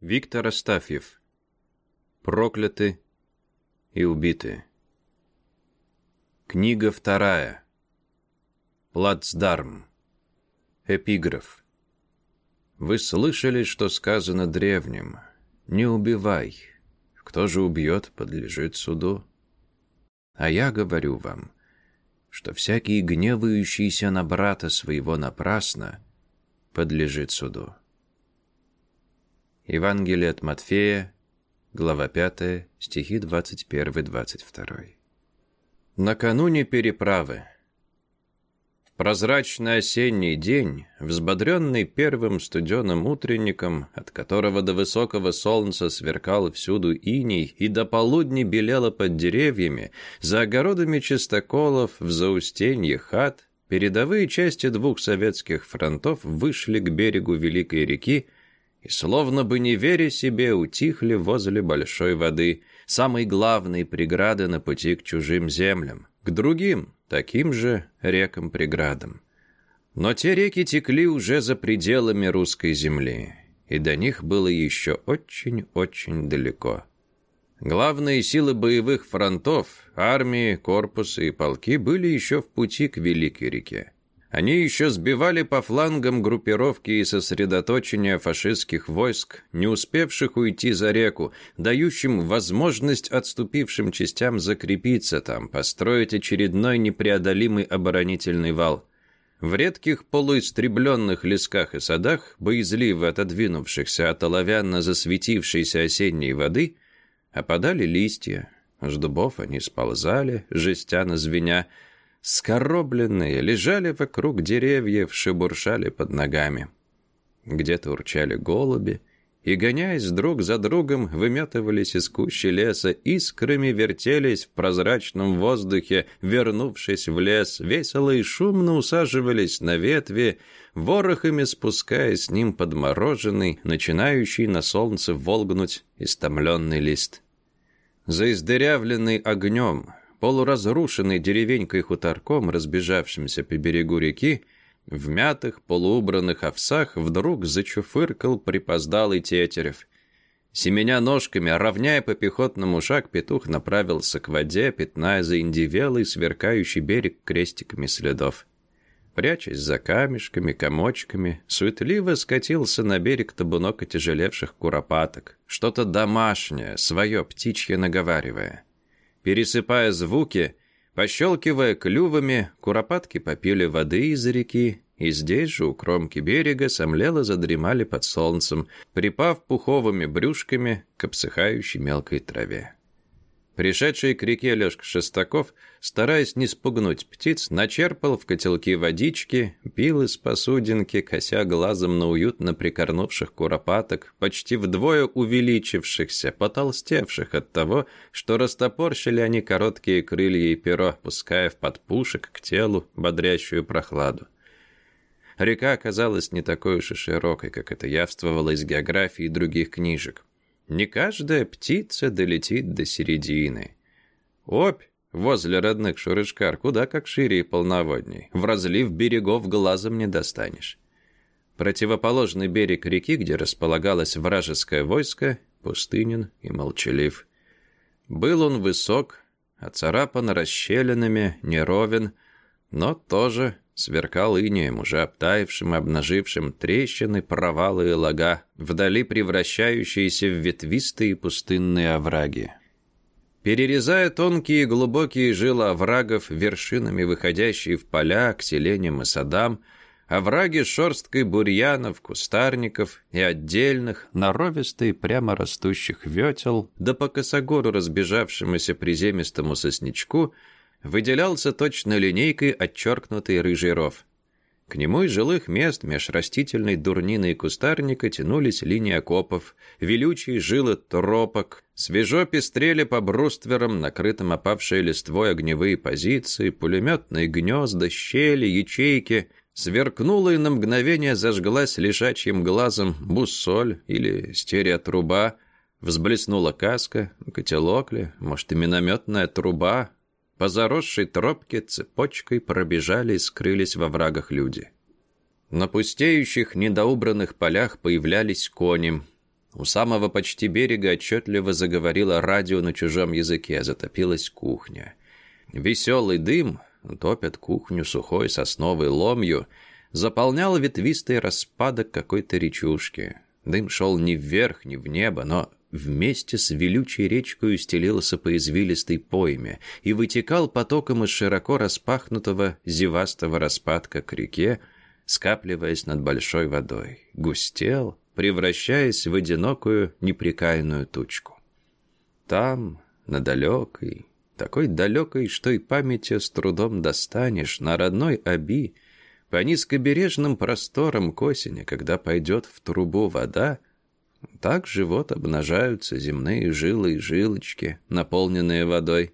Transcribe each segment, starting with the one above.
Виктор Астафьев. Прокляты и убиты. Книга вторая. Плацдарм. Эпиграф. Вы слышали, что сказано древним. Не убивай. Кто же убьет, подлежит суду. А я говорю вам, что всякий гневающийся на брата своего напрасно подлежит суду. Евангелие от Матфея, глава 5, стихи 21-22. Накануне переправы. В прозрачный осенний день, взбодренный первым студеным утренником, от которого до высокого солнца сверкал всюду иней и до полудня белело под деревьями, за огородами чистоколов, в заустенье хат, передовые части двух советских фронтов вышли к берегу Великой реки, и, словно бы не веря себе, утихли возле большой воды, самой главной преграды на пути к чужим землям, к другим, таким же рекам-преградам. Но те реки текли уже за пределами русской земли, и до них было еще очень-очень далеко. Главные силы боевых фронтов, армии, корпусы и полки были еще в пути к Великой реке. Они еще сбивали по флангам группировки и сосредоточения фашистских войск, не успевших уйти за реку, дающим возможность отступившим частям закрепиться там, построить очередной непреодолимый оборонительный вал. В редких полуистребленных лесках и садах, боязливо отодвинувшихся от оловянно засветившейся осенней воды, опадали листья. С дубов они сползали, жестяно звеня, скоробленные, лежали вокруг деревьев, шебуршали под ногами. Где-то урчали голуби, и, гоняясь друг за другом, выметывались из кущи леса, искрами вертелись в прозрачном воздухе, вернувшись в лес, весело и шумно усаживались на ветви, ворохами спуская с ним подмороженный, начинающий на солнце волгнуть истомленный лист. Заиздырявленный огнем, полуразрушенный деревенькой хуторком, разбежавшимся по берегу реки, в мятых, полуубранных овсах вдруг зачуфыркал припоздалый тетерев. Семеня ножками, равняя по пехотному шаг, петух направился к воде, пятная заиндивелый, сверкающий берег крестиками следов. Прячась за камешками, комочками, суетливо скатился на берег табунок отяжелевших куропаток, что-то домашнее, свое птичье наговаривая. Пересыпая звуки, пощелкивая клювами, куропатки попили воды из реки, и здесь же, у кромки берега, сомлело задремали под солнцем, припав пуховыми брюшками к обсыхающей мелкой траве. Пришедший к реке Лешка Шестаков, стараясь не спугнуть птиц, начерпал в котелки водички, пил из посудинки, кося глазом на уютно прикорнувших куропаток, почти вдвое увеличившихся, потолстевших от того, что растопорщили они короткие крылья и перо, пуская в подпушек к телу бодрящую прохладу. Река оказалась не такой уж и широкой, как это явствовало из географии и других книжек. Не каждая птица долетит до середины. Опь возле родных шурышкар куда как шире и полноводней. В разлив берегов глазом не достанешь. Противоположный берег реки, где располагалось вражеское войско, пустынен и молчалив. Был он высок, оцарапан расщелинами, неровен, но тоже сверкал инеем, уже обтаившим и обнажившим трещины, провалы и лага, вдали превращающиеся в ветвистые пустынные овраги. Перерезая тонкие и глубокие жилы оврагов, вершинами выходящие в поля, к селениям и садам, овраги шерсткой бурьянов, кустарников и отдельных, норовистой прямо растущих ветел, да по косогору разбежавшемуся приземистому сосничку — выделялся точно линейкой отчеркнутый рыжий ров. К нему из жилых мест меж растительной дурнины и кустарника тянулись линии окопов, велючие жилы тропок, свежо пестрели по брустверам, накрытым опавшей листвой огневые позиции, пулеметные гнезда, щели, ячейки. Сверкнула и на мгновение зажглась лишачьим глазом буссоль или стереотруба, взблеснула каска, котелок ли, может и минометная труба, по заросшей тропке цепочкой пробежали и скрылись во врагах люди. На пустеющих, недоубранных полях появлялись кони. У самого почти берега отчетливо заговорило радио на чужом языке, затопилась кухня. Веселый дым, топят кухню сухой сосновой ломью, заполнял ветвистый распадок какой-то речушки. Дым шел ни вверх, ни в небо, но вместе с велючей речкой стелился по извилистой пойме и вытекал потоком из широко распахнутого зевастого распадка к реке, скапливаясь над большой водой. Густел, превращаясь в одинокую неприкаянную тучку. Там, на далекой, такой далекой, что и памяти с трудом достанешь, на родной Аби, по низкобережным просторам к осени, когда пойдет в трубу вода, так живот обнажаются земные жилы и жилочки, наполненные водой.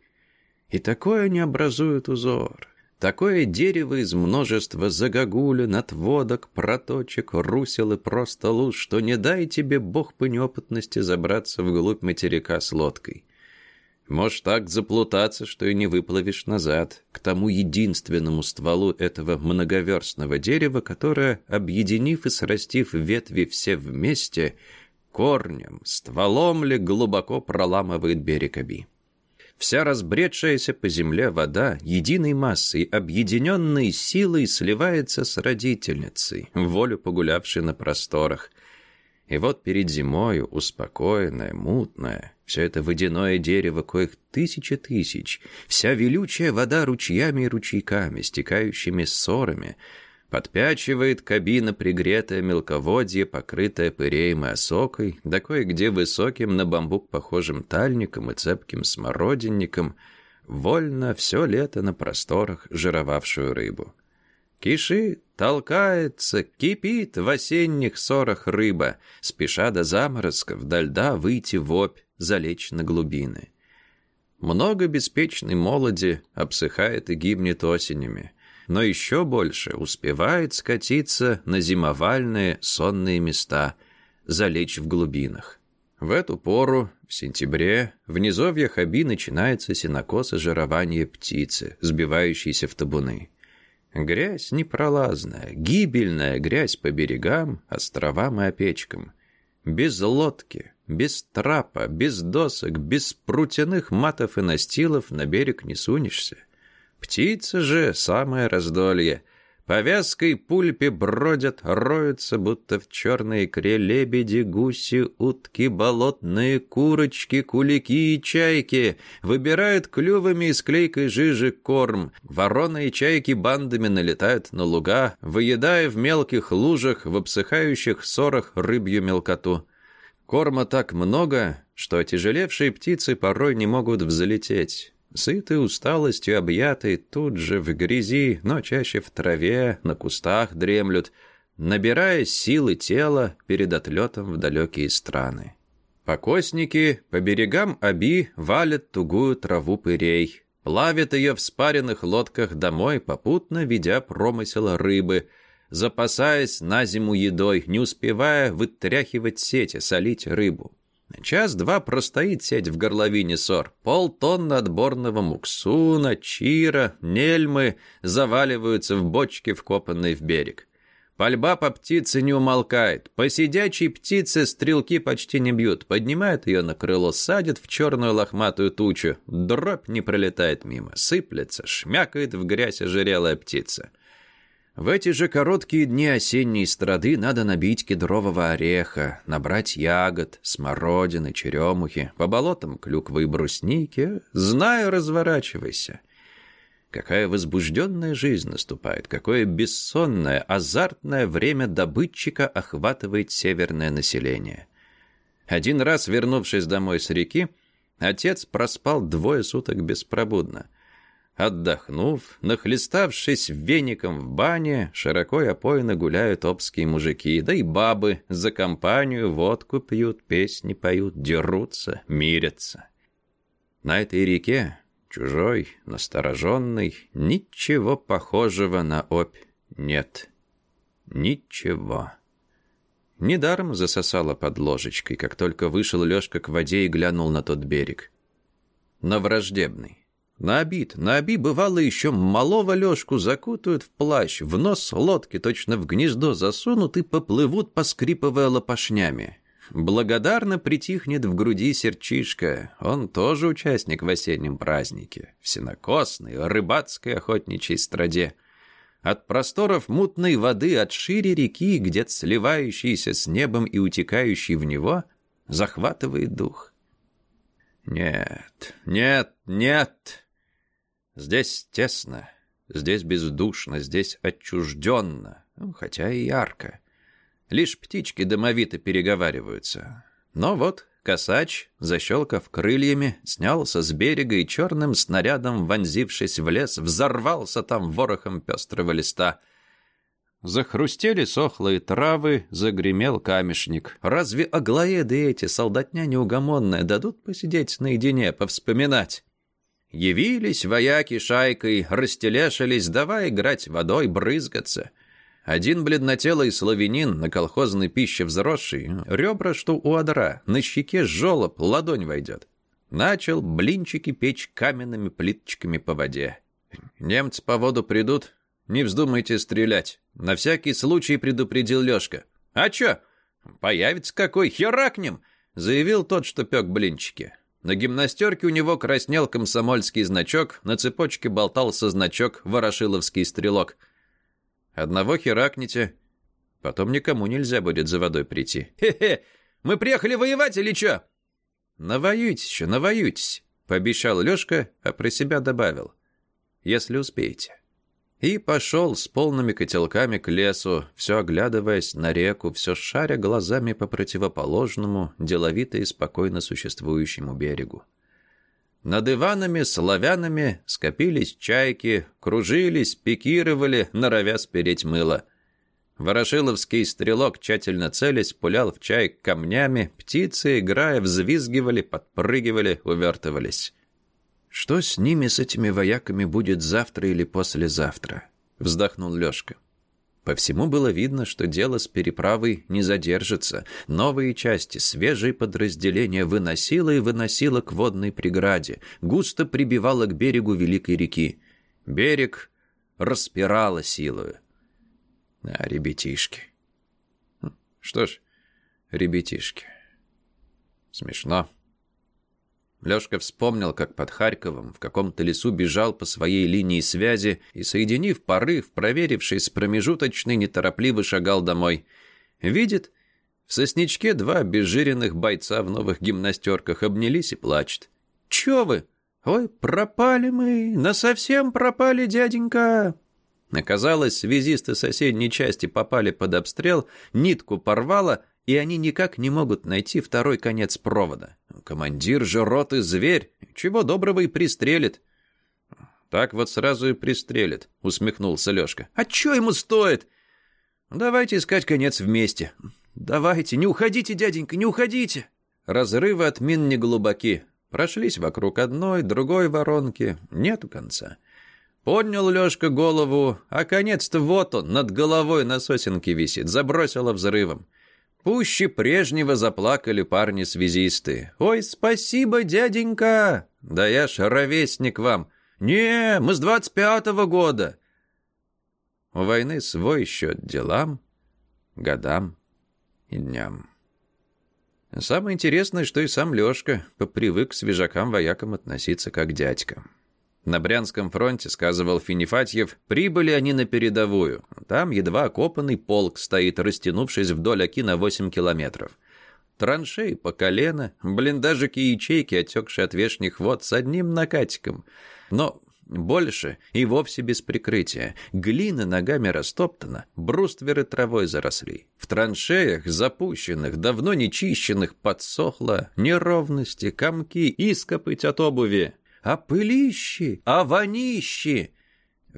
И такое они образуют узор. Такое дерево из множества загогулин, отводок, проточек, русел и просто луж, что не дай тебе бог по неопытности забраться вглубь материка с лодкой. Можешь так заплутаться, что и не выплывешь назад, к тому единственному стволу этого многоверстного дерева, которое, объединив и срастив ветви все вместе, корнем, стволом ли глубоко проламывает берег Аби. Вся разбредшаяся по земле вода единой массой, объединенной силой сливается с родительницей, волю погулявшей на просторах. И вот перед зимою, успокоенное, мутное, все это водяное дерево, коих тысячи тысяч, вся велючая вода ручьями и ручейками, стекающими ссорами — Подпячивает кабина пригретая мелководье, покрытая пыреем и осокой, да кое-где высоким на бамбук похожим тальником и цепким смородинником, вольно все лето на просторах жировавшую рыбу. Кишит, толкается, кипит в осенних ссорах рыба, спеша до заморозков, до льда выйти в опь, залечь на глубины. Много беспечной молоди обсыхает и гибнет осенями но еще больше успевает скатиться на зимовальные сонные места, залечь в глубинах. В эту пору, в сентябре, в низовьях Аби начинается жирование птицы, сбивающейся в табуны. Грязь непролазная, гибельная грязь по берегам, островам и опечкам. Без лодки, без трапа, без досок, без прутяных матов и настилов на берег не сунешься. Птицы же — самое раздолье. По вязкой пульпе бродят, роются, будто в черной икре лебеди, гуси, утки, болотные курочки, кулики и чайки. Выбирают клювами из клейкой жижи корм. Вороны и чайки бандами налетают на луга, выедая в мелких лужах, в обсыхающих ссорах рыбью мелкоту. Корма так много, что отяжелевшие птицы порой не могут взлететь. Сытый усталостью объятый, тут же в грязи, но чаще в траве, на кустах дремлют, набирая силы тела перед отлетом в далекие страны. Покосники по берегам Аби валят тугую траву пырей, плавят ее в спаренных лодках домой, попутно ведя промысел рыбы, запасаясь на зиму едой, не успевая вытряхивать сети, солить рыбу. Час-два простоит сеть в горловине сор. Полтонны отборного муксуна, чира, нельмы заваливаются в бочке, вкопанной в берег. Пальба по птице не умолкает. По сидячей птице стрелки почти не бьют. Поднимают ее на крыло, садят в черную лохматую тучу. Дробь не пролетает мимо. Сыплется, шмякает в грязь ожирелая птица. В эти же короткие дни осенней страды надо набить кедрового ореха, набрать ягод, смородины, черемухи, по болотам клюквы и брусники. Знаю, разворачивайся. Какая возбужденная жизнь наступает, какое бессонное, азартное время добытчика охватывает северное население. Один раз, вернувшись домой с реки, отец проспал двое суток беспробудно. Отдохнув, нахлеставшись веником в бане, широко и опойно гуляют обские мужики, да и бабы за компанию водку пьют, песни поют, дерутся, мирятся. На этой реке, чужой, настороженный, ничего похожего на опь нет. Ничего. Недаром засосало под ложечкой, как только вышел Лёшка к воде и глянул на тот берег. На враждебный. На обид, на оби бывало еще малого Лешку закутают в плащ, в нос лодки точно в гнездо засунут и поплывут, поскрипывая лопашнями. Благодарно притихнет в груди серчишка. Он тоже участник в осеннем празднике. В сенокосной, рыбацкой охотничьей страде. От просторов мутной воды, от шире реки, где-то сливающийся с небом и утекающий в него, захватывает дух. Нет, нет, нет. Здесь тесно, здесь бездушно, здесь отчужденно, ну, хотя и ярко. Лишь птички домовито переговариваются. Но вот косач, защелкав крыльями, снялся с берега и черным снарядом, вонзившись в лес, взорвался там ворохом пестрого листа. Захрустели сохлые травы, загремел камешник. Разве аглоеды эти, солдатня неугомонная, дадут посидеть наедине, повспоминать? Явились вояки шайкой, растелешились, давай играть водой, брызгаться — один бледнотелый славянин на колхозной пище взросший, ребра, что у одра, на щеке жолоб, ладонь войдет. Начал блинчики печь каменными плиточками по воде. Немцы по воду придут, не вздумайте стрелять. На всякий случай предупредил Лёшка. А чё? Появится какой, херакнем, заявил тот, что пёк блинчики. На гимнастерке у него краснел комсомольский значок, на цепочке болтался значок «Ворошиловский стрелок». Одного херакните, потом никому нельзя будет за водой прийти. Хе-хе, мы приехали воевать или чё? Навоюйтесь еще, навоюйтесь, пообещал Лёшка, а про себя добавил. Если успеете. И пошел с полными котелками к лесу, все оглядываясь на реку, все шаря глазами по противоположному, деловито и спокойно существующему берегу. Над Иванами, славянами скопились чайки, кружились, пикировали, норовя спереть мыло. Ворошиловский стрелок, тщательно целясь, пулял в чай камнями, птицы, играя, взвизгивали, подпрыгивали, увертывались. «Что с ними, с этими вояками, будет завтра или послезавтра?» — вздохнул Лёшка. По всему было видно, что дело с переправой не задержится. Новые части, свежие подразделения выносило и выносило к водной преграде, густо прибивало к берегу великой реки. Берег распирало силою. А ребятишки... Хм, что ж, ребятишки... Смешно. Лёшка вспомнил, как под Харьковом в каком-то лесу бежал по своей линии связи и, соединив порыв, проверивший с промежуточной, неторопливо шагал домой. Видит, в сосничке два обезжиренных бойца в новых гимнастерках обнялись и плачут. «Чё вы? Ой, пропали мы, насовсем пропали, дяденька!» Оказалось, связисты соседней части попали под обстрел, нитку порвало — и они никак не могут найти второй конец провода. Командир же роты зверь, чего доброго и пристрелит. Так вот сразу и пристрелит, усмехнулся Лёшка. А чё ему стоит? Давайте искать конец вместе. Давайте, не уходите, дяденька, не уходите. Разрывы от мин не глубоки. Прошлись вокруг одной, другой воронки. Нету конца. Поднял Лёшка голову, а конец-то вот он, над головой на сосенке висит, забросило взрывом. Пуще прежнего заплакали парни-связисты. «Ой, спасибо, дяденька!» «Да я ж ровесник вам!» «Не, мы с двадцать пятого года!» У войны свой счет делам, годам и дням. Самое интересное, что и сам Лёшка попривык к свежакам-воякам относиться как дядькам. На Брянском фронте, сказывал Финифатьев, прибыли они на передовую. Там едва окопанный полк стоит, растянувшись вдоль оки на 8 километров. Траншеи по колено, блиндажики и ячейки, отекшие от вешних вод, с одним накатиком. Но больше и вовсе без прикрытия. Глина ногами растоптана, брустверы травой заросли. В траншеях, запущенных, давно не чищенных, подсохло неровности, комки, ископыть от обуви а пылищи, а вонищи.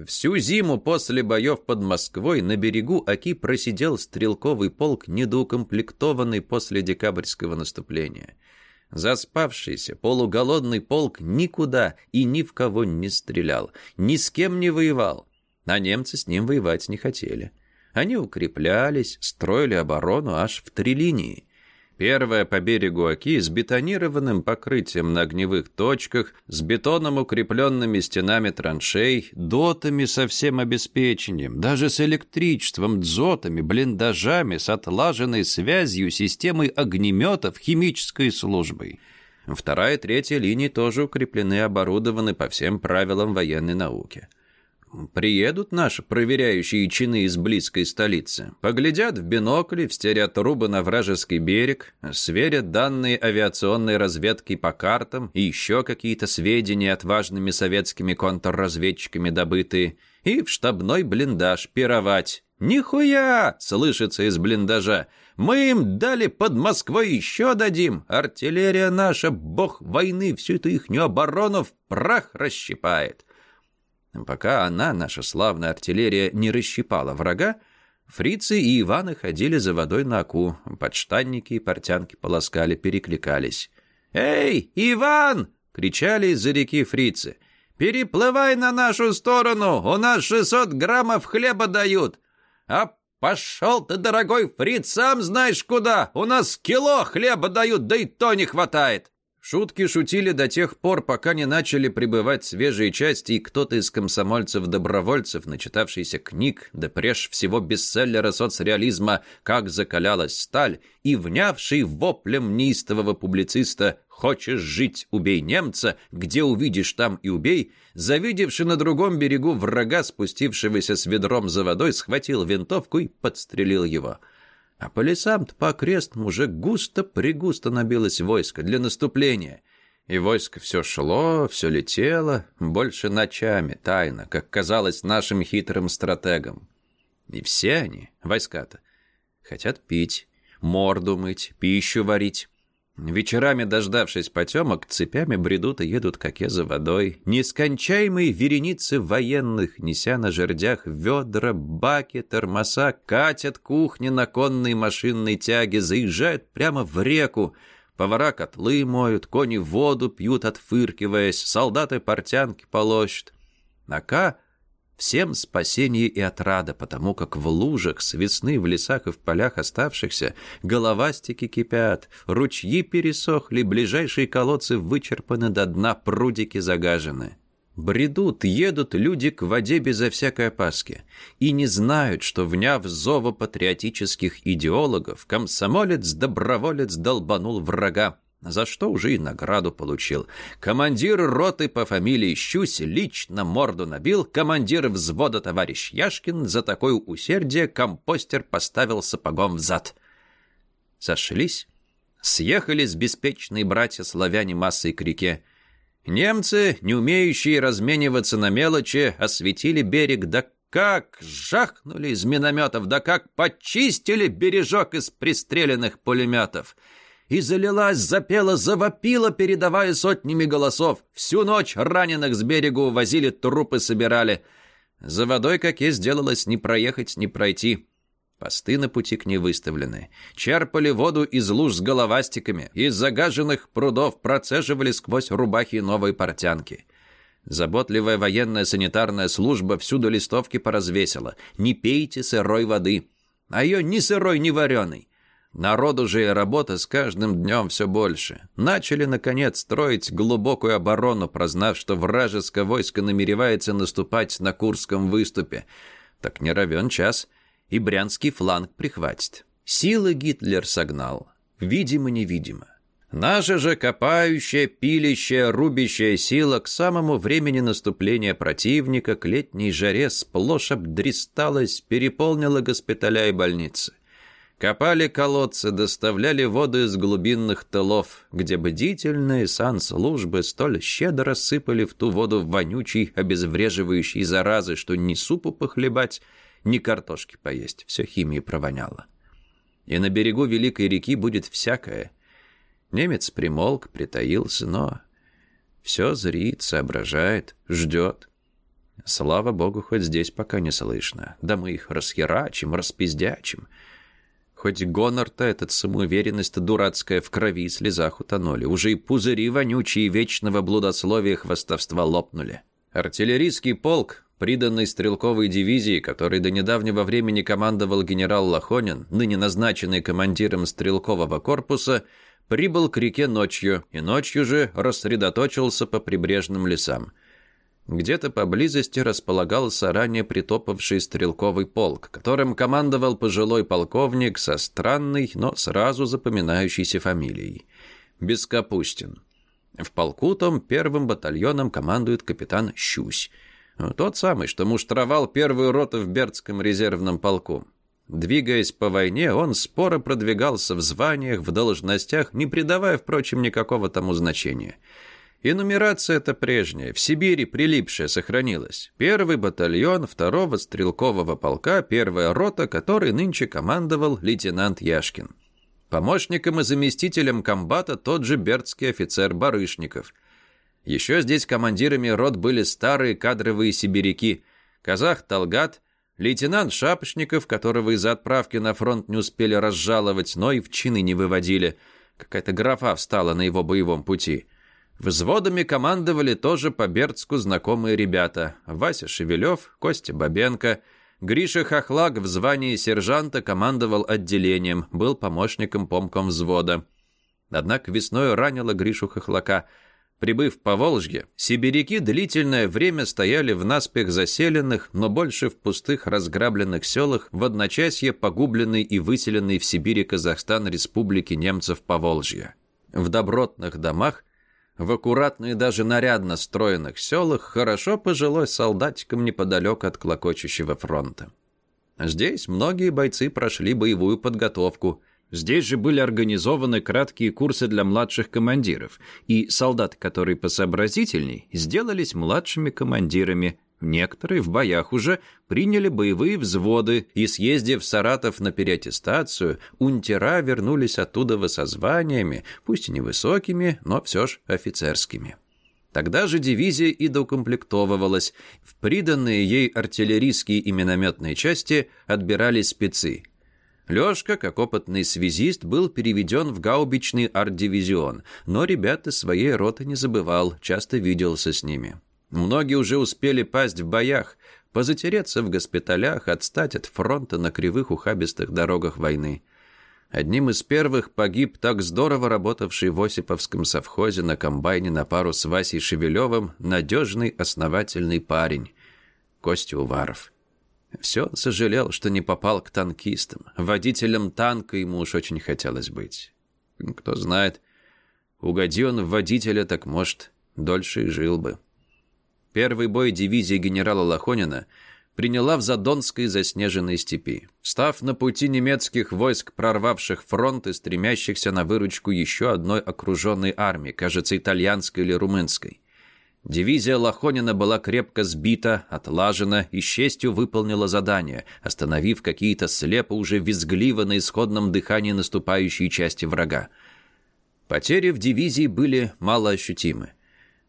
Всю зиму после боев под Москвой на берегу Оки просидел стрелковый полк, недоукомплектованный после декабрьского наступления. Заспавшийся, полуголодный полк никуда и ни в кого не стрелял, ни с кем не воевал, а немцы с ним воевать не хотели. Они укреплялись, строили оборону аж в три линии. Первая по берегу Оки с бетонированным покрытием на огневых точках, с бетоном укрепленными стенами траншей, дотами со всем обеспечением, даже с электричеством, дзотами, блиндажами, с отлаженной связью, системой огнеметов, химической службой. Вторая и третья линии тоже укреплены и оборудованы по всем правилам военной науки. Приедут наши проверяющие чины из близкой столицы, поглядят в бинокли, в стереотрубы на вражеский берег, сверят данные авиационной разведки по картам и еще какие-то сведения отважными советскими контрразведчиками добытые, и в штабной блиндаж пировать. «Нихуя!» — слышится из блиндажа. «Мы им дали под Москвой еще дадим. Артиллерия наша, бог войны, всю эту ихнюю оборону в прах расщипает». Пока она, наша славная артиллерия, не расщипала врага, фрицы и Иваны ходили за водой на оку, подштанники и портянки полоскали, перекликались. «Эй, Иван!» — кричали из-за реки фрицы. «Переплывай на нашу сторону, у нас шестьсот граммов хлеба дают!» «А пошел ты, дорогой фриц, сам знаешь куда! У нас кило хлеба дают, да и то не хватает!» Шутки шутили до тех пор, пока не начали прибывать свежие части, и кто-то из комсомольцев-добровольцев, начитавшийся книг, да прежде всего бестселлера соцреализма «Как закалялась сталь», и внявший воплем неистового публициста «Хочешь жить, убей немца, где увидишь, там и убей», завидевший на другом берегу врага, спустившегося с ведром за водой, схватил винтовку и подстрелил его. А по лесам-то по окрестным уже густо-пригусто набилось войско для наступления. И войско все шло, все летело, больше ночами, тайно, как казалось нашим хитрым стратегам. И все они, войска-то, хотят пить, морду мыть, пищу варить. Вечерами, дождавшись потемок, цепями бредут и едут коке за водой. Нескончаемые вереницы военных, неся на жердях ведра, баки, тормоза, катят кухни на конной машинной тяге, заезжают прямо в реку. Повара котлы моют, кони воду пьют, отфыркиваясь, солдаты портянки полощут. Ака Всем спасение и отрада, потому как в лужах с весны в лесах и в полях оставшихся головастики кипят, ручьи пересохли, ближайшие колодцы вычерпаны до дна, прудики загажены. Бредут, едут люди к воде безо всякой опаски и не знают, что, вняв зова патриотических идеологов, комсомолец-доброволец долбанул врага, за что уже и награду получил. Командир роты по фамилии Щусь лично морду набил, командир взвода товарищ Яшкин за такое усердие компостер поставил сапогом в зад. Сошлись, съехались беспечные братья-славяне массой к реке. Немцы, не умеющие размениваться на мелочи, осветили берег, да как жахнули из минометов, да как почистили бережок из пристреленных пулеметов — и залилась, запела, завопила, передавая сотнями голосов. Всю ночь раненых с берегу возили, трупы собирали. За водой, как и сделалось, не проехать, не пройти. Посты на пути к ней выставлены. Черпали воду из луж с головастиками. Из загаженных прудов процеживали сквозь рубахи новые портянки. Заботливая военная санитарная служба всюду листовки поразвесила. «Не пейте сырой воды». А ее ни сырой, ни вареной. Народу же и работы с каждым днем все больше. Начали, наконец, строить глубокую оборону, прознав, что вражеское войско намеревается наступать на Курском выступе. Так не равен час, и брянский фланг прихватит. Силы Гитлер согнал. Видимо-невидимо. Наша же копающая, пилящая, рубящая сила к самому времени наступления противника к летней жаре сплошь обдристалась, переполнила госпиталя и больницы. Копали колодцы, доставляли воду из глубинных тылов, где бдительные санслужбы столь щедро сыпали в ту воду вонючей, обезвреживающей заразы, что ни супу похлебать, ни картошки поесть, все химией провоняло. И на берегу великой реки будет всякое. Немец примолк, притаился, но все зрит, соображает, ждет. Слава богу, хоть здесь пока не слышно. Да мы их расхерачим, распиздячим. Хоть гонор-то этот, самоуверенность дурацкая в крови и слезах утонули. Уже и пузыри вонючие вечного блудословия хвостовства лопнули. Артиллерийский полк, приданной стрелковой дивизии, которой до недавнего времени командовал генерал Лохонин, ныне назначенный командиром стрелкового корпуса, прибыл к реке ночью и ночью же рассредоточился по прибрежным лесам. Где-то поблизости располагался ранее притопавший стрелковый полк, которым командовал пожилой полковник со странной, но сразу запоминающейся фамилией – Бескапустин. В полку том первым батальоном командует капитан Щусь – тот самый, что муштровал первую роту в Бердском резервном полку. Двигаясь по войне, он споро продвигался в званиях, в должностях, не придавая, впрочем, никакого тому значения. И нумерация эта прежняя, в Сибири прилипшая, сохранилась. Первый батальон второго стрелкового полка, первая рота, которой нынче командовал лейтенант Яшкин. Помощником и заместителем комбата тот же бердский офицер Барышников – еще здесь командирами рот были старые кадровые сибиряки. Казах Талгат, лейтенант Шапошников, которого из-за отправки на фронт не успели разжаловать, но и в чины не выводили. Какая-то графа встала на его боевом пути. Взводами командовали тоже по Бердску знакомые ребята. Вася Шевелев, Костя Бабенко. Гриша Хохлак в звании сержанта командовал отделением, был помощником помком взвода. Однако весной ранило Гришу Хохлака – Прибыв по Волжье, сибиряки длительное время стояли в наспех заселенных, но больше в пустых разграбленных селах в одночасье погубленной и выселенной в Сибири Казахстан республики немцев Поволжья. В добротных домах, в аккуратно и даже нарядно строенных селах хорошо пожилось солдатикам неподалеку от клокочущего фронта. Здесь многие бойцы прошли боевую подготовку – Здесь же были организованы краткие курсы для младших командиров, и солдаты, которые посообразительней, сделались младшими командирами. Некоторые в боях уже приняли боевые взводы и, съездив в Саратов на переаттестацию, унтера вернулись оттуда со званиями, пусть и невысокими, но все ж офицерскими. Тогда же дивизия и докомплектовывалась. В приданные ей артиллерийские и минометные части отбирались спецы – Лёшка, как опытный связист, был переведен в гаубичный арт-дивизион, но ребята своей роты не забывал, часто виделся с ними. Многие уже успели пасть в боях, позатереться в госпиталях, отстать от фронта на кривых ухабистых дорогах войны. Одним из первых погиб так здорово работавший в Осиповском совхозе на комбайне на пару с Васей Шевелевым надежный основательный парень Костя Уваров. Все сожалел, что не попал к танкистам. Водителем танка ему уж очень хотелось быть. Кто знает, угоди он в водителя, так, может, дольше и жил бы. Первый бой дивизии генерала Лохонина приняла в Задонской заснеженной степи, став на пути немецких войск, прорвавших фронт и стремящихся на выручку еще одной окруженной армии, кажется, итальянской или румынской. Дивизия Лохонина была крепко сбита, отлажена и с честью выполнила задание, остановив какие-то слепо уже визгливо на исходном дыхании наступающие части врага. Потери в дивизии были малоощутимы.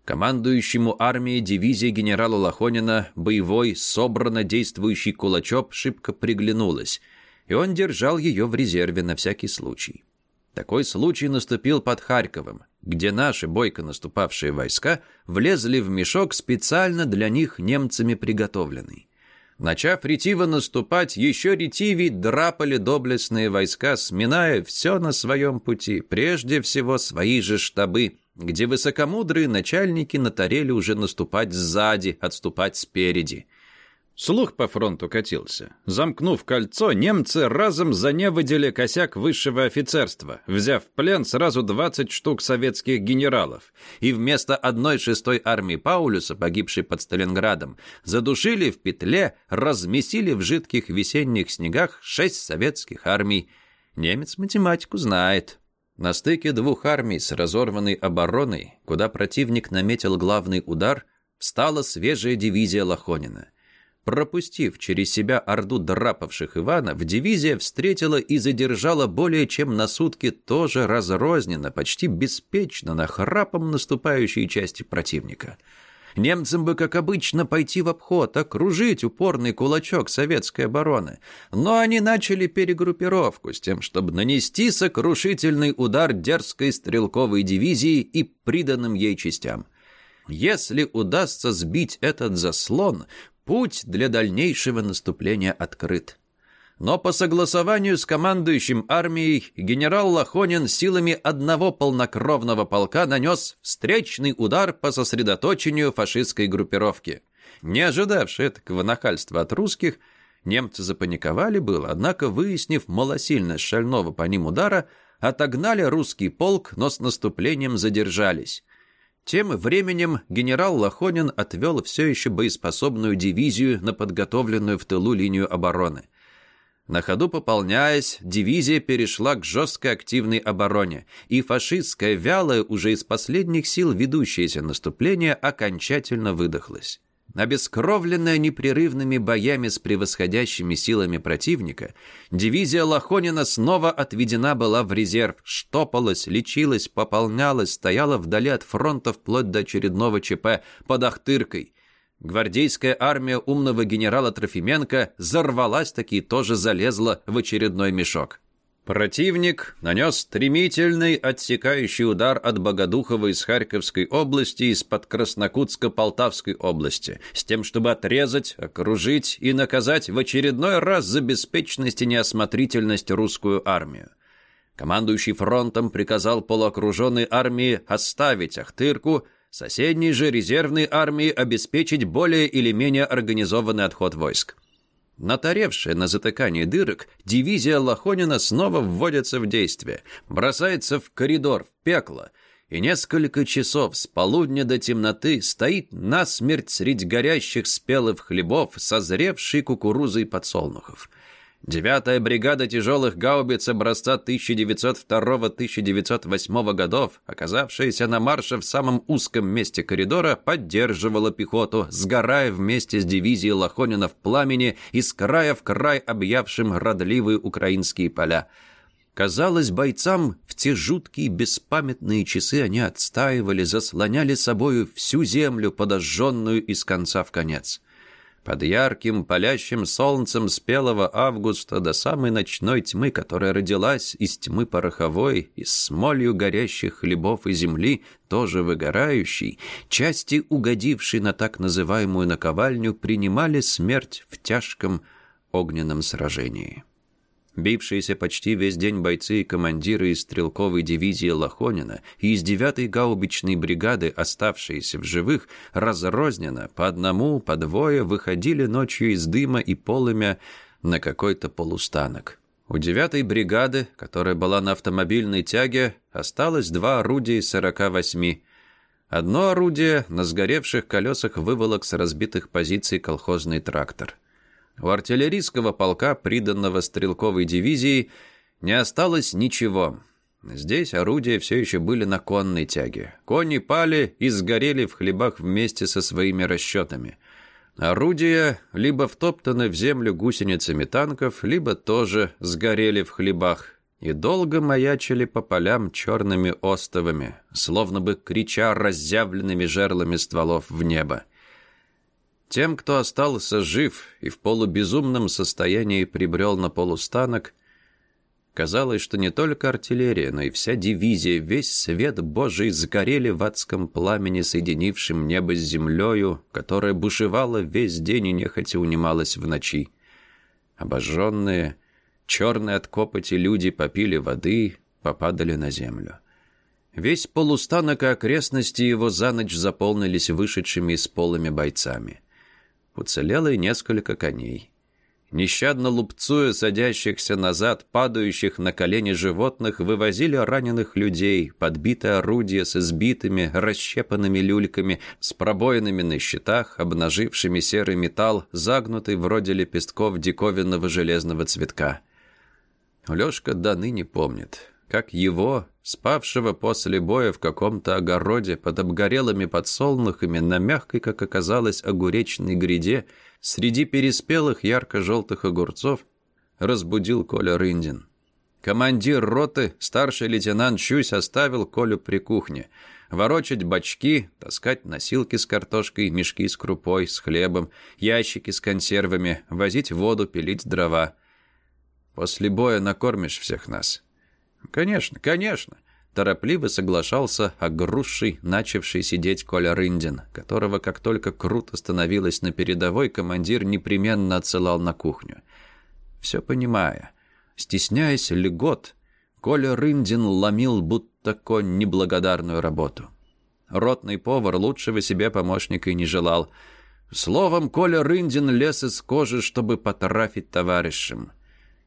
Командующему армией дивизии генерала Лохонина боевой, собрано действующий кулачок шибко приглянулась, и он держал ее в резерве на всякий случай. Такой случай наступил под Харьковом, где наши бойко наступавшие войска влезли в мешок, специально для них немцами приготовленный. Начав ретиво наступать, еще ретивей драпали доблестные войска, сминая все на своем пути, прежде всего свои же штабы, где высокомудрые начальники натарели уже наступать сзади, отступать спереди – Слух по фронту катился. Замкнув кольцо, немцы разом заневодили косяк высшего офицерства, взяв в плен сразу 20 штук советских генералов, и вместо одной шестой армии Паулюса, погибшей под Сталинградом, задушили в петле, размесили в жидких весенних снегах шесть советских армий. Немец математику знает. На стыке двух армий с разорванной обороной, куда противник наметил главный удар, встала свежая дивизия Лохонина – Пропустив через себя орду драпавших Иванов, дивизия встретила и задержала более чем на сутки тоже разрозненно, почти беспечно на храпом наступающей части противника. Немцам бы, как обычно, пойти в обход, окружить упорный кулачок советской обороны. Но они начали перегруппировку с тем, чтобы нанести сокрушительный удар дерзкой стрелковой дивизии и приданным ей частям. Если удастся сбить этот заслон, Путь для дальнейшего наступления открыт. Но по согласованию с командующим армией генерал Лохонин силами одного полнокровного полка нанес встречный удар по сосредоточению фашистской группировки. Не ожидавшие такого нахальства от русских, немцы запаниковали было, однако, выяснив малосильность шального по ним удара, отогнали русский полк, но с наступлением задержались. Тем временем генерал Лохонин отвел все еще боеспособную дивизию на подготовленную в тылу линию обороны. На ходу пополняясь, дивизия перешла к жесткой активной обороне, и фашистское вялое, уже из последних сил ведущееся наступление окончательно выдохлось. Обескровленная непрерывными боями с превосходящими силами противника, дивизия Лохонина снова отведена была в резерв, штопалась, лечилась, пополнялась, стояла вдали от фронта вплоть до очередного ЧП под Ахтыркой. Гвардейская армия умного генерала Трофименко взорвалась таки и тоже залезла в очередной мешок. Противник нанес стремительный отсекающий удар от Богодухова из Харьковской области из-под Краснокутска-Полтавской области, с тем, чтобы отрезать, окружить и наказать в очередной раз за беспечность и неосмотрительность русскую армию. Командующий фронтом приказал полуокруженной армии оставить Ахтырку, соседней же резервной армии обеспечить более или менее организованный отход войск. Натаревшая на затыкании дырок, дивизия Лохонина снова вводится в действие, бросается в коридор, в пекло, и несколько часов с полудня до темноты стоит насмерть среди горящих спелых хлебов, созревшей кукурузой подсолнухов. Девятая бригада тяжелых гаубиц образца 1902-1908 годов, оказавшаяся на марше в самом узком месте коридора, поддерживала пехоту, сгорая вместе с дивизией Лохонина в пламени и с края в край объявшим родливые украинские поля. Казалось, бойцам в те жуткие беспамятные часы они отстаивали, заслоняли собою всю землю, подожженную из конца в конец. Под ярким, палящим солнцем спелого августа до самой ночной тьмы, которая родилась из тьмы пороховой, из смолью горящих хлебов и земли, тоже выгорающей, части, угодившей на так называемую наковальню, принимали смерть в тяжком огненном сражении. Бившиеся почти весь день бойцы и командиры из стрелковой дивизии Лохонина и из 9-й гаубичной бригады, оставшиеся в живых, разрозненно, по одному, по двое, выходили ночью из дыма и полымя на какой-то полустанок. У 9-й бригады, которая была на автомобильной тяге, осталось два орудия из 48. Одно орудие на сгоревших колесах выволок с разбитых позиций колхозный трактор – у артиллерийского полка, приданного стрелковой дивизии, не осталось ничего. Здесь орудия все еще были на конной тяге. Кони пали и сгорели в хлебах вместе со своими расчетами. Орудия либо втоптаны в землю гусеницами танков, либо тоже сгорели в хлебах и долго маячили по полям черными остовами, словно бы крича разъявленными жерлами стволов в небо. Тем, кто остался жив и в полубезумном состоянии прибрел на полустанок, казалось, что не только артиллерия, но и вся дивизия, весь свет Божий сгорели в адском пламени, соединившем небо с землею, которая бушевала весь день и нехотя унималась в ночи. Обожженные, черные от копоти люди попили воды, попадали на землю. Весь полустанок и окрестности его за ночь заполнились вышедшими из полыми бойцами. Уцелело и несколько коней. Нещадно лупцуя садящихся назад, падающих на колени животных, вывозили раненых людей, подбитые орудия с избитыми, расщепанными люльками, с пробоинами на щитах, обнажившими серый металл, загнутый вроде лепестков диковинного железного цветка. Лёшка до ныне помнит, как его, спавшего после боя в каком-то огороде под обгорелыми подсолнухами на мягкой, как оказалось, огуречной гряде, среди переспелых ярко-желтых огурцов, разбудил Коля Рындин. Командир роты, старший лейтенант Чусь, оставил Колю при кухне. Ворочать бачки, таскать носилки с картошкой, мешки с крупой, с хлебом, ящики с консервами, возить воду, пилить дрова. «После боя накормишь всех нас», «Конечно, конечно. торопливо соглашался огрузший, начавший сидеть Коля Рындин, которого, как только круто становилось на передовой, командир непременно отсылал на кухню. Все понимая, стесняясь льгот, Коля Рындин ломил будто конь неблагодарную работу. Ротный повар лучшего себе помощника и не желал. Словом, Коля Рындин лез из кожи, чтобы потрафить товарищам.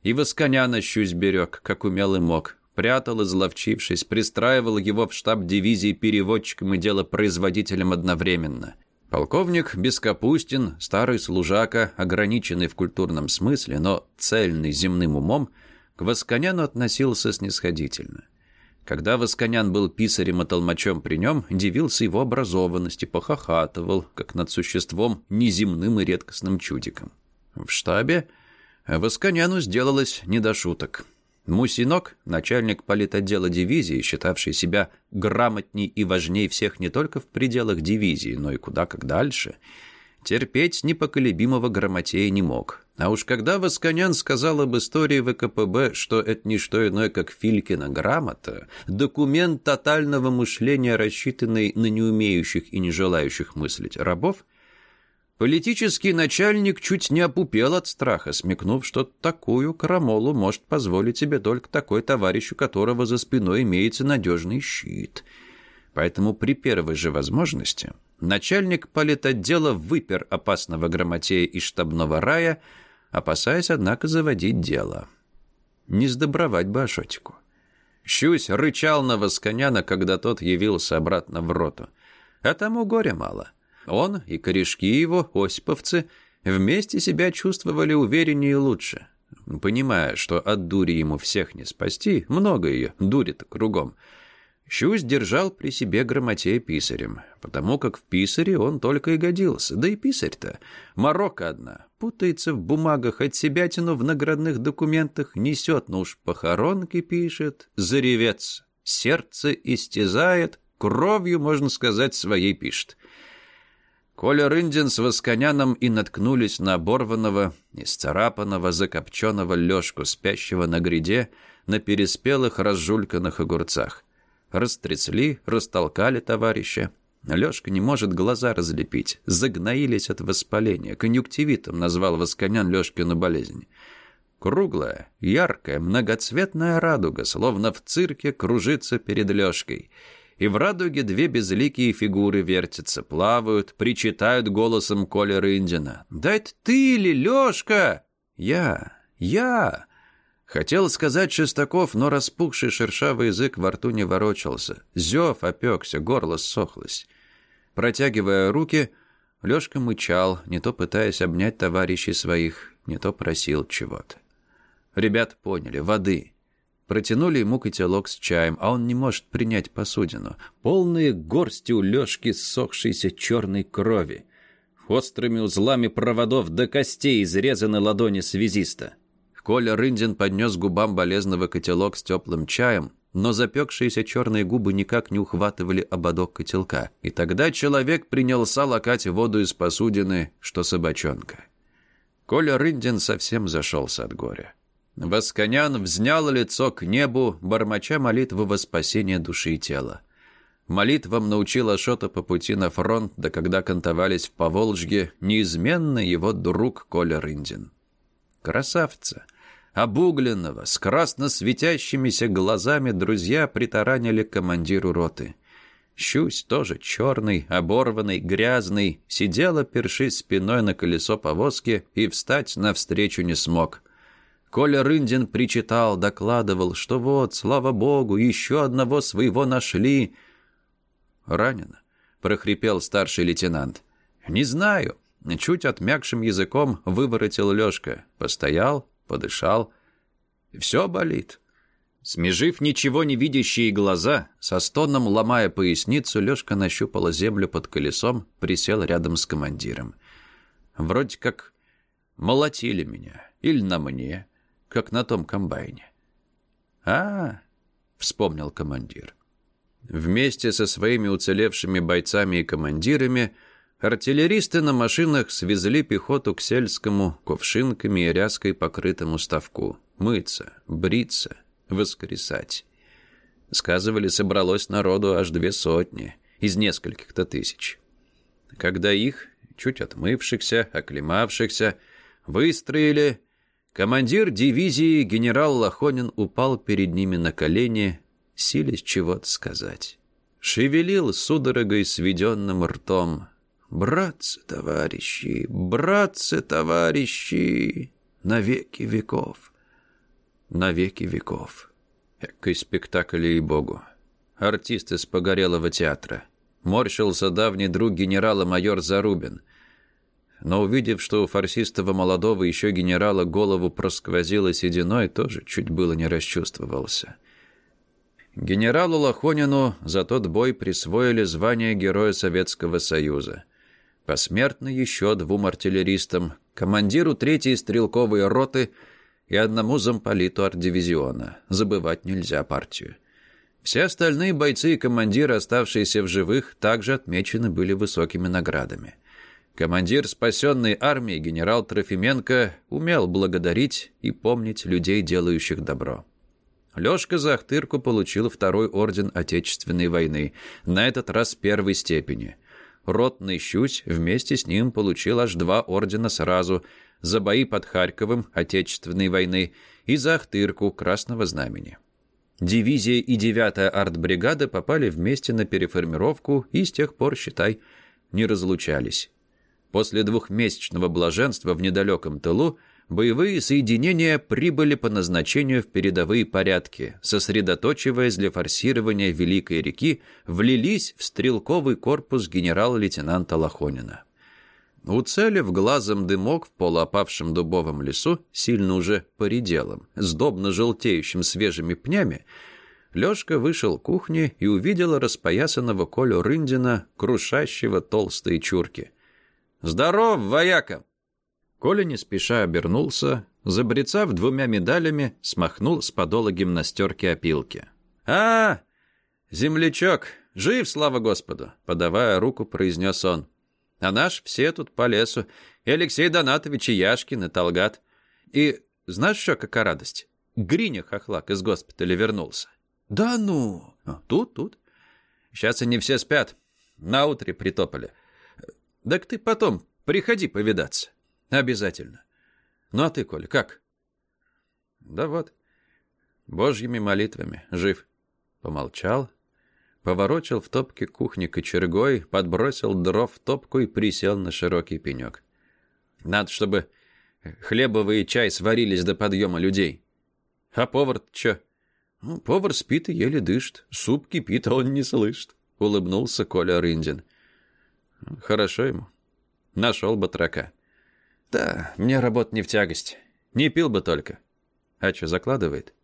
И Восконяна щусь берег, как умел и мог. Прятал, изловчившись, пристраивал его в штаб дивизии переводчиком и делопроизводителем одновременно. Полковник Бескапустин, старый служака, ограниченный в культурном смысле, но цельный земным умом, к Восконяну относился снисходительно. Когда Восконян был писарем и толмачом при нем, дивился его образованности, похохатывал, как над существом неземным и редкостным чудиком. В штабе Восконяну сделалось не до шуток. Мусинок, начальник политотдела дивизии, считавший себя грамотней и важней всех не только в пределах дивизии, но и куда как дальше, терпеть непоколебимого грамотея не мог. А уж когда Восконян сказал об истории ВКПБ, что это не что иное, как Филькина грамота, документ тотального мышления, рассчитанный на неумеющих и не желающих мыслить рабов, Политический начальник чуть не опупел от страха, смекнув, что такую крамолу может позволить себе только такой товарищ, у которого за спиной имеется надежный щит. Поэтому при первой же возможности начальник политотдела выпер опасного грамотея из штабного рая, опасаясь, однако, заводить дело. Не сдобровать бы Ашотику. Щусь рычал на Восконяна, когда тот явился обратно в роту. А тому горя мало — он и корешки его, осиповцы, вместе себя чувствовали увереннее и лучше. Понимая, что от дури ему всех не спасти, много ее, дури-то кругом, Щусь держал при себе грамотея писарем, потому как в писаре он только и годился. Да и писарь-то, морока одна, путается в бумагах, от себятину в наградных документах несет, но уж похоронки пишет, заревец, сердце истязает, кровью, можно сказать, своей пишет. Коля Рындин с Восконяном и наткнулись на оборванного, исцарапанного, закопченного Лёшку, спящего на гряде, на переспелых, разжульканных огурцах. Растрясли, растолкали товарища. Лёшка не может глаза разлепить. Загноились от воспаления. Конъюнктивитом назвал Восконян Лёшкину болезнь. Круглая, яркая, многоцветная радуга, словно в цирке, кружится перед Лёшкой — и в радуге две безликие фигуры вертятся, плавают, причитают голосом Коля Рындина. «Да это ты ли, Лёшка?» «Я, я!» Хотел сказать Шестаков, но распухший шершавый язык во рту не ворочался. Зев опекся, горло ссохлось. Протягивая руки, Лёшка мычал, не то пытаясь обнять товарищей своих, не то просил чего-то. Ребят поняли, воды. Протянули ему котелок с чаем, а он не может принять посудину. Полные горсти у Лёшки ссохшейся черной крови. Острыми узлами проводов до костей изрезаны ладони связиста. Коля Рындин поднес губам болезного котелок с теплым чаем, но запекшиеся черные губы никак не ухватывали ободок котелка. И тогда человек принялся лакать воду из посудины, что собачонка. Коля Рындин совсем зашелся от горя. Восконян взнял лицо к небу, бормоча молитву во спасение души и тела. Молитвам научил Ашота по пути на фронт, да когда кантовались в Поволжье, неизменно его друг Коля Рындин. Красавца! Обугленного, с красно светящимися глазами друзья притаранили командиру роты. Щусь, тоже черный, оборванный, грязный, сидела, перши спиной на колесо повозки и встать навстречу не смог — Коля Рындин причитал, докладывал, что вот, слава богу, еще одного своего нашли. «Ранено», — прохрипел старший лейтенант. «Не знаю». Чуть отмякшим языком выворотил Лёшка. Постоял, подышал. «Все болит». Смежив ничего не видящие глаза, со стоном ломая поясницу, Лёшка нащупала землю под колесом, присел рядом с командиром. Вроде как молотили меня. Или на мне как на том комбайне. «А, — вспомнил командир. Вместе со своими уцелевшими бойцами и командирами артиллеристы на машинах свезли пехоту к сельскому кувшинками и ряской покрытому ставку. Мыться, бриться, воскресать. Сказывали, собралось народу аж две сотни из нескольких-то тысяч. Когда их, чуть отмывшихся, оклемавшихся, выстроили, командир дивизии генерал Лохонин упал перед ними на колени, силясь чего-то сказать. Шевелил судорогой сведенным ртом. «Братцы, товарищи, братцы, товарищи, навеки веков, навеки веков». Экой спектакль и богу. Артист из погорелого театра. Морщился давний друг генерала-майор Зарубин. Но увидев, что у фарсистого молодого еще генерала голову просквозило сединой, тоже чуть было не расчувствовался. Генералу Лохонину за тот бой присвоили звание Героя Советского Союза. Посмертно еще двум артиллеристам, командиру третьей стрелковой роты и одному замполиту арт-дивизиона. Забывать нельзя партию. Все остальные бойцы и командиры, оставшиеся в живых, также отмечены были высокими наградами. Командир спасенной армии генерал Трофименко умел благодарить и помнить людей, делающих добро. Лёшка за Ахтырку получил второй орден Отечественной войны, на этот раз первой степени. Ротный Щусь вместе с ним получил аж два ордена сразу за бои под Харьковым Отечественной войны и за Ахтырку Красного Знамени. Дивизия и 9-я артбригада попали вместе на переформировку и с тех пор, считай, не разлучались. После двухмесячного блаженства в недалеком тылу боевые соединения прибыли по назначению в передовые порядки, сосредоточиваясь для форсирования Великой реки, влились в стрелковый корпус генерала-лейтенанта Лохонина. Уцелив глазом дымок в полуопавшем дубовом лесу, сильно уже поределым, сдобно желтеющим свежими пнями, Лёшка вышел к кухне и увидел распоясанного Колю Рындина, крушащего толстые чурки. «Здоров, вояка!» Коля не спеша обернулся, забрецав двумя медалями, смахнул с подола гимнастерки опилки. «А, землячок, жив, слава Господу!» Подавая руку, произнес он. А наш все тут по лесу. И Алексей Донатович, и Яшкин, и Талгат. И знаешь что, какая радость? Гриня Хохлак из госпиталя вернулся. Да ну! А, тут, тут. Сейчас они все спят. На утре притопали. Так ты потом приходи повидаться. Обязательно. Ну а ты, Коля, как? Да вот. Божьими молитвами. Жив. Помолчал, Поворочил в топке кухни кочергой, подбросил дров в топку и присел на широкий пенек. Надо, чтобы хлебовый чай сварились до подъема людей. А повар чё? Ну, повар спит и еле дышит. Суп кипит, а он не слышит. Улыбнулся Коля Рындин. Хорошо ему. Нашел батрака. Да, мне работа не в тягость. Не пил бы только. А что, закладывает?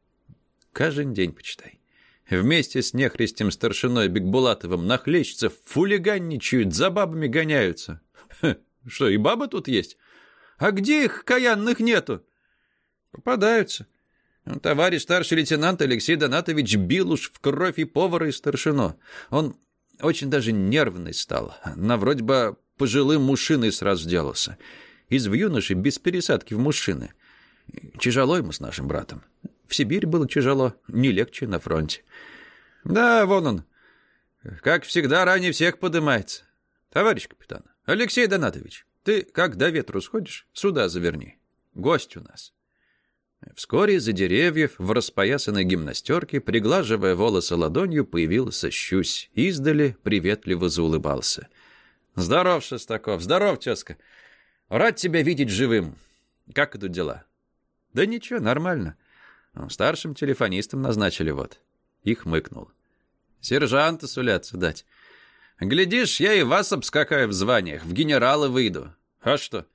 Каждый день почитай. Вместе с нехристем старшиной Бекбулатовым нахлещется, фулиганничают, за бабами гоняются. Ха, что, и бабы тут есть? А где их каянных нету? Попадаются. Товарищ старший лейтенант Алексей Донатович бил уж в кровь и повара, и старшино. Он очень даже нервный стал. На вроде бы пожилым мужчиной сразу сделался. Из в юноши без пересадки в мужчины. Тяжело ему с нашим братом. В Сибирь было тяжело, не легче на фронте. Да, вон он. Как всегда, ранее всех подымается. Товарищ капитан, Алексей Донатович, ты как до ветру сходишь, сюда заверни. Гость у нас. Вскоре за деревьев в распоясанной гимнастерке, приглаживая волосы ладонью, появился щусь. Издали приветливо заулыбался. «Здоров, Шестаков! Здоров, тезка! Рад тебя видеть живым! Как идут дела?» «Да ничего, нормально. Старшим телефонистом назначили вот. Их мыкнул. Сержанта сулятся дать. Глядишь, я и вас обскакаю в званиях, в генералы выйду. А что?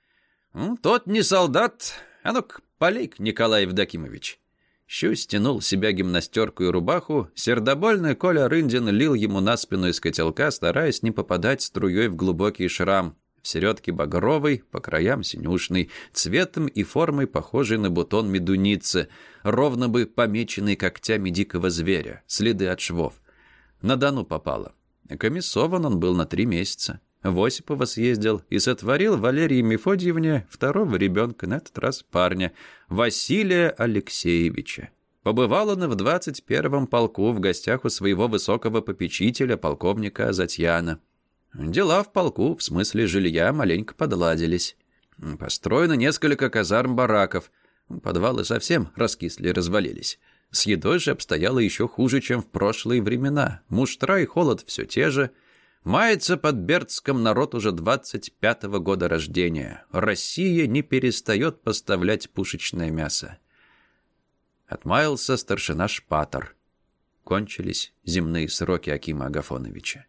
Ну, тот не солдат, а ну-ка, полей Николай Евдокимович. Щу стянул себя гимнастерку и рубаху, сердобольный Коля Рындин лил ему на спину из котелка, стараясь не попадать струей в глубокий шрам, в середке багровый, по краям синюшный, цветом и формой похожий на бутон медуницы, ровно бы помеченный когтями дикого зверя, следы от швов. На Дону попало. Комиссован он был на три месяца. В Осипова съездил и сотворил Валерии Мефодьевне второго ребенка, на этот раз парня, Василия Алексеевича. Побывал он в 21-м полку в гостях у своего высокого попечителя, полковника Азатьяна. Дела в полку, в смысле жилья, маленько подладились. Построено несколько казарм-бараков. Подвалы совсем раскисли и развалились. С едой же обстояло еще хуже, чем в прошлые времена. Муштра и холод все те же. Мается под Бердском народ уже 25-го года рождения. Россия не перестает поставлять пушечное мясо. Отмаялся старшина Шпатор. Кончились земные сроки Акима Агафоновича.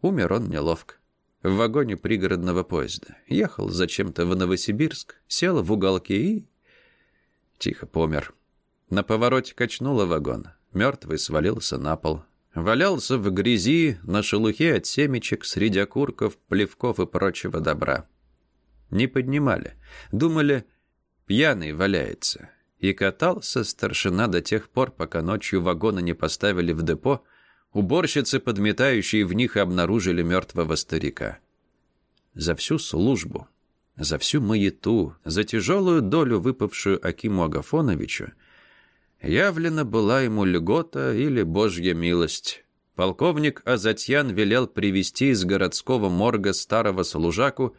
Умер он неловко. В вагоне пригородного поезда. Ехал зачем-то в Новосибирск, сел в уголке и... Тихо помер. На повороте качнуло вагон. Мертвый свалился на пол. Валялся в грязи, на шелухе от семечек, среди окурков, плевков и прочего добра. Не поднимали. Думали, пьяный валяется и катался старшина до тех пор, пока ночью вагоны не поставили в депо, уборщицы, подметающие в них, обнаружили мертвого старика. За всю службу, за всю маяту, за тяжелую долю, выпавшую Акиму Агафоновичу, явлена была ему льгота или божья милость. Полковник Азатьян велел привести из городского морга старого служаку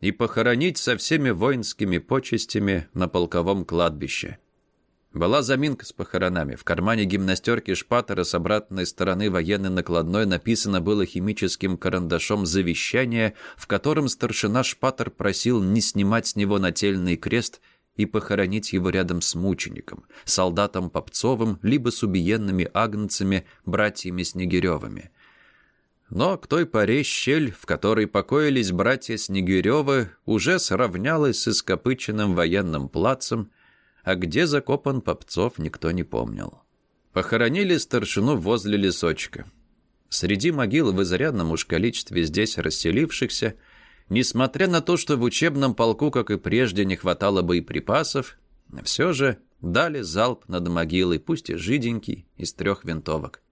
и похоронить со всеми воинскими почестями на полковом кладбище. Была заминка с похоронами. В кармане гимнастерки Шпатера с обратной стороны военной накладной написано было химическим карандашом завещание, в котором старшина Шпатер просил не снимать с него нательный крест и похоронить его рядом с мучеником, солдатом Попцовым, либо с убиенными агнцами, братьями Снегиревыми. Но к той поре щель, в которой покоились братья Снегиревы, уже сравнялась с ископыченным военным плацем, а где закопан Попцов, никто не помнил. Похоронили старшину возле лесочка. Среди могил в изрядном уж количестве здесь расселившихся, несмотря на то, что в учебном полку, как и прежде, не хватало боеприпасов, все же дали залп над могилой, пусть и жиденький, из трех винтовок.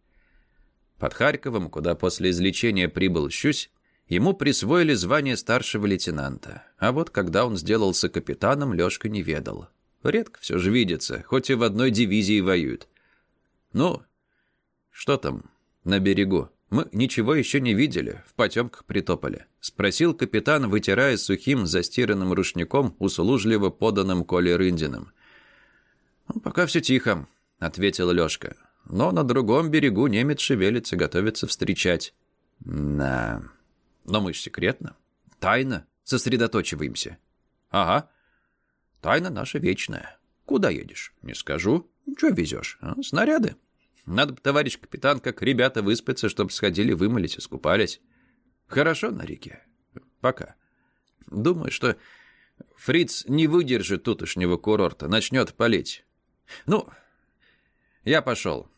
Под Харьковом, куда после излечения прибыл Щусь, ему присвоили звание старшего лейтенанта. А вот когда он сделался капитаном, Лёшка не ведал. Редко все же видится, хоть и в одной дивизии воюют. Ну, что там на берегу? Мы ничего еще не видели, в потемках притопали. Спросил капитан, вытирая сухим застиранным рушником, услужливо поданным Колей Рындиным. «Ну, «Пока все тихо», — ответил Лёшка. Но на другом берегу немец шевелится, готовится встречать. Да. Но мы ж секретно. Тайно сосредоточиваемся. Ага. Тайна наша вечная. Куда едешь? Не скажу. Что везешь? А? Снаряды. Надо бы, товарищ капитан, как ребята выспаться, чтобы сходили, вымылись, искупались. Хорошо на реке. Пока. Думаю, что Фриц не выдержит тутошнего курорта, начнет палить. Ну, я пошел.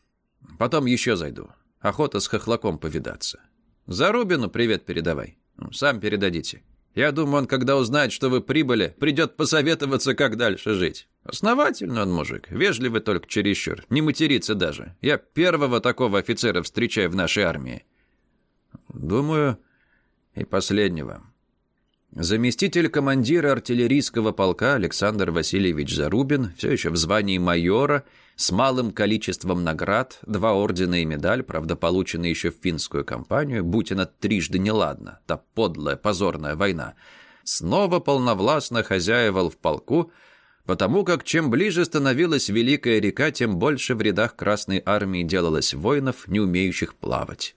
Потом еще зайду. Охота с хохлаком повидаться. Зарубину привет передавай. Сам передадите. Я думаю, он, когда узнает, что вы прибыли, придет посоветоваться, как дальше жить. Основательный он мужик, вежливый только чересчур, не матерится даже. Я первого такого офицера встречаю в нашей армии. Думаю, и последнего. Заместитель командира артиллерийского полка Александр Васильевич Зарубин, все еще в звании майора, с малым количеством наград, два ордена и медаль, правда, полученные еще в финскую кампанию, будь она трижды неладна, та подлая, позорная война, снова полновластно хозяевал в полку, потому как чем ближе становилась Великая река, тем больше в рядах Красной армии делалось воинов, не умеющих плавать.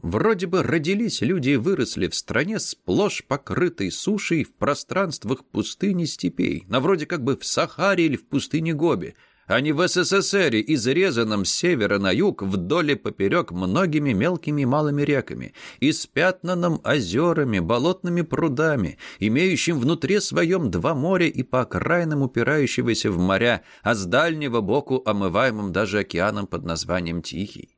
Вроде бы родились люди и выросли в стране, сплошь покрытой сушей в пространствах пустыни степей, на вроде как бы в Сахаре или в пустыне Гоби, а не в СССР, изрезанном с севера на юг вдоль и поперек многими мелкими малыми реками, испятнанном озерами, болотными прудами, имеющим внутри своем два моря и по окраинам упирающегося в моря, а с дальнего боку омываемым даже океаном под названием Тихий.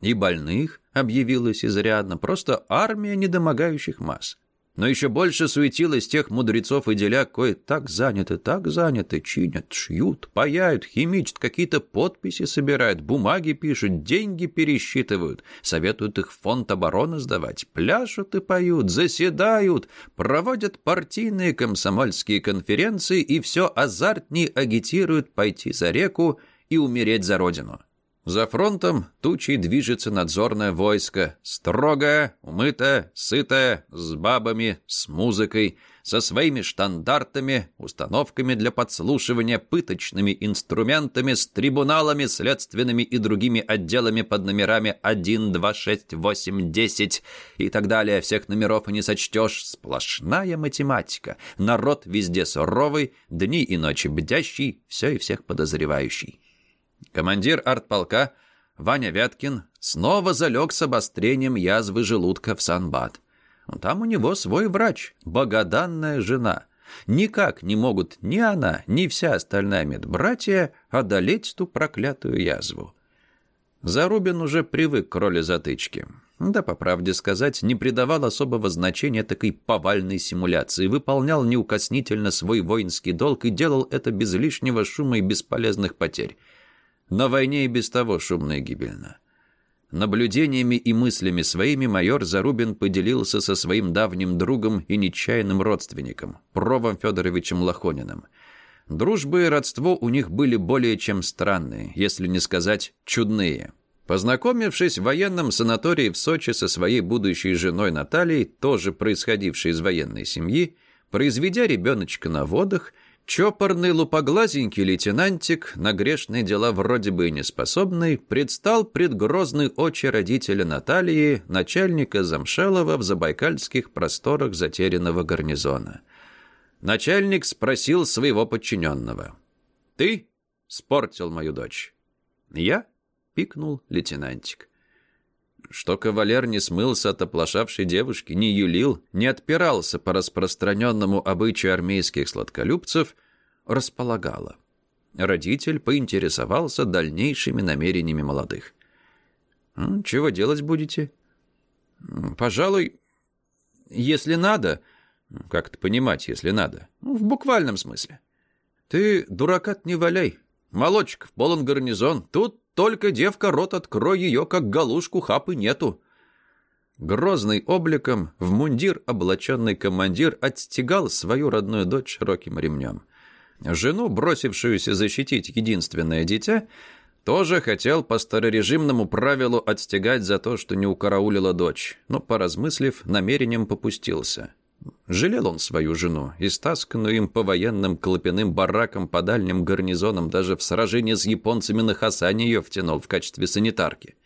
И больных объявилось изрядно, просто армия недомогающих масс. Но еще больше суетилось тех мудрецов и деляк, кое так заняты, так заняты, чинят, шьют, паяют, химичат, какие-то подписи собирают, бумаги пишут, деньги пересчитывают, советуют их в фонд обороны сдавать, пляшут и поют, заседают, проводят партийные комсомольские конференции и все азартнее агитируют пойти за реку и умереть за родину. За фронтом тучей движется надзорное войско, строгое, умытое, сытое, с бабами, с музыкой, со своими штандартами, установками для подслушивания, пыточными инструментами, с трибуналами, следственными и другими отделами под номерами 1, 2, 6, 8, 10 и так далее. Всех номеров и не сочтешь. Сплошная математика. Народ везде суровый, дни и ночи бдящий, все и всех подозревающий. Командир артполка Ваня Вяткин снова залег с обострением язвы желудка в Санбат. Там у него свой врач, богоданная жена. Никак не могут ни она, ни вся остальная медбратья одолеть ту проклятую язву. Зарубин уже привык к роли затычки. Да, по правде сказать, не придавал особого значения такой повальной симуляции, выполнял неукоснительно свой воинский долг и делал это без лишнего шума и бесполезных потерь. На войне и без того шумно и гибельно. Наблюдениями и мыслями своими майор Зарубин поделился со своим давним другом и нечаянным родственником, Провом Федоровичем Лохониным. Дружбы и родство у них были более чем странные, если не сказать чудные. Познакомившись в военном санатории в Сочи со своей будущей женой Натальей, тоже происходившей из военной семьи, произведя ребеночка на водах – Чопорный лупоглазенький лейтенантик, на грешные дела вроде бы и неспособный, предстал пред грозной очи родителя Натальи, начальника Замшелова в забайкальских просторах затерянного гарнизона. Начальник спросил своего подчиненного. «Ты спортил мою дочь?» «Я?» — пикнул лейтенантик. Что кавалер не смылся от оплошавшей девушки, не юлил, не отпирался по распространенному обычаю армейских сладколюбцев, располагало. Родитель поинтересовался дальнейшими намерениями молодых. «Чего делать будете?» «Пожалуй, если надо...» «Как это понимать, если надо?» «В буквальном смысле». «Ты, дурака не валяй. Молочков, полон гарнизон. Тут только девка рот открой ее, как галушку хапы нету. Грозный обликом, в мундир облаченный командир отстегал свою родную дочь широким ремнем. Жену, бросившуюся защитить единственное дитя, тоже хотел по старорежимному правилу отстегать за то, что не укараулила дочь, но, поразмыслив, намерением попустился. Жалел он свою жену, и стасканную им по военным клопяным баракам по дальним гарнизонам даже в сражении с японцами на Хасане ее втянул в качестве санитарки.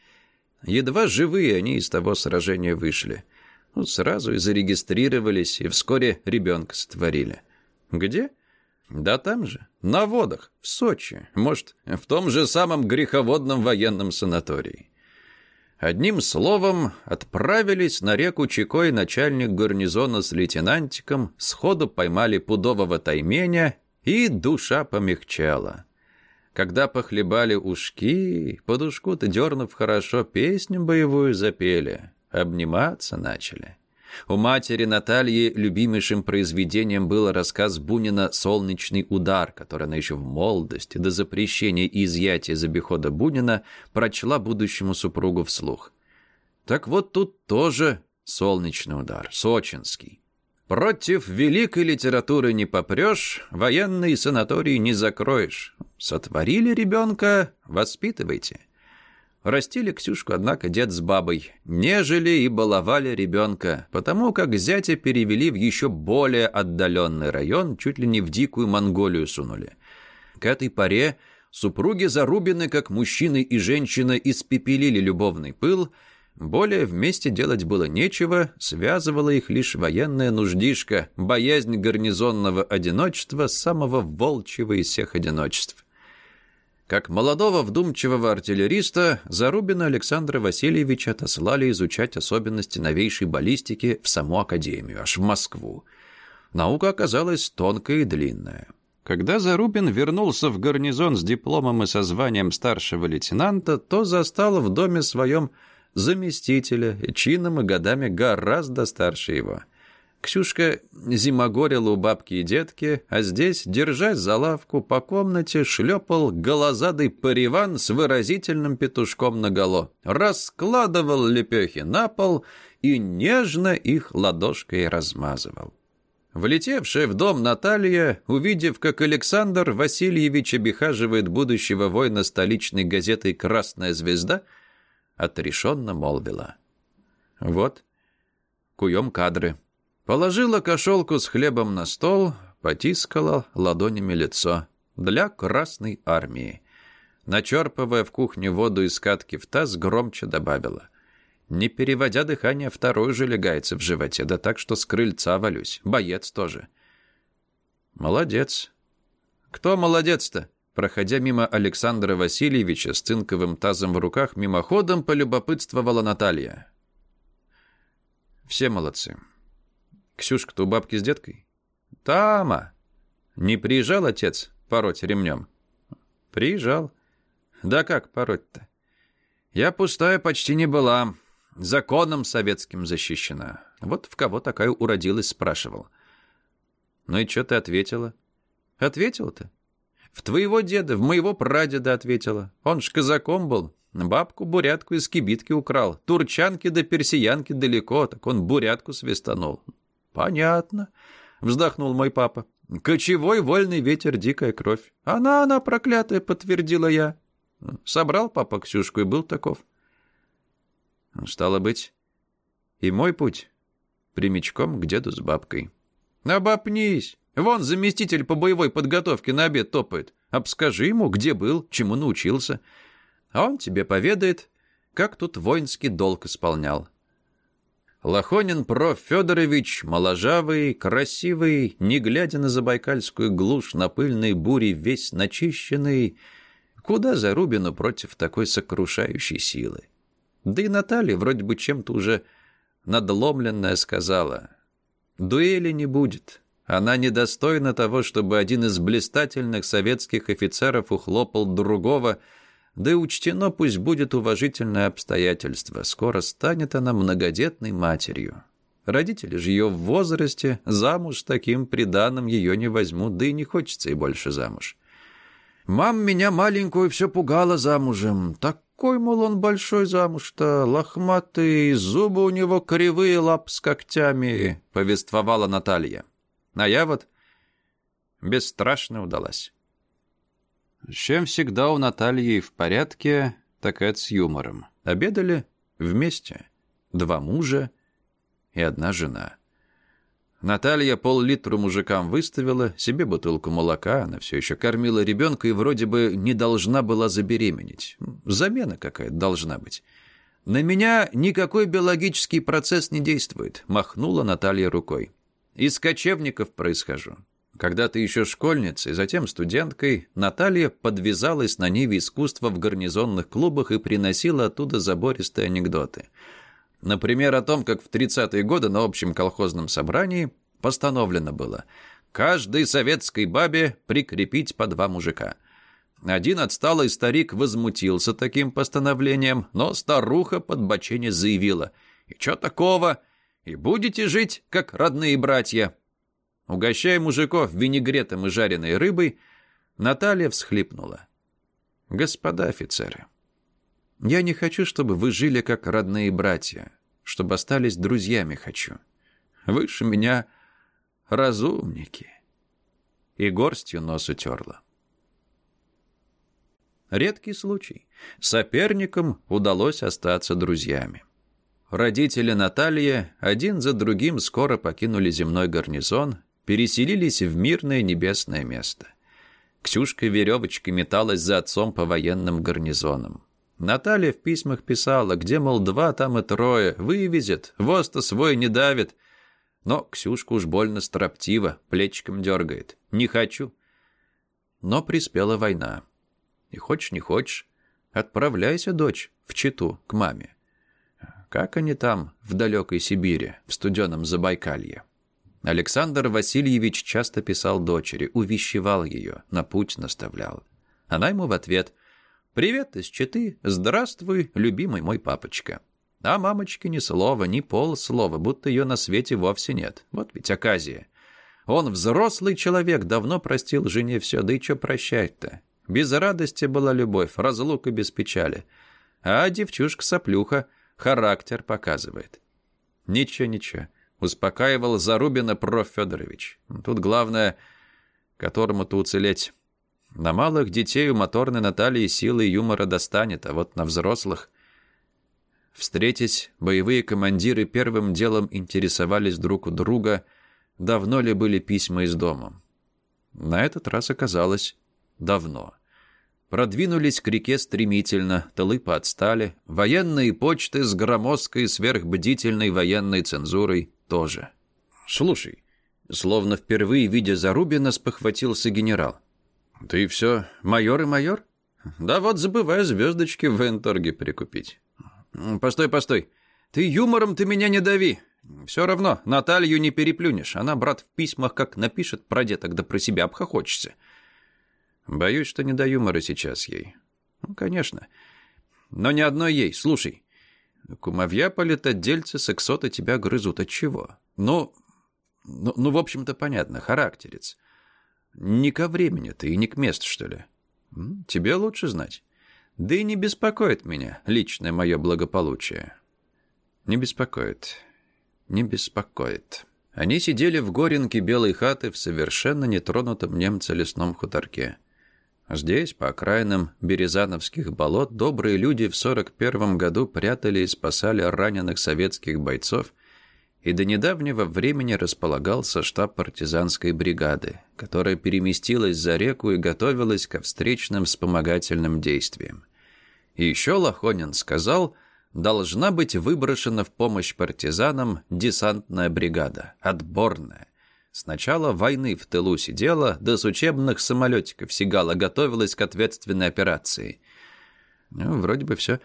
Едва живые они из того сражения вышли. Ну, сразу и зарегистрировались, и вскоре ребенка створили. Где? Да там же, на водах, в Сочи, может, в том же самом греховодном военном санатории. Одним словом, отправились на реку Чикой начальник гарнизона с лейтенантиком, сходу поймали пудового тайменя, и душа помягчала. Когда похлебали ушки, под ушку-то дернув хорошо, песню боевую запели, обниматься начали. У матери Натальи любимейшим произведением был рассказ Бунина «Солнечный удар», который она еще в молодости, до запрещения и изъятия из обихода Бунина, прочла будущему супругу вслух. Так вот тут тоже солнечный удар, сочинский. Против великой литературы не попрешь, военный санаторий не закроешь. Сотворили ребенка, воспитывайте. Растили Ксюшку, однако, дед с бабой. Нежели и баловали ребенка, потому как зятя перевели в еще более отдаленный район, чуть ли не в дикую Монголию сунули. К этой поре супруги Зарубины, как мужчины и женщина, испепелили любовный пыл, более вместе делать было нечего, связывала их лишь военная нуждишка, боязнь гарнизонного одиночества, самого волчьего из всех одиночеств. Как молодого вдумчивого артиллериста, Зарубина Александра Васильевича отослали изучать особенности новейшей баллистики в саму Академию, аж в Москву. Наука оказалась тонкая и длинная. Когда Зарубин вернулся в гарнизон с дипломом и со званием старшего лейтенанта, то застал в доме своем заместителя, чином и годами гораздо старше его – Ксюшка зимогорила у бабки и детки, а здесь, держась за лавку, по комнате шлепал голозадый париван с выразительным петушком наголо, раскладывал лепехи на пол и нежно их ладошкой размазывал. Влетевшая в дом Наталья, увидев, как Александр Васильевич обихаживает будущего воина столичной газетой «Красная звезда», отрешенно молвила. «Вот, куем кадры». Положила кошелку с хлебом на стол, потискала ладонями лицо. Для Красной армии. Начерпывая в кухне воду из катки в таз, громче добавила. Не переводя дыхание, второй же легается в животе, да так, что с крыльца валюсь. Боец тоже. Молодец. Кто молодец-то? Проходя мимо Александра Васильевича с цинковым тазом в руках, мимоходом полюбопытствовала Наталья. Все молодцы. Ксюшка-то у бабки с деткой? Тама. Не приезжал отец пороть ремнем? Приезжал. Да как пороть-то? Я пустая почти не была законом советским защищена. Вот в кого такая уродилась, спрашивал. Ну и что ты ответила? Ответила-то? В твоего деда, в моего прадеда ответила. Он ж казаком был. Бабку бурятку из кибитки украл. Турчанки до персиянки далеко, так он бурятку свистанул. Понятно, вздохнул мой папа. Кочевой вольный ветер, дикая кровь. Она, она проклятая, подтвердила я. Собрал папа Ксюшку и был таков. Стало быть, и мой путь прямичком к деду с бабкой. Обопнись! Вон заместитель по боевой подготовке на обед топает. Обскажи ему, где был, чему научился. А он тебе поведает, как тут воинский долг исполнял. Лохонин Проф. Федорович, моложавый, красивый, не глядя на забайкальскую глушь, на пыльной буре весь начищенный, куда Зарубину против такой сокрушающей силы. Да и Наталья вроде бы чем-то уже надломленная сказала. Дуэли не будет. Она недостойна того, чтобы один из блистательных советских офицеров ухлопал другого, да и учтено пусть будет уважительное обстоятельство. Скоро станет она многодетной матерью. Родители же ее в возрасте, замуж таким приданым ее не возьмут, да и не хочется ей больше замуж. Мам меня маленькую все пугала замужем. Так какой, мол, он большой замуж-то, лохматый, зубы у него кривые, лап с когтями», — повествовала Наталья. А я вот бесстрашно удалась. С чем всегда у Натальи в порядке, так это с юмором. Обедали вместе. Два мужа и одна жена. Наталья пол-литра мужикам выставила, себе бутылку молока, она все еще кормила ребенка и вроде бы не должна была забеременеть. Замена какая-то должна быть. «На меня никакой биологический процесс не действует», — махнула Наталья рукой. «Из кочевников происхожу. Когда ты еще школьницей, затем студенткой, Наталья подвязалась на ниве искусства в гарнизонных клубах и приносила оттуда забористые анекдоты — Например, о том, как в 30-е годы на общем колхозном собрании постановлено было каждой советской бабе прикрепить по два мужика. Один отсталый старик возмутился таким постановлением, но старуха под бочине заявила «И чё такого? И будете жить, как родные братья». Угощая мужиков винегретом и жареной рыбой, Наталья всхлипнула. «Господа офицеры». Я не хочу, чтобы вы жили как родные братья, чтобы остались друзьями хочу. Выше меня разумники. И горстью нос утерла. Редкий случай. Соперникам удалось остаться друзьями. Родители Натальи один за другим скоро покинули земной гарнизон, переселились в мирное небесное место. Ксюшка веревочкой металась за отцом по военным гарнизонам. Наталья в письмах писала, где, мол, два, там и трое, вывезет, воз-то свой не давит. Но Ксюшка уж больно строптива, плечиком дергает. Не хочу. Но приспела война. И хочешь, не хочешь, отправляйся, дочь, в Читу, к маме. Как они там, в далекой Сибири, в студеном Забайкалье? Александр Васильевич часто писал дочери, увещевал ее, на путь наставлял. Она ему в ответ – «Привет из Читы. Здравствуй, любимый мой папочка». А мамочке ни слова, ни полслова, будто ее на свете вовсе нет. Вот ведь оказия. Он взрослый человек, давно простил жене все, да и что прощать-то? Без радости была любовь, разлука без печали. А девчушка-соплюха характер показывает. Ничего-ничего, успокаивал Зарубина проф. Федорович. Тут главное, которому-то уцелеть. На малых детей у моторной Натальи силы юмора достанет, а вот на взрослых... Встретясь, боевые командиры первым делом интересовались друг у друга, давно ли были письма из дома. На этот раз оказалось давно. Продвинулись к реке стремительно, тылы подстали, военные почты с громоздкой сверхбдительной военной цензурой тоже. «Слушай», словно впервые видя Зарубина, спохватился генерал. «Ты все майор и майор? Да вот забываю звездочки в Энторге прикупить». «Постой, постой. Ты юмором ты меня не дави. Все равно Наталью не переплюнешь. Она, брат, в письмах как напишет про деток, да про себя обхохочется». «Боюсь, что не до юмора сейчас ей». «Ну, конечно. Но не одной ей. Слушай, кумовья политотдельцы сексоты тебя грызут. От чего? Ну, ну, ну в общем-то, понятно, характерец». Не ко времени ты и не к месту, что ли? Тебе лучше знать. Да и не беспокоит меня личное мое благополучие. Не беспокоит. Не беспокоит. Они сидели в горенке белой хаты в совершенно нетронутом немце лесном хуторке. Здесь, по окраинам Березановских болот, добрые люди в 41 году прятали и спасали раненых советских бойцов – и до недавнего времени располагался штаб партизанской бригады, которая переместилась за реку и готовилась ко встречным вспомогательным действиям. И еще Лохонин сказал, должна быть выброшена в помощь партизанам десантная бригада, отборная. С начала войны в тылу сидела, да с учебных самолетиков сигала, готовилась к ответственной операции. Ну, вроде бы все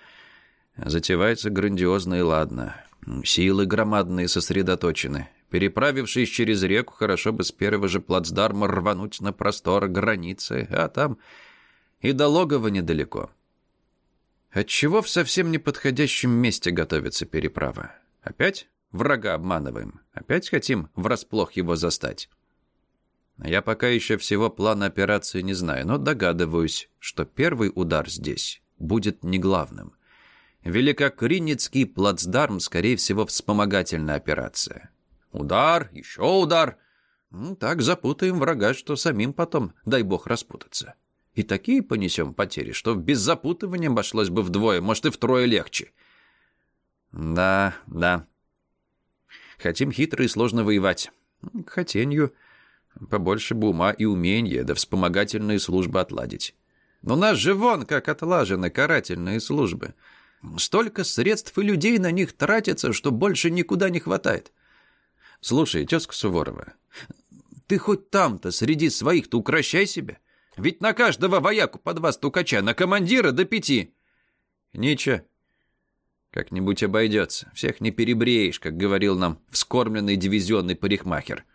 затевается грандиозно и ладно. Силы громадные сосредоточены. Переправившись через реку, хорошо бы с первого же плацдарма рвануть на простор границы, а там и до логова недалеко. Отчего в совсем неподходящем месте готовится переправа? Опять врага обманываем? Опять хотим врасплох его застать? Я пока еще всего плана операции не знаю, но догадываюсь, что первый удар здесь будет не главным — Великокринецкий плацдарм, скорее всего, вспомогательная операция. Удар, еще удар. Ну, так запутаем врага, что самим потом, дай бог, распутаться. И такие понесем потери, что без запутывания обошлось бы вдвое, может, и втрое легче. Да, да. Хотим хитро и сложно воевать. К хотенью побольше бы ума и умения, да вспомогательные службы отладить. Но нас же вон как отлажены карательные службы — Столько средств и людей на них тратится, что больше никуда не хватает. Слушай, тезка Суворова, ты хоть там-то среди своих-то укращай себя. Ведь на каждого вояку по два стукача, на командира до пяти. Ничего, как-нибудь обойдется. Всех не перебреешь, как говорил нам вскормленный дивизионный парикмахер.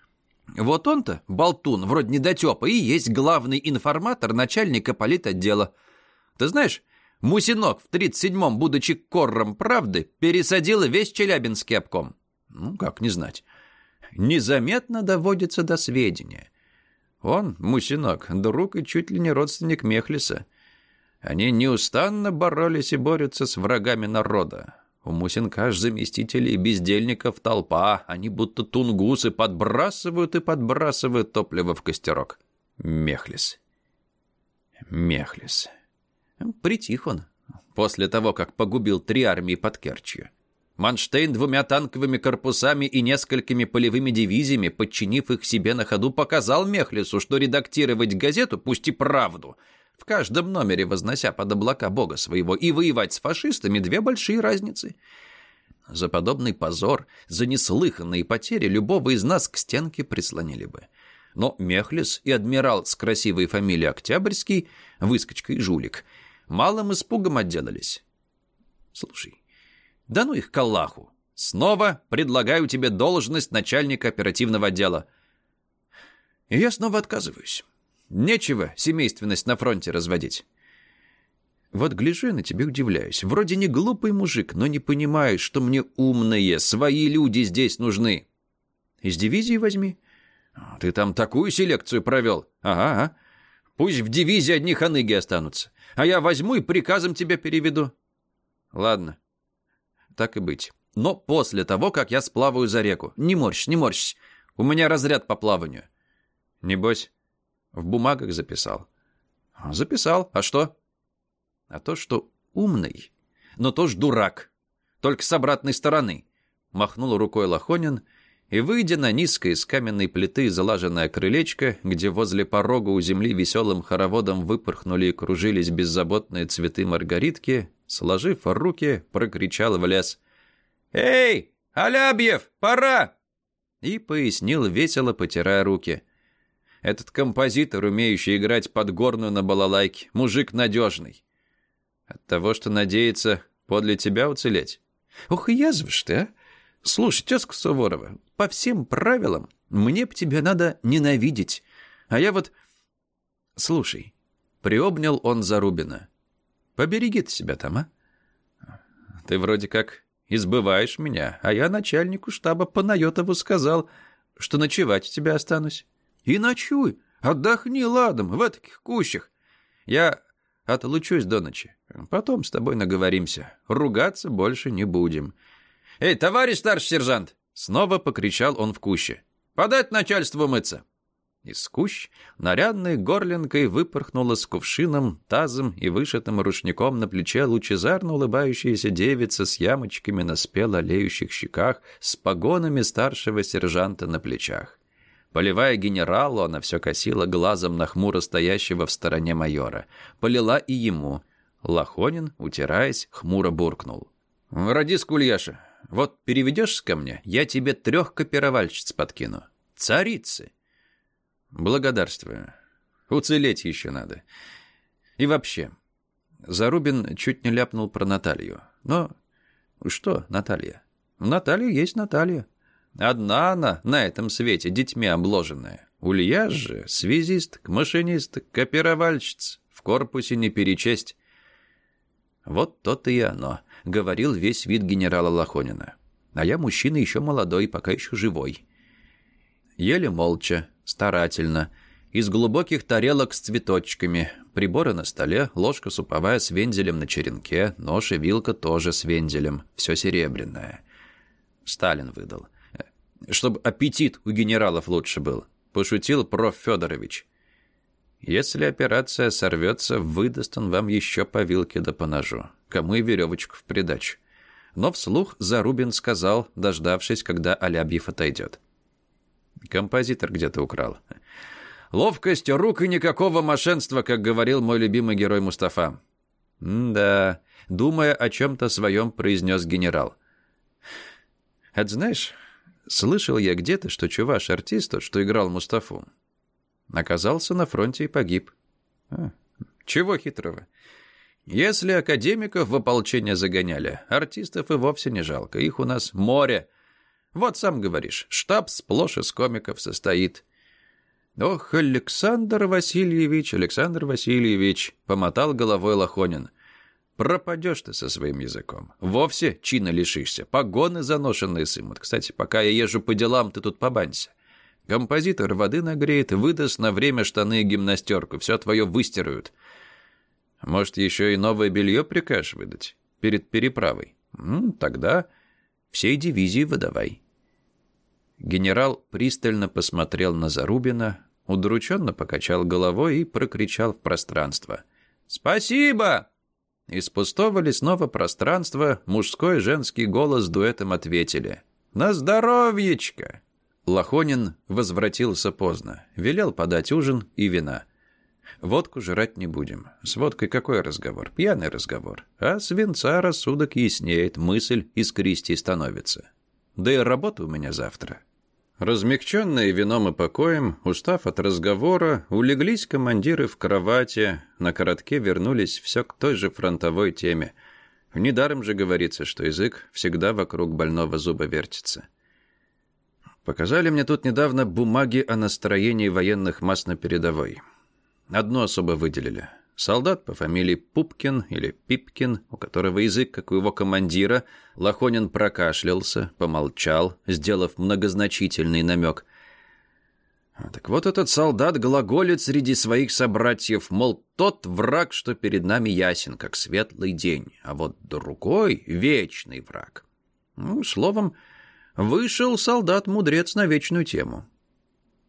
Вот он-то, болтун, вроде недотепа, и есть главный информатор начальника политотдела. Ты знаешь, Мусинок в 37-м, будучи корром правды, пересадил весь Челябинский обком. Ну, как не знать. Незаметно доводится до сведения. Он, Мусинок, друг и чуть ли не родственник Мехлиса. Они неустанно боролись и борются с врагами народа. У Мусинка аж заместителей бездельников толпа. Они будто тунгусы подбрасывают и подбрасывают топливо в костерок. Мехлис. Мехлис. Притих он после того, как погубил три армии под Керчью. Манштейн двумя танковыми корпусами и несколькими полевыми дивизиями, подчинив их себе на ходу, показал Мехлису, что редактировать газету, пусть и правду, в каждом номере вознося под облака бога своего, и воевать с фашистами — две большие разницы. За подобный позор, за неслыханные потери любого из нас к стенке прислонили бы. Но Мехлис и адмирал с красивой фамилией Октябрьский, выскочка и жулик — малым испугом отделались. Слушай, да ну их к Аллаху. Снова предлагаю тебе должность начальника оперативного отдела. И я снова отказываюсь. Нечего семейственность на фронте разводить. Вот гляжу я на тебя удивляюсь. Вроде не глупый мужик, но не понимаешь, что мне умные, свои люди здесь нужны. Из дивизии возьми. Ты там такую селекцию провел. Ага, ага. Пусть в дивизии одни ханыги останутся. А я возьму и приказом тебя переведу. Ладно. Так и быть. но после того, как я сплаваю за реку. Не морщ, не морщ. У меня разряд по плаванию». «Небось, в бумагах записал?» «Записал. А что?» «А то, что умный, но тоже дурак. Только с обратной стороны». Махнул рукой Лохонин и, выйдя на низкое из каменной плиты залаженное крылечко, где возле порога у земли веселым хороводом выпорхнули и кружились беззаботные цветы маргаритки, сложив руки, прокричал в лес. «Эй, Алябьев, пора!» И пояснил, весело потирая руки. «Этот композитор, умеющий играть подгорную на балалайке, мужик надежный. От того, что надеется подле тебя уцелеть. Ух, язвишь ты, а? Слушай, тезка Суворова, по всем правилам мне б тебя надо ненавидеть. А я вот... Слушай, приобнял он Зарубина. Побереги ты себя там, а? Ты вроде как избываешь меня, а я начальнику штаба Панайотову сказал, что ночевать у тебя останусь. И ночуй, отдохни ладом в таких кущах. Я отлучусь до ночи. Потом с тобой наговоримся. Ругаться больше не будем. «Эй, товарищ старший сержант!» Снова покричал он в куще. «Подать начальству мыться!» Из кущ нарядной горлинкой выпорхнула с кувшином, тазом и вышитым рушником на плече лучезарно улыбающаяся девица с ямочками на спело олеющих щеках, с погонами старшего сержанта на плечах. Поливая генералу, она все косила глазом на хмуро стоящего в стороне майора. Полила и ему. Лохонин, утираясь, хмуро буркнул. «Радис Кульяша, вот переведешь ко мне, я тебе трех копировальщиц подкину. Царицы. Благодарствую. Уцелеть еще надо. И вообще, Зарубин чуть не ляпнул про Наталью. Но что Наталья? Наталья есть Наталья. Одна она на этом свете детьми обложенная. Ульяс же связист, машинист, копировальщиц. В корпусе не перечесть. Вот то-то и оно говорил весь вид генерала Лохонина. А я мужчина еще молодой, пока еще живой. Ели молча, старательно, из глубоких тарелок с цветочками, приборы на столе, ложка суповая с вензелем на черенке, нож и вилка тоже с вензелем, все серебряное. Сталин выдал. Чтобы аппетит у генералов лучше был, пошутил проф. Федорович. Если операция сорвется, выдаст он вам еще по вилке да по ножу. Кому и веревочку в придачу. Но вслух Зарубин сказал, дождавшись, когда Алябьев отойдет. Композитор где-то украл. Ловкость рук и никакого мошенства, как говорил мой любимый герой Мустафа. «Да», — думая о чем-то своем, произнес генерал. «Это знаешь, слышал я где-то, что чуваш-артист тот, что играл Мустафу, Оказался на фронте и погиб. А, чего хитрого? Если академиков в ополчение загоняли, артистов и вовсе не жалко. Их у нас море. Вот сам говоришь, штаб сплошь из комиков состоит. Ох, Александр Васильевич, Александр Васильевич, помотал головой Лохонин. Пропадешь ты со своим языком. Вовсе чина лишишься. Погоны заношенные сымут. Кстати, пока я езжу по делам, ты тут побанься. Композитор воды нагреет, выдаст на время штаны и гимнастерку. Все твое выстирают. Может, еще и новое белье прикажешь выдать? Перед переправой? Ну, тогда всей дивизии выдавай. Генерал пристально посмотрел на Зарубина, удрученно покачал головой и прокричал в пространство. «Спасибо!» Из пустого лесного пространства мужской и женский голос дуэтом ответили. «На здоровьечко!» Лохонин возвратился поздно. Велел подать ужин и вина. Водку жрать не будем. С водкой какой разговор? Пьяный разговор. А с винца рассудок яснеет, мысль искристей становится. Да и работа у меня завтра. Размягченные вином и покоем, устав от разговора, улеглись командиры в кровати, на коротке вернулись все к той же фронтовой теме. Недаром же говорится, что язык всегда вокруг больного зуба вертится. Показали мне тут недавно бумаги о настроении военных масс на передовой. Одно особо выделили. Солдат по фамилии Пупкин или Пипкин, у которого язык, как у его командира, Лохонин прокашлялся, помолчал, сделав многозначительный намек. Так вот этот солдат глаголит среди своих собратьев, мол, тот враг, что перед нами ясен, как светлый день, а вот другой — вечный враг. Ну, словом, вышел солдат-мудрец на вечную тему.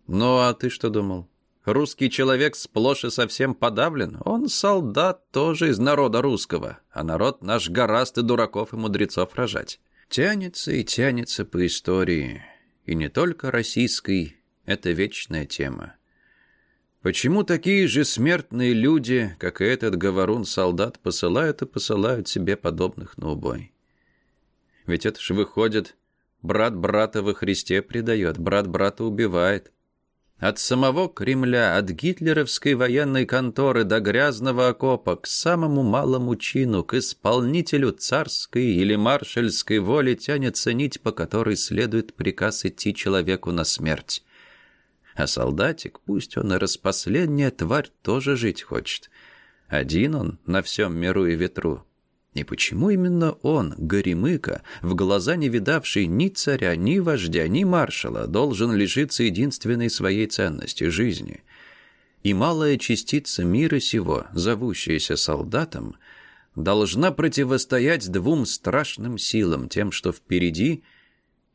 Ну, а ты что думал? Русский человек сплошь и совсем подавлен. Он солдат тоже из народа русского, а народ наш гораст и дураков и мудрецов рожать. Тянется и тянется по истории. И не только российской, это вечная тема. Почему такие же смертные люди, как и этот говорун-солдат, посылают и посылают себе подобных на убой? Ведь это же выходит, брат брата во Христе предает, брат брата убивает. От самого Кремля, от гитлеровской военной конторы до грязного окопа к самому малому чину, к исполнителю царской или маршальской воли тянется нить, по которой следует приказ идти человеку на смерть. А солдатик, пусть он и распоследняя тварь, тоже жить хочет. Один он на всем миру и ветру. И почему именно он, Горемыка, в глаза не видавший ни царя, ни вождя, ни маршала, должен лишиться единственной своей ценности — жизни? И малая частица мира сего, зовущаяся солдатом, должна противостоять двум страшным силам, тем, что впереди,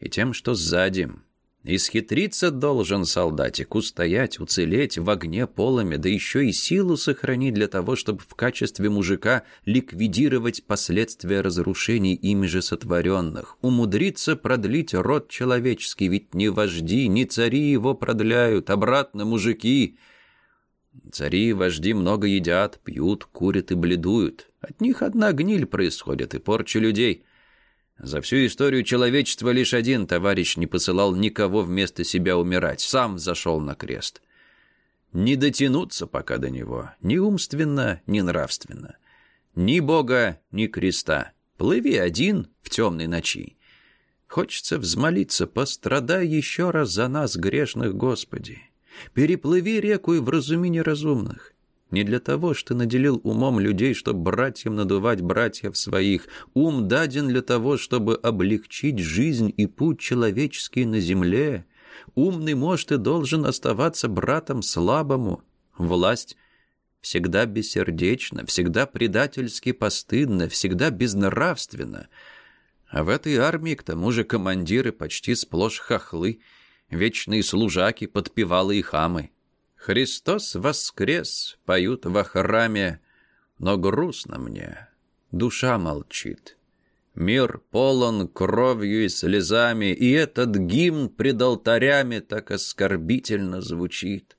и тем, что сзади — Исхитриться должен солдатик, устоять, уцелеть в огне полами, да еще и силу сохранить для того, чтобы в качестве мужика ликвидировать последствия разрушений ими же сотворенных, умудриться продлить род человеческий, ведь ни вожди, ни цари его продляют, обратно мужики. Цари и вожди много едят, пьют, курят и бледуют. От них одна гниль происходит и порча людей — за всю историю человечества лишь один товарищ не посылал никого вместо себя умирать, сам зашел на крест. Не дотянуться пока до него, ни умственно, ни нравственно. Ни Бога, ни креста. Плыви один в темной ночи. Хочется взмолиться, пострадай еще раз за нас, грешных Господи. Переплыви реку и вразуми неразумных. Не для того, что наделил умом людей, чтобы братьям надувать братьев своих. Ум даден для того, чтобы облегчить жизнь и путь человеческий на земле. Умный может и должен оставаться братом слабому. Власть всегда бессердечна, всегда предательски постыдна, всегда безнравственна. А в этой армии, к тому же, командиры почти сплошь хохлы, вечные служаки, подпевалы и хамы. Христос воскрес, поют во храме, но грустно мне, душа молчит. Мир полон кровью и слезами, и этот гимн пред алтарями так оскорбительно звучит.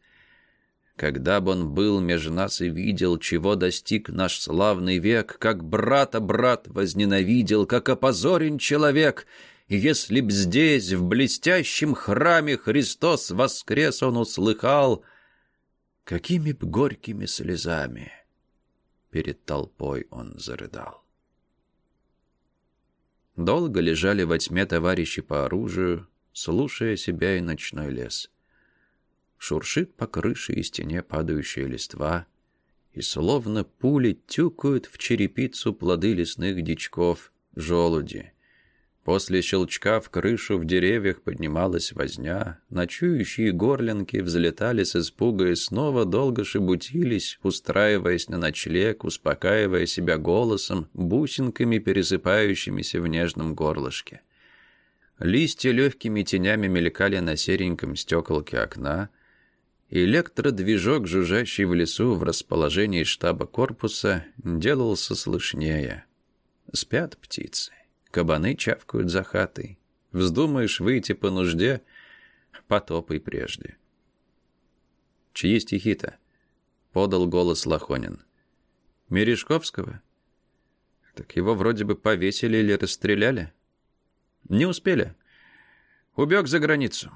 Когда б он был меж нас и видел, чего достиг наш славный век, как брата брат возненавидел, как опозорен человек, если б здесь, в блестящем храме, Христос воскрес он услыхал — Какими б горькими слезами перед толпой он зарыдал. Долго лежали во тьме товарищи по оружию, слушая себя и ночной лес. Шуршит по крыше и стене падающая листва, и словно пули тюкают в черепицу плоды лесных дичков, желуди. После щелчка в крышу в деревьях поднималась возня, ночующие горлинки взлетали с испуга и снова долго шебутились, устраиваясь на ночлег, успокаивая себя голосом, бусинками, пересыпающимися в нежном горлышке. Листья легкими тенями мелькали на сереньком стеколке окна, электродвижок, жужжащий в лесу в расположении штаба корпуса, делался слышнее. Спят птицы. Кабаны чавкают за хатой. Вздумаешь выйти по нужде, потопай прежде. Чьи стихи-то? Подал голос Лохонин. Мережковского? Так его вроде бы повесили или расстреляли. Не успели. Убег за границу.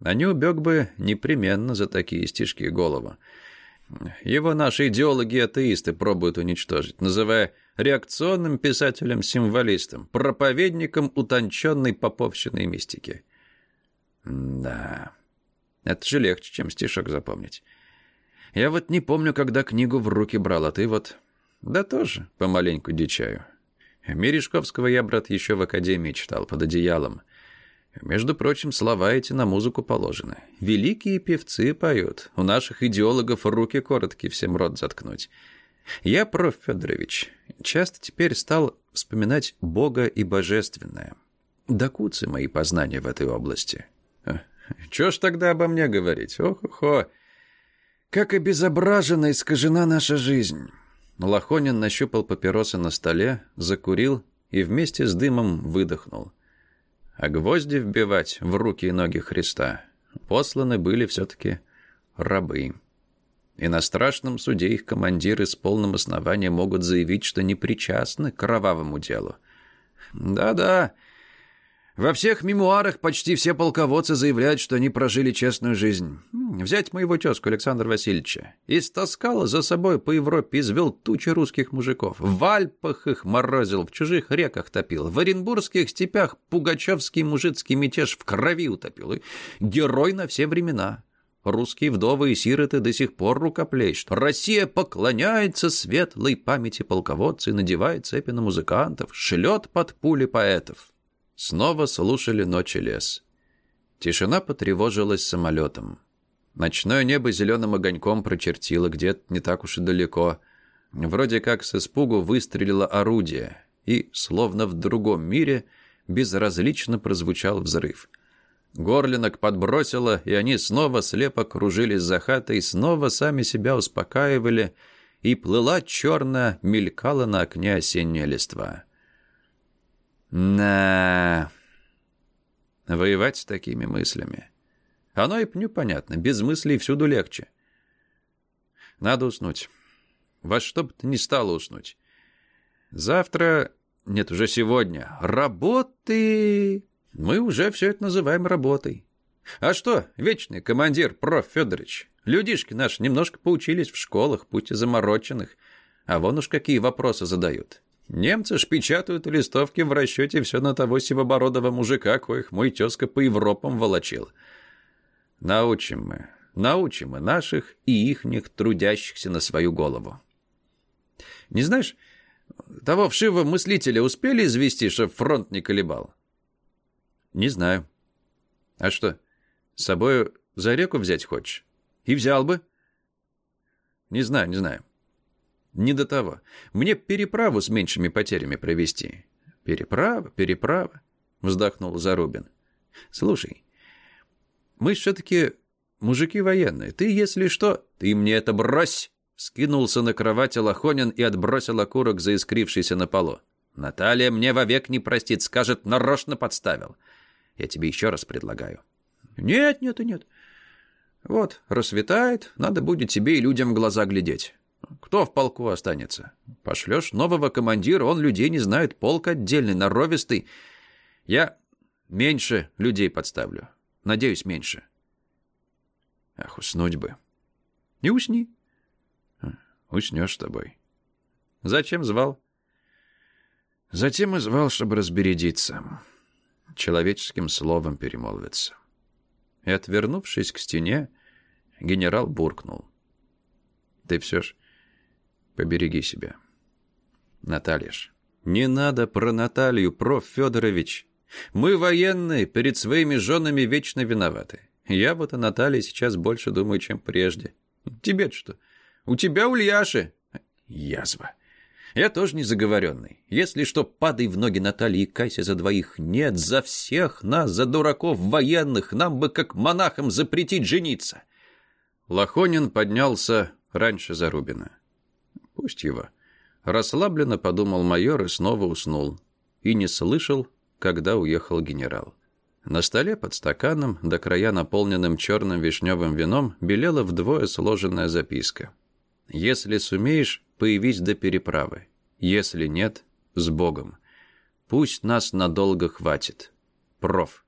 А не убег бы непременно за такие стишки голову. Его наши идеологи-атеисты пробуют уничтожить, называя реакционным писателем-символистом, проповедником утонченной поповщины и мистики. Да, это же легче, чем стишок запомнить. Я вот не помню, когда книгу в руки брал, а ты вот... Да тоже помаленьку дичаю. Мережковского я, брат, еще в академии читал, под одеялом. Между прочим, слова эти на музыку положены. Великие певцы поют. У наших идеологов руки короткие всем рот заткнуть. Я, проф. Федорович, часто теперь стал вспоминать Бога и Божественное. Докуцы мои познания в этой области. Чё ж тогда обо мне говорить? Ох-хо! Как обезображена и искажена наша жизнь. Лохонин нащупал папиросы на столе, закурил и вместе с дымом выдохнул. А гвозди вбивать в руки и ноги Христа посланы были все-таки рабы. И на страшном суде их командиры с полным основанием могут заявить, что не причастны к кровавому делу. Да-да, во всех мемуарах почти все полководцы заявляют, что они прожили честную жизнь. Взять моего тезку Александра Васильевича. Истаскал за собой по Европе, извел тучи русских мужиков. В Альпах их морозил, в чужих реках топил. В Оренбургских степях пугачевский мужицкий мятеж в крови утопил. И герой на все времена. Русские вдовы и сироты до сих пор рукоплещут. Россия поклоняется светлой памяти полководца и надевает цепи на музыкантов, шлет под пули поэтов. Снова слушали ночи лес. Тишина потревожилась самолетом. Ночное небо зеленым огоньком прочертило где-то не так уж и далеко. Вроде как с испугу выстрелило орудие, и, словно в другом мире, безразлично прозвучал взрыв. Горлинок подбросило, и они снова слепо кружились за хатой, снова сами себя успокаивали, и плыла черная, мелькала на окне осенняя листва. На. Воевать с такими мыслями. Оно и пню понятно, без мыслей всюду легче. Надо уснуть. Во что бы то ни стало уснуть. Завтра, нет, уже сегодня, работы. Мы уже все это называем работой. А что, вечный командир, проф. Федорович, людишки наши немножко поучились в школах, пусть и замороченных, а вон уж какие вопросы задают. Немцы ж печатают листовки в расчете все на того сивобородого мужика, коих мой тезка по Европам волочил. Научим мы, научим мы наших и ихних трудящихся на свою голову. Не знаешь, того вшивого мыслителя успели извести, чтоб фронт не колебал? Не знаю. А что, с собою за реку взять хочешь? И взял бы. Не знаю, не знаю. Не до того. Мне переправу с меньшими потерями провести. Переправа, переправа, вздохнул Зарубин. Слушай, мы все-таки мужики военные. Ты, если что, ты мне это брось. Скинулся на кровати Лохонин и отбросил окурок, заискрившийся на полу. Наталья мне вовек не простит, скажет, нарочно подставил. Я тебе еще раз предлагаю. Нет, нет и нет. Вот, рассветает, надо будет тебе и людям в глаза глядеть. Кто в полку останется? Пошлешь нового командира, он людей не знает, полк отдельный, норовистый. Я меньше людей подставлю. Надеюсь, меньше. Ах, уснуть бы. И усни. Уснешь с тобой. Зачем звал? Затем и звал, чтобы разбередиться. Человеческим словом перемолвиться. И, отвернувшись к стене, генерал буркнул. Ты все ж Побереги себя. Натальяш. Не надо про Наталью, проф. Федорович. Мы, военные, перед своими женами вечно виноваты. Я вот о Наталье сейчас больше думаю, чем прежде. тебе что? У тебя Ульяши. Язва. Я тоже не заговоренный. Если что, падай в ноги Натальи и кайся за двоих. Нет, за всех нас, за дураков военных, нам бы как монахам запретить жениться. Лохонин поднялся раньше Зарубина. Пусть его. Расслабленно подумал майор и снова уснул. И не слышал, когда уехал генерал. На столе под стаканом, до края наполненным черным вишневым вином, белела вдвое сложенная записка. «Если сумеешь, появись до переправы. Если нет, с Богом. Пусть нас надолго хватит. Проф».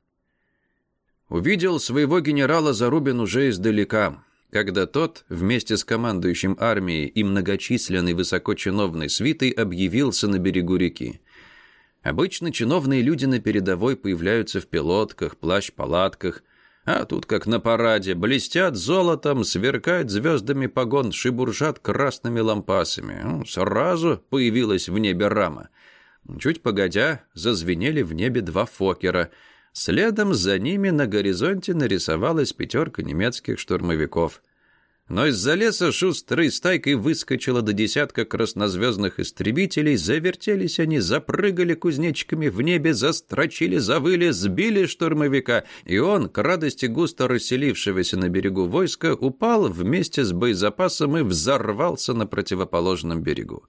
Увидел своего генерала Зарубин уже издалека когда тот, вместе с командующим армией и многочисленной высокочиновной свитой, объявился на берегу реки. Обычно чиновные люди на передовой появляются в пилотках, плащ-палатках, а тут, как на параде, блестят золотом, сверкают звездами погон, шибуржат красными лампасами. Сразу появилась в небе рама. Чуть погодя, зазвенели в небе два фокера — Следом за ними на горизонте нарисовалась пятерка немецких штурмовиков. Но из-за леса шустрой стайкой выскочила до десятка краснозвездных истребителей, завертелись они, запрыгали кузнечиками в небе, застрочили, завыли, сбили штурмовика, и он, к радости густо расселившегося на берегу войска, упал вместе с боезапасом и взорвался на противоположном берегу.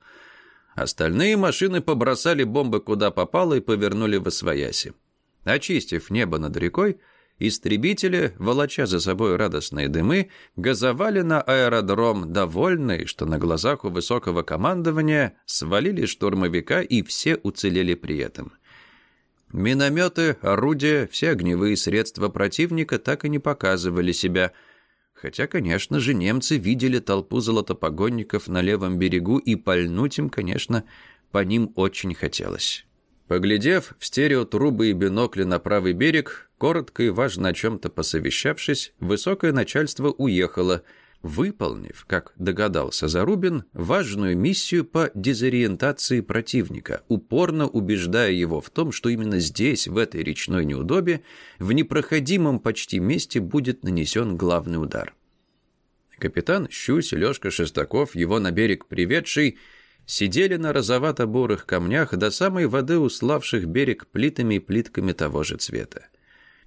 Остальные машины побросали бомбы куда попало и повернули в освояси. Очистив небо над рекой, Истребители, волоча за собой радостные дымы, газовали на аэродром, довольные, что на глазах у высокого командования свалили штурмовика и все уцелели при этом. Минометы, орудия, все огневые средства противника так и не показывали себя. Хотя, конечно же, немцы видели толпу золотопогонников на левом берегу, и пальнуть им, конечно, по ним очень хотелось. Поглядев в стереотрубы и бинокли на правый берег, коротко и важно о чем-то посовещавшись, высокое начальство уехало, выполнив, как догадался Зарубин, важную миссию по дезориентации противника, упорно убеждая его в том, что именно здесь, в этой речной неудобе, в непроходимом почти месте будет нанесен главный удар. Капитан Щусь, Лёшка Шестаков, его на берег приведший – сидели на розовато-бурых камнях до самой воды, уславших берег плитами и плитками того же цвета.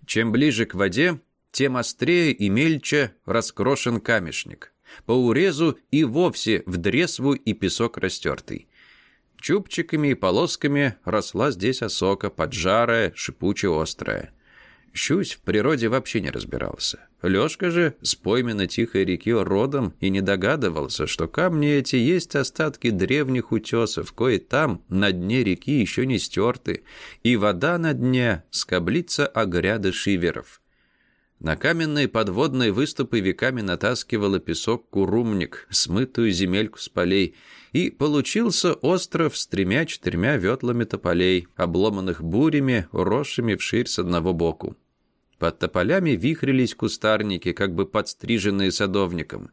Чем ближе к воде, тем острее и мельче раскрошен камешник. По урезу и вовсе в дресву и песок растертый. Чубчиками и полосками росла здесь осока, поджарая, шипуче-острая. Щусь в природе вообще не разбирался. Лёшка же с поймена тихой реки родом и не догадывался, что камни эти есть остатки древних утесов, кои там, на дне реки, еще не стерты, и вода на дне скоблится о гряды шиверов. На каменные подводные выступы веками натаскивала песок курумник, смытую земельку с полей, и получился остров с тремя-четырьмя ветлами тополей, обломанных бурями, уросшими вширь с одного боку. Под тополями вихрились кустарники, как бы подстриженные садовником.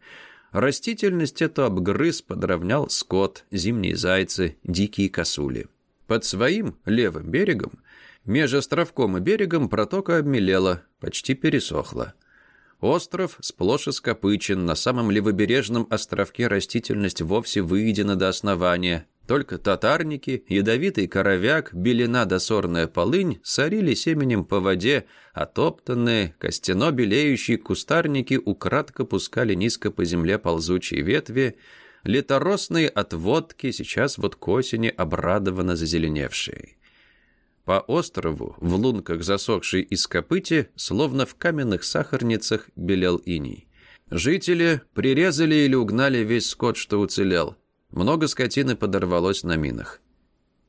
Растительность эту обгрыз подровнял скот, зимние зайцы, дикие косули. Под своим левым берегом, между островком и берегом, протока обмелела, почти пересохла. Остров сплошь ископычен, на самом левобережном островке растительность вовсе выедена до основания, только татарники, ядовитый коровяк, белина досорная полынь сорили семенем по воде, а топтанные, костяно белеющие кустарники украдко пускали низко по земле ползучие ветви, леторосные отводки сейчас вот к осени обрадованно зазеленевшие. По острову, в лунках засохшей из копыти, словно в каменных сахарницах, белел иней. Жители прирезали или угнали весь скот, что уцелел – много скотины подорвалось на минах.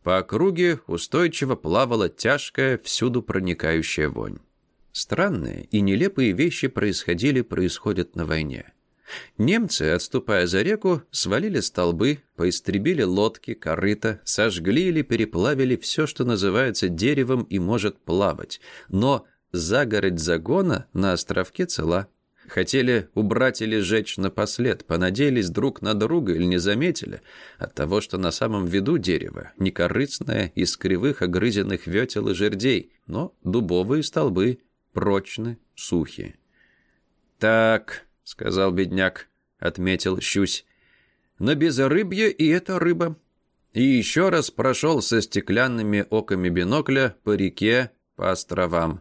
По округе устойчиво плавала тяжкая, всюду проникающая вонь. Странные и нелепые вещи происходили, происходят на войне. Немцы, отступая за реку, свалили столбы, поистребили лодки, корыта, сожгли или переплавили все, что называется деревом и может плавать. Но загородь загона на островке цела. Хотели убрать или сжечь напослед, понадеялись друг на друга или не заметили от того, что на самом виду дерево, некорыстное, из кривых огрызенных ветел и жердей, но дубовые столбы прочны, сухи. «Так», — сказал бедняк, — отметил Щусь, — «на безрыбье и это рыба». И еще раз прошел со стеклянными оками бинокля по реке, по островам.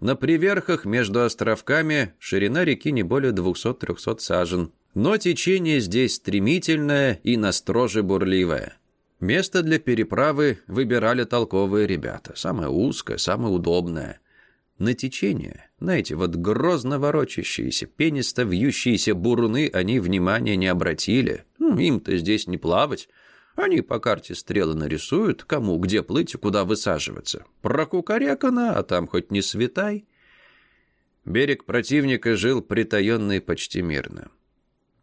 На приверхах между островками ширина реки не более 200-300 сажен, но течение здесь стремительное и настроже бурливое. Место для переправы выбирали толковые ребята, самое узкое, самое удобное. На течение, на эти вот грозно ворочащиеся, пенисто вьющиеся буруны они внимания не обратили. Им-то здесь не плавать. Они по карте стрелы нарисуют, кому где плыть и куда высаживаться. Прокукарекано, а там хоть не светай. Берег противника жил притаенный почти мирно.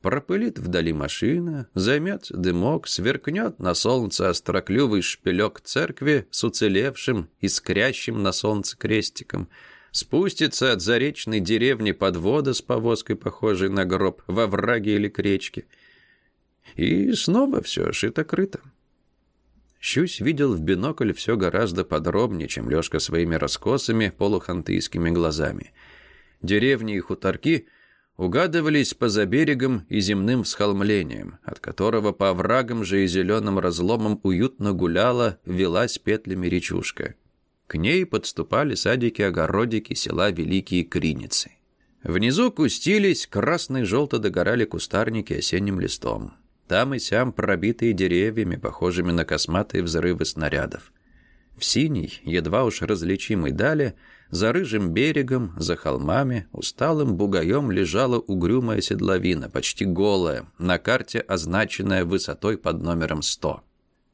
Пропылит вдали машина, займет дымок, сверкнет на солнце остроклювый шпилек церкви с уцелевшим, искрящим на солнце крестиком, спустится от заречной деревни подвода с повозкой, похожей на гроб, во враге или к речке — и снова все шито-крыто. Щусь видел в бинокль все гораздо подробнее, чем Лешка своими раскосами полухантыйскими глазами. Деревни и хуторки угадывались поза берегом и земным всхолмлением, от которого по оврагам же и зеленым разломам уютно гуляла, велась петлями речушка. К ней подступали садики-огородики села Великие Криницы. Внизу кустились, красно-желто догорали кустарники осенним листом. Там и сям пробитые деревьями, похожими на косматые взрывы снарядов. В синей, едва уж различимой дали, за рыжим берегом, за холмами, усталым бугаем лежала угрюмая седловина, почти голая, на карте означенная высотой под номером 100.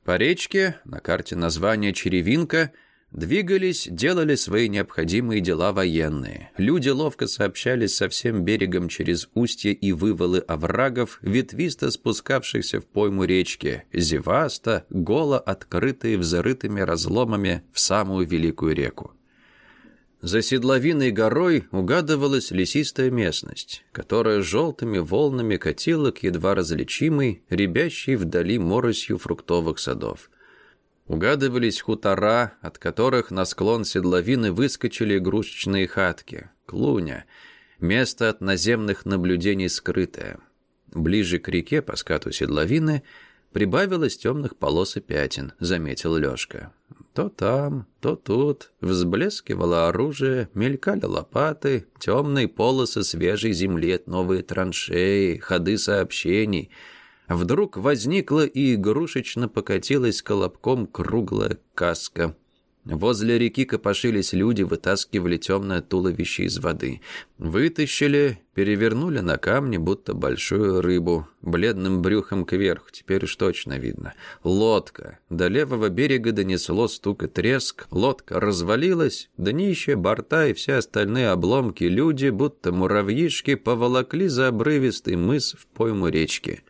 По речке, на карте название «Черевинка», Двигались, делали свои необходимые дела военные. Люди ловко сообщались со всем берегом через устья и вывалы оврагов, ветвисто спускавшихся в пойму речки, зеваста, голо открытые взрытыми разломами в самую великую реку. За седловиной горой угадывалась лесистая местность, которая желтыми волнами катила к едва различимой, рябящей вдали моросью фруктовых садов. Угадывались хутора, от которых на склон седловины выскочили игрушечные хатки, клуня, место от наземных наблюдений скрытое. Ближе к реке по скату седловины прибавилось темных полос и пятен, заметил Лёшка. То там, то тут взблескивало оружие, мелькали лопаты, темные полосы свежей земли, новые траншеи, ходы сообщений — Вдруг возникла и игрушечно покатилась колобком круглая каска. Возле реки копошились люди, вытаскивали темное туловище из воды. Вытащили, перевернули на камне, будто большую рыбу. Бледным брюхом кверху, теперь уж точно видно. Лодка. До левого берега донесло стук и треск. Лодка развалилась. Днище, борта и все остальные обломки люди, будто муравьишки, поволокли за обрывистый мыс в пойму речки.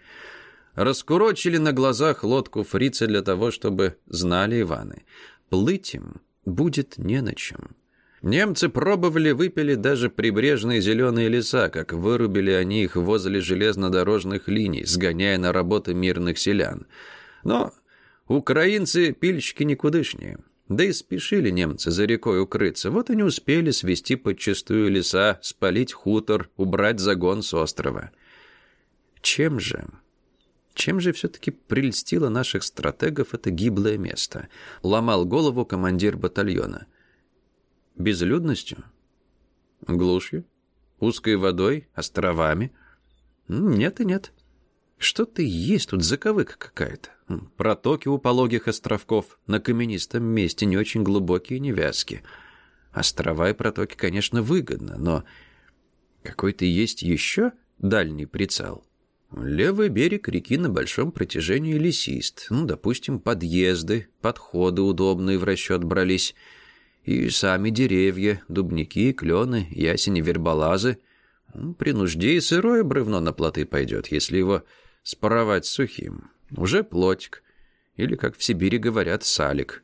Раскурочили на глазах лодку фрица для того, чтобы знали Иваны. Плыть им будет не на чем. Немцы пробовали, выпили даже прибрежные зеленые леса, как вырубили они их возле железнодорожных линий, сгоняя на работы мирных селян. Но украинцы пильщики никудышнее. Да и спешили немцы за рекой укрыться. Вот и не успели свести подчистую леса, спалить хутор, убрать загон с острова. Чем же? Чем же все-таки прельстило наших стратегов это гиблое место? Ломал голову командир батальона. Безлюдностью? Глушью? Узкой водой? Островами? Нет и нет. Что-то есть тут заковыка какая-то. Протоки у пологих островков на каменистом месте не очень глубокие и невязки. Острова и протоки, конечно, выгодно, но какой-то есть еще дальний прицел. Левый берег реки на большом протяжении лесист. Ну, допустим, подъезды, подходы удобные в расчет брались. И сами деревья, дубники, клены, ясени, верболазы. Ну, при нужде и сырое бревно на плоты пойдет, если его спаровать сухим. Уже плотик. Или, как в Сибири говорят, салик.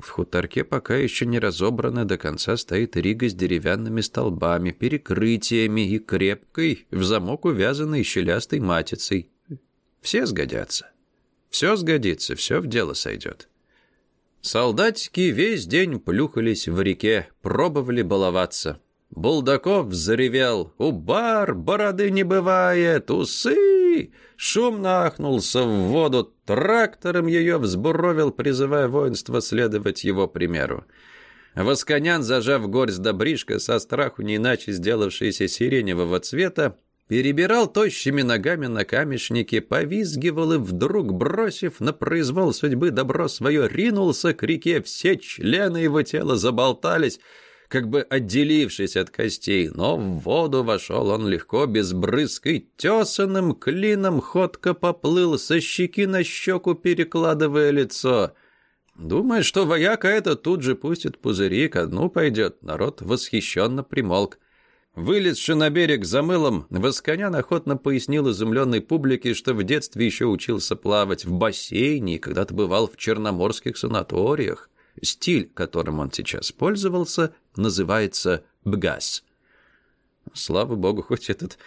В хуторке пока еще не разобрана до конца стоит рига с деревянными столбами, перекрытиями и крепкой, в замок увязанной щелястой матицей. Все сгодятся. Все сгодится, все в дело сойдет. Солдатики весь день плюхались в реке, пробовали баловаться. Булдаков заревел «У бар бороды не бывает! Усы!» Шумно ахнулся в воду, трактором ее взбуровил, призывая воинство следовать его примеру. Восконян, зажав горсть добришка, со страху не иначе сделавшийся сиреневого цвета, перебирал тощими ногами на камешнике, повизгивал и вдруг, бросив на произвол судьбы добро свое, ринулся к реке, все члены его тела заболтались — как бы отделившись от костей, но в воду вошел он легко, без брызг, и тесанным клином ходко поплыл со щеки на щеку, перекладывая лицо. Думая, что вояка это тут же пустит пузыри, ко дну пойдет, народ восхищенно примолк. Вылезши на берег за мылом, Восконян охотно пояснил изумленной публике, что в детстве еще учился плавать в бассейне и когда-то бывал в черноморских санаториях. Стиль, которым он сейчас пользовался, называется бгас. Слава богу, хоть этот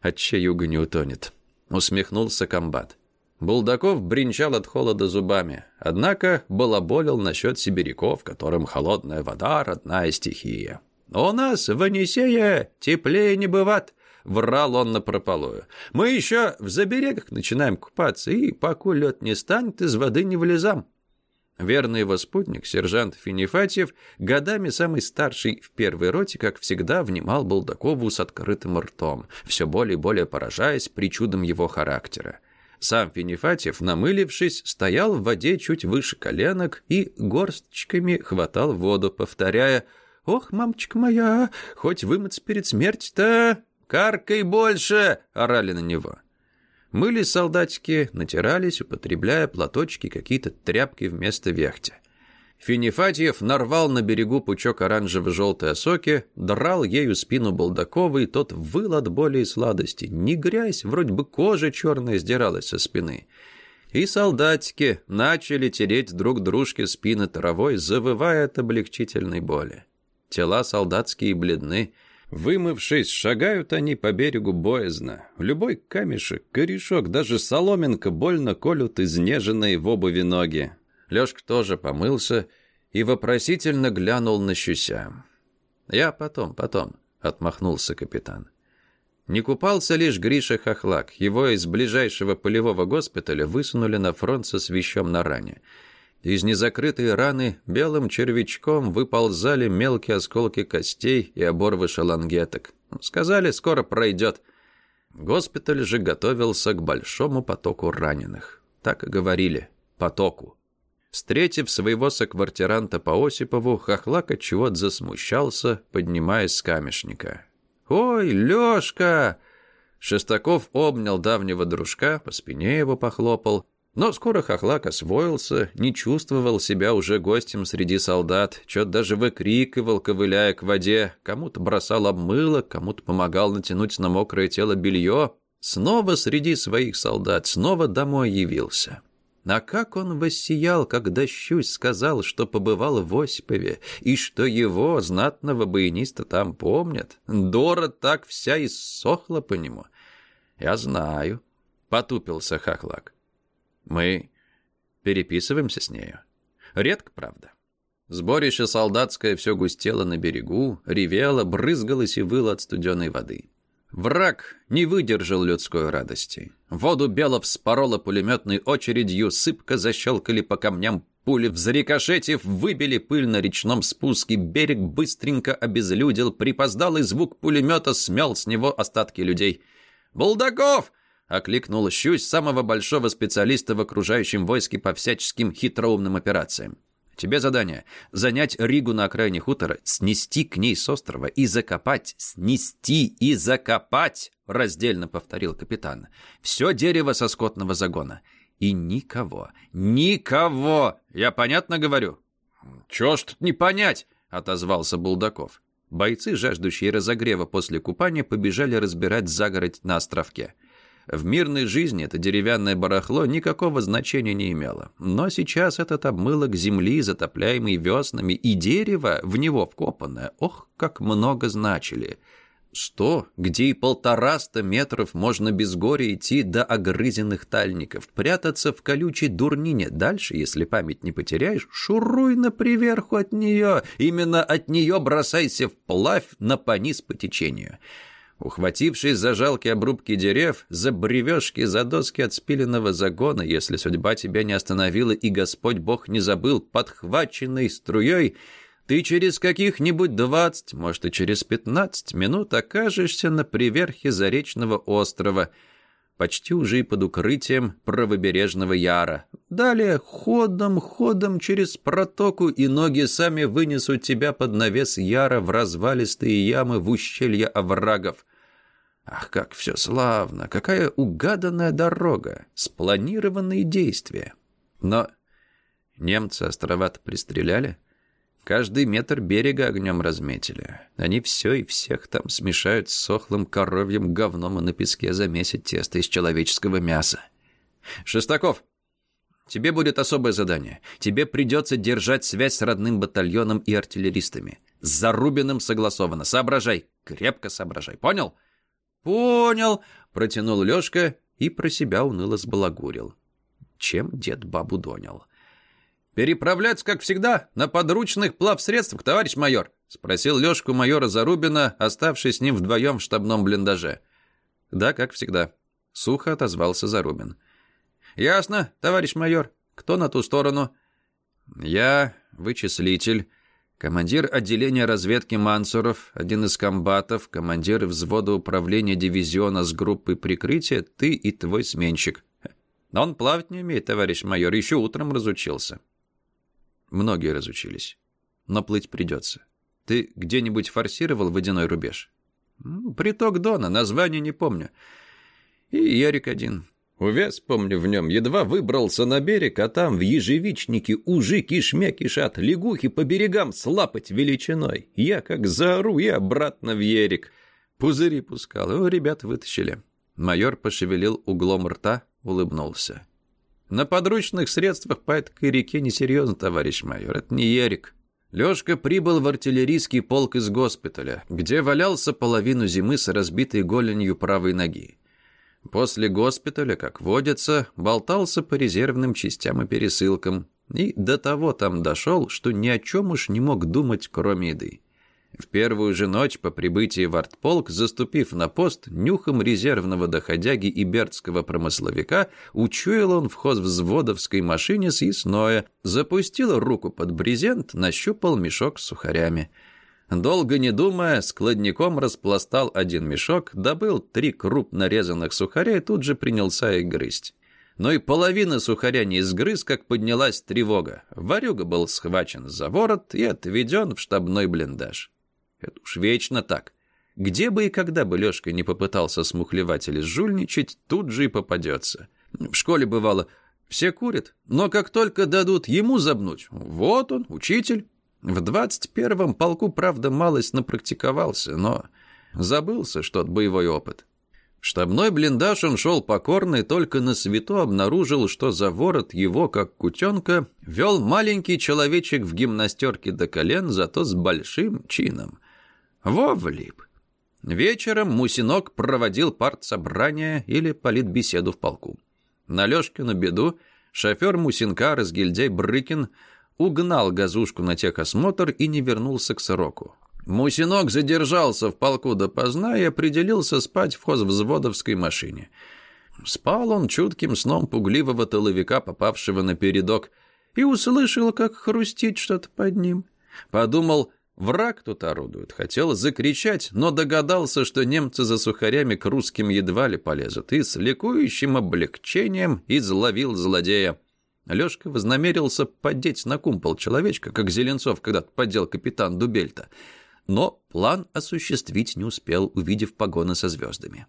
от не утонет. Усмехнулся комбат. Булдаков бренчал от холода зубами, однако балаболил насчет сибиряков, которым холодная вода — родная стихия. «У нас в Анисее теплее не бывает. врал он напропалую. «Мы еще в заберегах начинаем купаться, и, пока лед не станет, из воды не вылезам». Верный его спутник, сержант Финифатьев, годами самый старший в первой роте, как всегда, внимал Булдакову с открытым ртом, все более и более поражаясь причудам его характера. Сам Финифатьев, намылившись, стоял в воде чуть выше коленок и горсточками хватал воду, повторяя «Ох, мамочка моя, хоть вымыться перед смертью-то, каркай больше!» — орали на него. Мыли солдатики, натирались, употребляя платочки, какие-то тряпки вместо вехти. Финифатьев нарвал на берегу пучок оранжево-желтой осоки, драл ею спину Балдакова, и тот выл от боли и сладости. Не грязь, вроде бы кожа черная сдиралась со спины. И солдатики начали тереть друг дружке спины травой, завывая от облегчительной боли. Тела солдатские бледны, Вымывшись, шагают они по берегу боязно. Любой камешек, корешок, даже соломинка больно колют изнеженные в обуви ноги. Лёшка тоже помылся и вопросительно глянул на щуся. «Я потом, потом», — отмахнулся капитан. Не купался лишь Гриша Хохлак. Его из ближайшего полевого госпиталя высунули на фронт со свищом на ране. Из незакрытой раны белым червячком выползали мелкие осколки костей и оборвы шалангеток. Сказали, скоро пройдет. Госпиталь же готовился к большому потоку раненых. Так и говорили. Потоку. Встретив своего соквартиранта по Осипову, Хохлак отчего-то засмущался, поднимаясь с камешника. «Ой, Лёшка!» Шестаков обнял давнего дружка, по спине его похлопал. Но скоро Хохлак освоился, не чувствовал себя уже гостем среди солдат, чё-то даже выкрикивал, ковыляя к воде, кому-то бросал обмыло, кому-то помогал натянуть на мокрое тело белье. Снова среди своих солдат, снова домой явился. А как он воссиял, когда Щусь сказал, что побывал в Осипове, и что его, знатного баяниста, там помнят. Дора так вся иссохла по нему. «Я знаю», — потупился Хохлак. Мы переписываемся с нею. Редко, правда. Сборище солдатское все густело на берегу, ревело, брызгалось и выло от студеной воды. Враг не выдержал людской радости. Воду Белов спорола пулеметной очередью, сыпко защелкали по камням пули, взрикошетив, выбили пыль на речном спуске, берег быстренько обезлюдил, припоздалый звук пулемета смел с него остатки людей. «Булдаков! — окликнул Щусь, самого большого специалиста в окружающем войске по всяческим хитроумным операциям. «Тебе задание — занять Ригу на окраине хутора, снести к ней с острова и закопать, снести и закопать!» — раздельно повторил капитан. «Все дерево со скотного загона. И никого, никого! Я понятно говорю?» «Чего ж тут не понять?» — отозвался Булдаков. Бойцы, жаждущие разогрева после купания, побежали разбирать загородь на островке. В мирной жизни это деревянное барахло никакого значения не имело. Но сейчас этот обмылок земли, затопляемый веснами, и дерево, в него вкопанное, ох, как много значили. Сто, где и полтораста метров можно без горя идти до огрызенных тальников, прятаться в колючей дурнине. Дальше, если память не потеряешь, шуруй на приверху от нее. Именно от нее бросайся вплавь на пониз по течению. Ухватившись за жалкие обрубки дерев, за бревешки, за доски от спиленного загона, если судьба тебя не остановила и Господь Бог не забыл, подхваченной струей, ты через каких-нибудь двадцать, может и через пятнадцать минут окажешься на приверхе Заречного острова, почти уже и под укрытием правобережного яра. Далее ходом, ходом через протоку, и ноги сами вынесут тебя под навес яра в развалистые ямы в ущелье оврагов. Ах, как все славно! Какая угаданная дорога! Спланированные действия! Но немцы острова-то пристреляли. Каждый метр берега огнем разметили. Они все и всех там смешают с сохлым коровьим говном и на песке замесят тесто из человеческого мяса. «Шестаков, тебе будет особое задание. Тебе придется держать связь с родным батальоном и артиллеристами. С Зарубиным согласовано. Соображай. Крепко соображай. Понял?» «Понял», — протянул Лёшка и про себя уныло сбалагурил. Чем дед бабу донял? «Переправляться, как всегда, на подручных плавсредствах, товарищ майор?» — спросил Лёшку майора Зарубина, оставшись с ним вдвоем в штабном блиндаже. Да, как всегда. Сухо отозвался Зарубин. Ясно, товарищ майор. Кто на ту сторону? Я, вычислитель, командир отделения разведки Мансуров, один из комбатов, командир взвода управления дивизиона с группой прикрытия, ты и твой сменщик. Он плавать не умеет, товарищ майор, еще утром разучился. Многие разучились. Но плыть придется. Ты где-нибудь форсировал водяной рубеж? Приток Дона, название не помню. И Ярик один. Увяз, помню, в нем, едва выбрался на берег, а там в ежевичнике ужи кишмя кишат, лягухи по берегам слапать величиной. Я как заору и обратно в ерик. Пузыри пускал, его ребята вытащили. Майор пошевелил углом рта, улыбнулся. На подручных средствах по этой реке несерьезно, товарищ майор, это не ерик. Лёшка прибыл в артиллерийский полк из госпиталя, где валялся половину зимы с разбитой голенью правой ноги. После госпиталя, как водится, болтался по резервным частям и пересылкам, и до того там дошел, что ни о чем уж не мог думать, кроме еды. В первую же ночь по прибытии в артполк, заступив на пост, нюхом резервного доходяги и бердского промысловика, учуял он в хозвзводовской машине съестное, запустил руку под брезент, нащупал мешок с сухарями. Долго не думая, складником распластал один мешок, добыл три круп нарезанных сухаря и тут же принялся их грызть. Но и половина сухаря не изгрыз, как поднялась тревога. Варюга был схвачен за ворот и отведен в штабной блиндаж. Это уж вечно так. Где бы и когда бы Лёшка не попытался смухлевать или жульничать, тут же и попадется. В школе бывало, все курят, но как только дадут ему забнуть, вот он, учитель. В двадцать первом полку, правда, малость напрактиковался, но забылся что-то боевой опыт. Штабной блиндаж он шел покорно и только на свету обнаружил, что за ворот его, как кутенка, вел маленький человечек в гимнастерке до колен, зато с большим чином. Во влип. Вечером Мусинок проводил партсобрание или политбеседу в полку. На Лёшкину беду шофер Мусинка, разгильдяй Брыкин, угнал газушку на техосмотр и не вернулся к сроку. Мусинок задержался в полку допоздна и определился спать в хозвзводовской машине. Спал он чутким сном пугливого тыловика, попавшего на передок, и услышал, как хрустит что-то под ним. Подумал, Враг тут орудует. Хотел закричать, но догадался, что немцы за сухарями к русским едва ли полезут, и с ликующим облегчением изловил злодея. Лёшка вознамерился подеть на кумпол человечка, как Зеленцов когда-то поддел капитан Дубельта. Но план осуществить не успел, увидев погоны со звездами.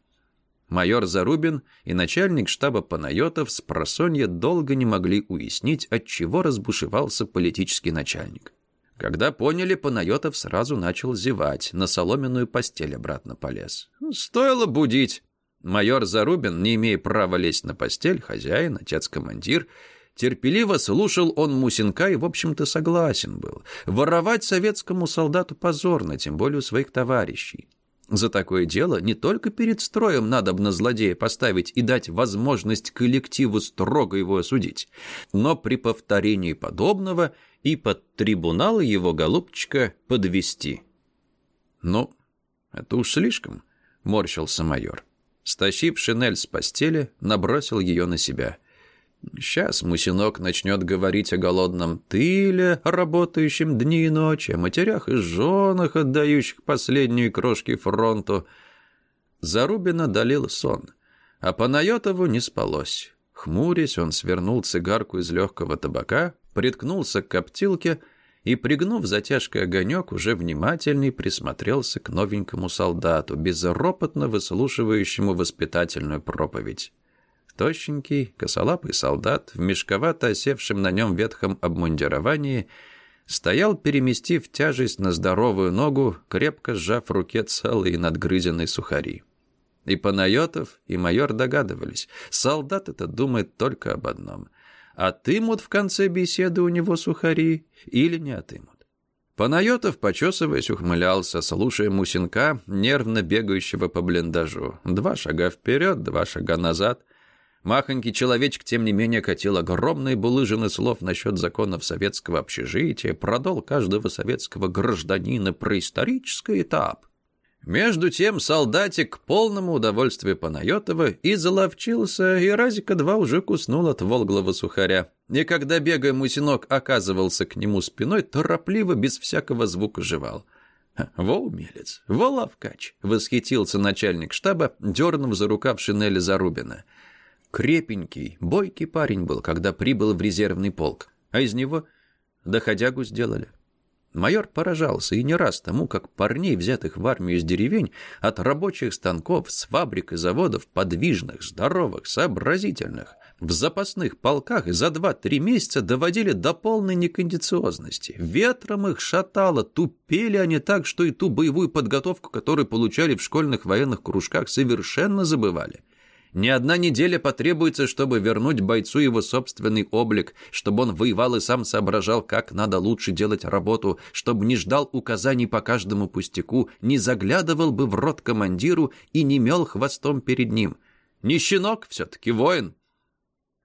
Майор Зарубин и начальник штаба Панайотов с просонья долго не могли уяснить, от чего разбушевался политический начальник. Когда поняли, Панайотов сразу начал зевать, на соломенную постель обратно полез. Стоило будить. Майор Зарубин, не имея права лезть на постель, хозяин, отец-командир, терпеливо слушал он Мусинка и, в общем-то, согласен был. Воровать советскому солдату позорно, тем более у своих товарищей. За такое дело не только перед строем надо бы на злодея поставить и дать возможность коллективу строго его осудить, но при повторении подобного и под трибунал его голубчика подвести. «Ну, это уж слишком», — морщился майор. Стащив шинель с постели, набросил ее на себя. Сейчас Мусинок начнет говорить о голодном тыле, работающем дни и ночи, о матерях и женах, отдающих последние крошки фронту. Зарубина долил сон, а Панайотову не спалось. Хмурясь, он свернул цигарку из легкого табака, приткнулся к коптилке и, пригнув затяжкой огонек, уже внимательней присмотрелся к новенькому солдату, безропотно выслушивающему воспитательную проповедь. Тощенький, косолапый солдат в мешковато осевшем на нем ветхом обмундировании стоял, переместив тяжесть на здоровую ногу, крепко сжав в руке целые надгрызенные сухари. И Панайотов, и майор догадывались, солдат это думает только об одном. Отымут в конце беседы у него сухари или не отымут? Панайотов, почесываясь, ухмылялся, слушая Мусинка, нервно бегающего по блиндажу. Два шага вперед, два шага назад. Махонький человечек, тем не менее, катил огромные булыжины слов насчет законов советского общежития, продал каждого советского гражданина про исторический этап. Между тем солдатик к полному удовольствию Панайотова и заловчился, и разика два уже куснул от волглого сухаря. И когда, бегая мусинок, оказывался к нему спиной, торопливо, без всякого звука жевал. «Во умелец, во лавкач!» — восхитился начальник штаба, дернув за рукав шинели Зарубина. Крепенький, бойкий парень был, когда прибыл в резервный полк, а из него доходягу сделали. Майор поражался и не раз тому, как парней, взятых в армию из деревень, от рабочих станков, с фабрик и заводов, подвижных, здоровых, сообразительных, в запасных полках за два-три месяца доводили до полной некондициозности. Ветром их шатало, тупели они так, что и ту боевую подготовку, которую получали в школьных военных кружках, совершенно забывали. Ни одна неделя потребуется, чтобы вернуть бойцу его собственный облик, чтобы он воевал и сам соображал, как надо лучше делать работу, чтобы не ждал указаний по каждому пустяку, не заглядывал бы в рот командиру и не мел хвостом перед ним. Не щенок все-таки, воин.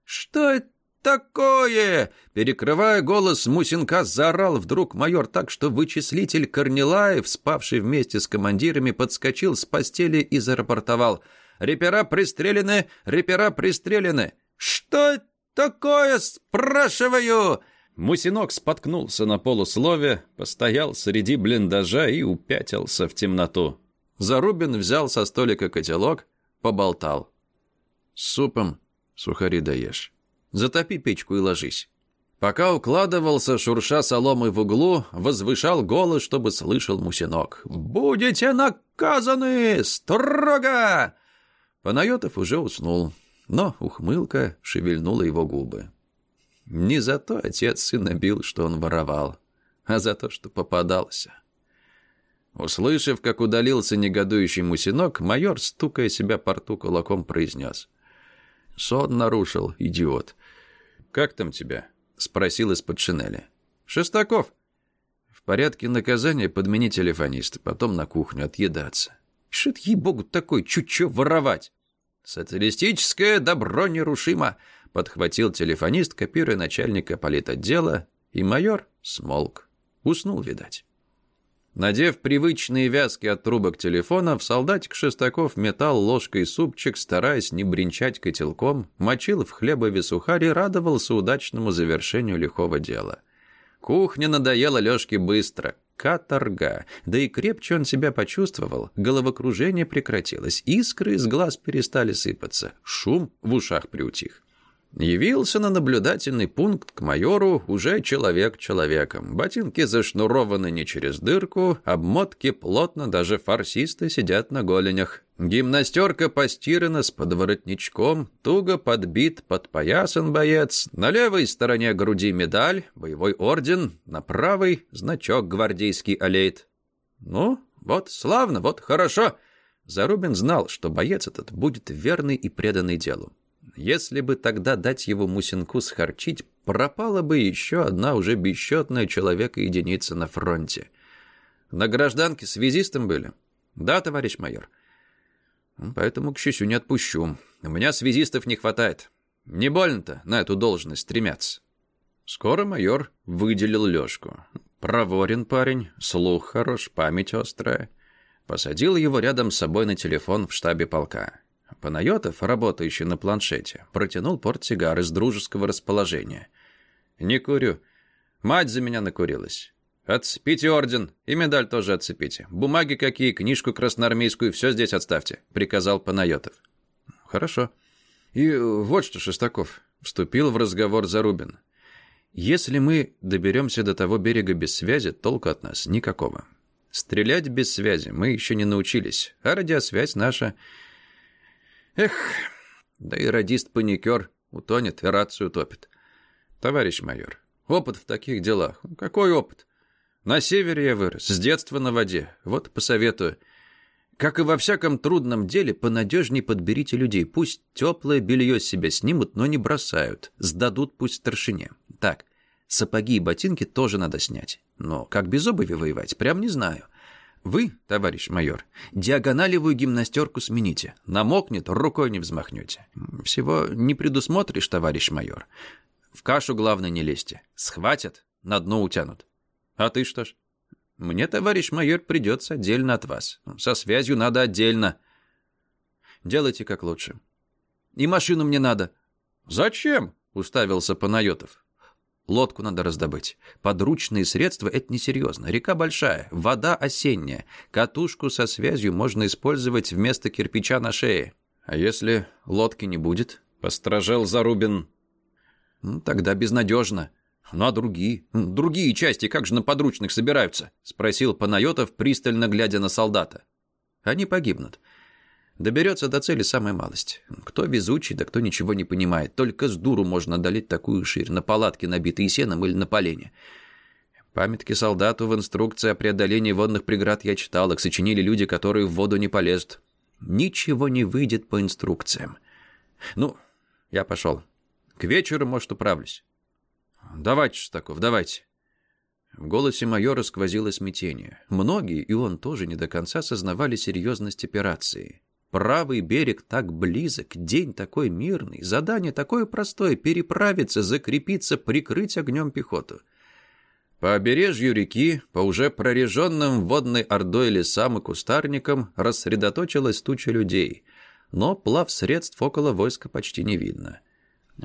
«Что это такое?» Перекрывая голос, Мусинка заорал вдруг майор так, что вычислитель Корнилаев, спавший вместе с командирами, подскочил с постели и зарапортовал – Репера пристрелены, репера пристрелены. Что такое, спрашиваю?» Мусинок споткнулся на полуслове, постоял среди блиндажа и упятился в темноту. Зарубин взял со столика котелок, поболтал. «С супом сухари даешь. Затопи печку и ложись». Пока укладывался, шурша соломой в углу, возвышал голос, чтобы слышал Мусинок. «Будете наказаны! Строго!» Панайотов уже уснул, но ухмылка шевельнула его губы. Не за то отец сына бил, что он воровал, а за то, что попадался. Услышав, как удалился негодующий мусинок, майор, стукая себя по рту кулаком, произнес. «Сон нарушил, идиот». «Как там тебя?» — спросил из-под шинели. «Шестаков». «В порядке наказания подмени телефониста, потом на кухню отъедаться». Шит, ей-богу, такой чуть-чуть воровать. Социалистическое добро нерушимо, подхватил телефонист, копируя начальника политотдела, и майор смолк. Уснул, видать. Надев привычные вязки от трубок телефонов, солдатик Шестаков метал ложкой супчик, стараясь не бренчать котелком, мочил в хлебове сухарь и радовался удачному завершению лихого дела. Кухня надоела Лёшке быстро. Каторга. Да и крепче он себя почувствовал. Головокружение прекратилось. Искры из глаз перестали сыпаться. Шум в ушах приутих. Явился на наблюдательный пункт к майору уже человек человеком. Ботинки зашнурованы не через дырку, обмотки плотно, даже фарсисты сидят на голенях. Гимнастерка постирана с подворотничком, туго подбит, подпоясан боец. На левой стороне груди медаль, боевой орден, на правой значок гвардейский олейт. Ну, вот славно, вот хорошо. Зарубин знал, что боец этот будет верный и преданный делу. Если бы тогда дать его Мусинку схарчить, пропала бы еще одна уже бесчетная человека-единица на фронте. На гражданке связистом были? Да, товарищ майор. Поэтому к счастью не отпущу. У меня связистов не хватает. Не больно-то на эту должность стремятся. Скоро майор выделил Лёшку. Проворен парень, слух хорош, память острая. Посадил его рядом с собой на телефон в штабе полка. Панайотов, работающий на планшете, протянул портсигар из дружеского расположения. «Не курю. Мать за меня накурилась. Отцепите орден, и медаль тоже отцепите. Бумаги какие, книжку красноармейскую, все здесь отставьте», — приказал Панайотов. «Хорошо. И вот что, Шестаков», — вступил в разговор Зарубин. «Если мы доберемся до того берега без связи, толку от нас никакого. Стрелять без связи мы еще не научились, а радиосвязь наша Эх, да и радист-паникер утонет и рацию топит. Товарищ майор, опыт в таких делах. Какой опыт? На севере я вырос, с детства на воде. Вот посоветую. Как и во всяком трудном деле, понадежней подберите людей. Пусть теплое белье с себя снимут, но не бросают. Сдадут пусть старшине. Так, сапоги и ботинки тоже надо снять. Но как без обуви воевать, прям не знаю. Вы, товарищ майор, диагоналевую гимнастерку смените. Намокнет, рукой не взмахнете. Всего не предусмотришь, товарищ майор. В кашу, главное, не лезьте. Схватят, на дно утянут. А ты что ж? Мне, товарищ майор, придется отдельно от вас. Со связью надо отдельно. Делайте как лучше. И машину мне надо. Зачем? Уставился Панайотов. Лодку надо раздобыть. Подручные средства — это несерьезно. Река большая, вода осенняя. Катушку со связью можно использовать вместо кирпича на шее. А если лодки не будет? Постражал Зарубин. Ну, тогда безнадежно. Ну а другие? Другие части как же на подручных собираются? Спросил Панайотов, пристально глядя на солдата. Они погибнут. Доберется до цели самая малость. Кто везучий, да кто ничего не понимает. Только с дуру можно одолеть такую ширь на палатке, набитые сеном или на полене. Памятки солдату в инструкции о преодолении водных преград я читал. Их сочинили люди, которые в воду не полезут. Ничего не выйдет по инструкциям. Ну, я пошел. К вечеру, может, управлюсь. Давайте, Шестаков, давайте. В голосе майора сквозило смятение. Многие, и он тоже не до конца сознавали серьезность операции. Правый берег так близок, день такой мирный, задание такое простое — переправиться, закрепиться, прикрыть огнем пехоту. По побережью реки, по уже прореженным водной ордой лесам и кустарникам рассредоточилась туча людей, но плав средств около войска почти не видно.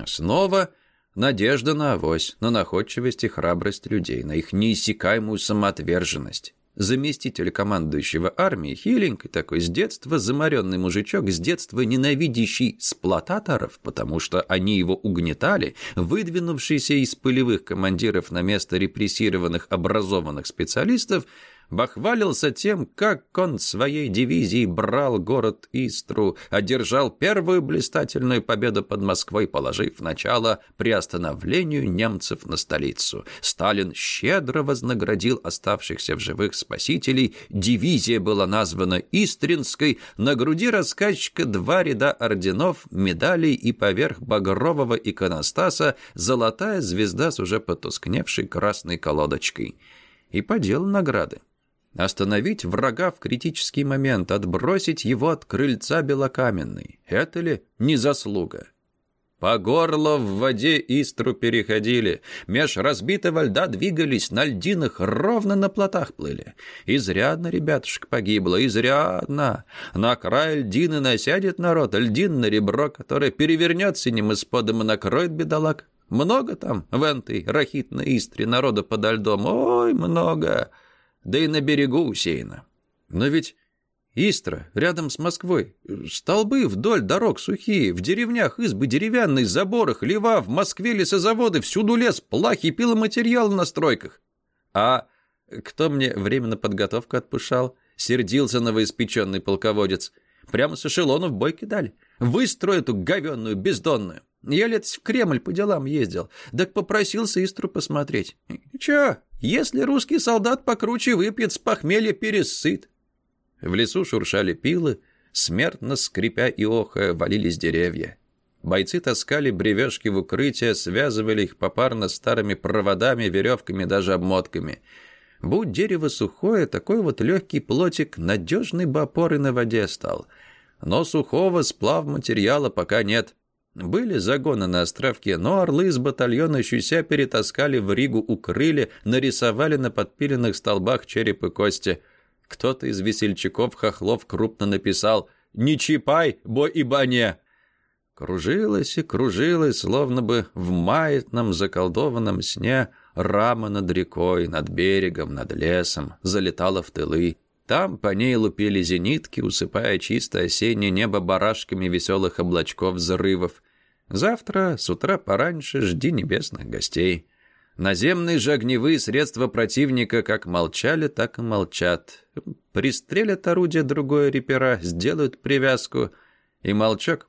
Снова надежда на авось, на находчивость и храбрость людей, на их неиссякаемую самоотверженность заместитель командующего армией, хиленький такой, с детства заморенный мужичок, с детства ненавидящий сплотаторов, потому что они его угнетали, выдвинувшийся из полевых командиров на место репрессированных образованных специалистов, бахвалился тем, как он своей дивизией брал город Истру, одержал первую блистательную победу под Москвой, положив начало приостановлению немцев на столицу. Сталин щедро вознаградил оставшихся в живых спасителей, дивизия была названа Истринской, на груди рассказчика два ряда орденов, медалей и поверх багрового иконостаса золотая звезда с уже потускневшей красной колодочкой. И по делу награды. Остановить врага в критический момент, отбросить его от крыльца белокаменной. Это ли не заслуга? По горло в воде Истру переходили, меж разбитого льда двигались, на льдинах ровно на плотах плыли. Изрядно, ребятушек, погибло, изрядно. На край льдины насядет народ, льдин на ребро, которое перевернется синим исподом и накроет бедолаг. Много там в этой рахитной Истре народа подо льдом, ой, много да и на берегу усеяно. Но ведь Истра, рядом с Москвой. Столбы вдоль дорог сухие, в деревнях избы деревянные, заборах, лева, в Москве лесозаводы, всюду лес, плахи, пиломатериал на стройках. А кто мне временно подготовку отпушал? Сердился новоиспеченный полководец. Прямо с эшелонов бой кидали. Выстрой эту говенную, бездонную. Я летось в Кремль по делам ездил, так попросился Истру посмотреть. Чё, если русский солдат покруче выпьет, с похмелья пересыт. В лесу шуршали пилы, смертно скрипя и охая валились деревья. Бойцы таскали бревешки в укрытие, связывали их попарно старыми проводами, веревками, даже обмотками. Будь дерево сухое, такой вот легкий плотик надежный бы опорой на воде стал. Но сухого сплав материала пока нет. Были загоны на островке, но орлы из батальона Щуся перетаскали в Ригу, укрыли, нарисовали на подпиленных столбах череп и кости. Кто-то из весельчаков хохлов крупно написал «Не чипай, бо и бане!» Кружилась и кружилась, словно бы в маятном заколдованном сне, рама над рекой, над берегом, над лесом, залетала в тылы. Там по ней лупили зенитки, усыпая чистое осеннее небо барашками веселых облачков взрывов. Завтра с утра пораньше жди небесных гостей. Наземные же огневые средства противника как молчали, так и молчат. Пристрелят орудие другое репера, сделают привязку, и молчок.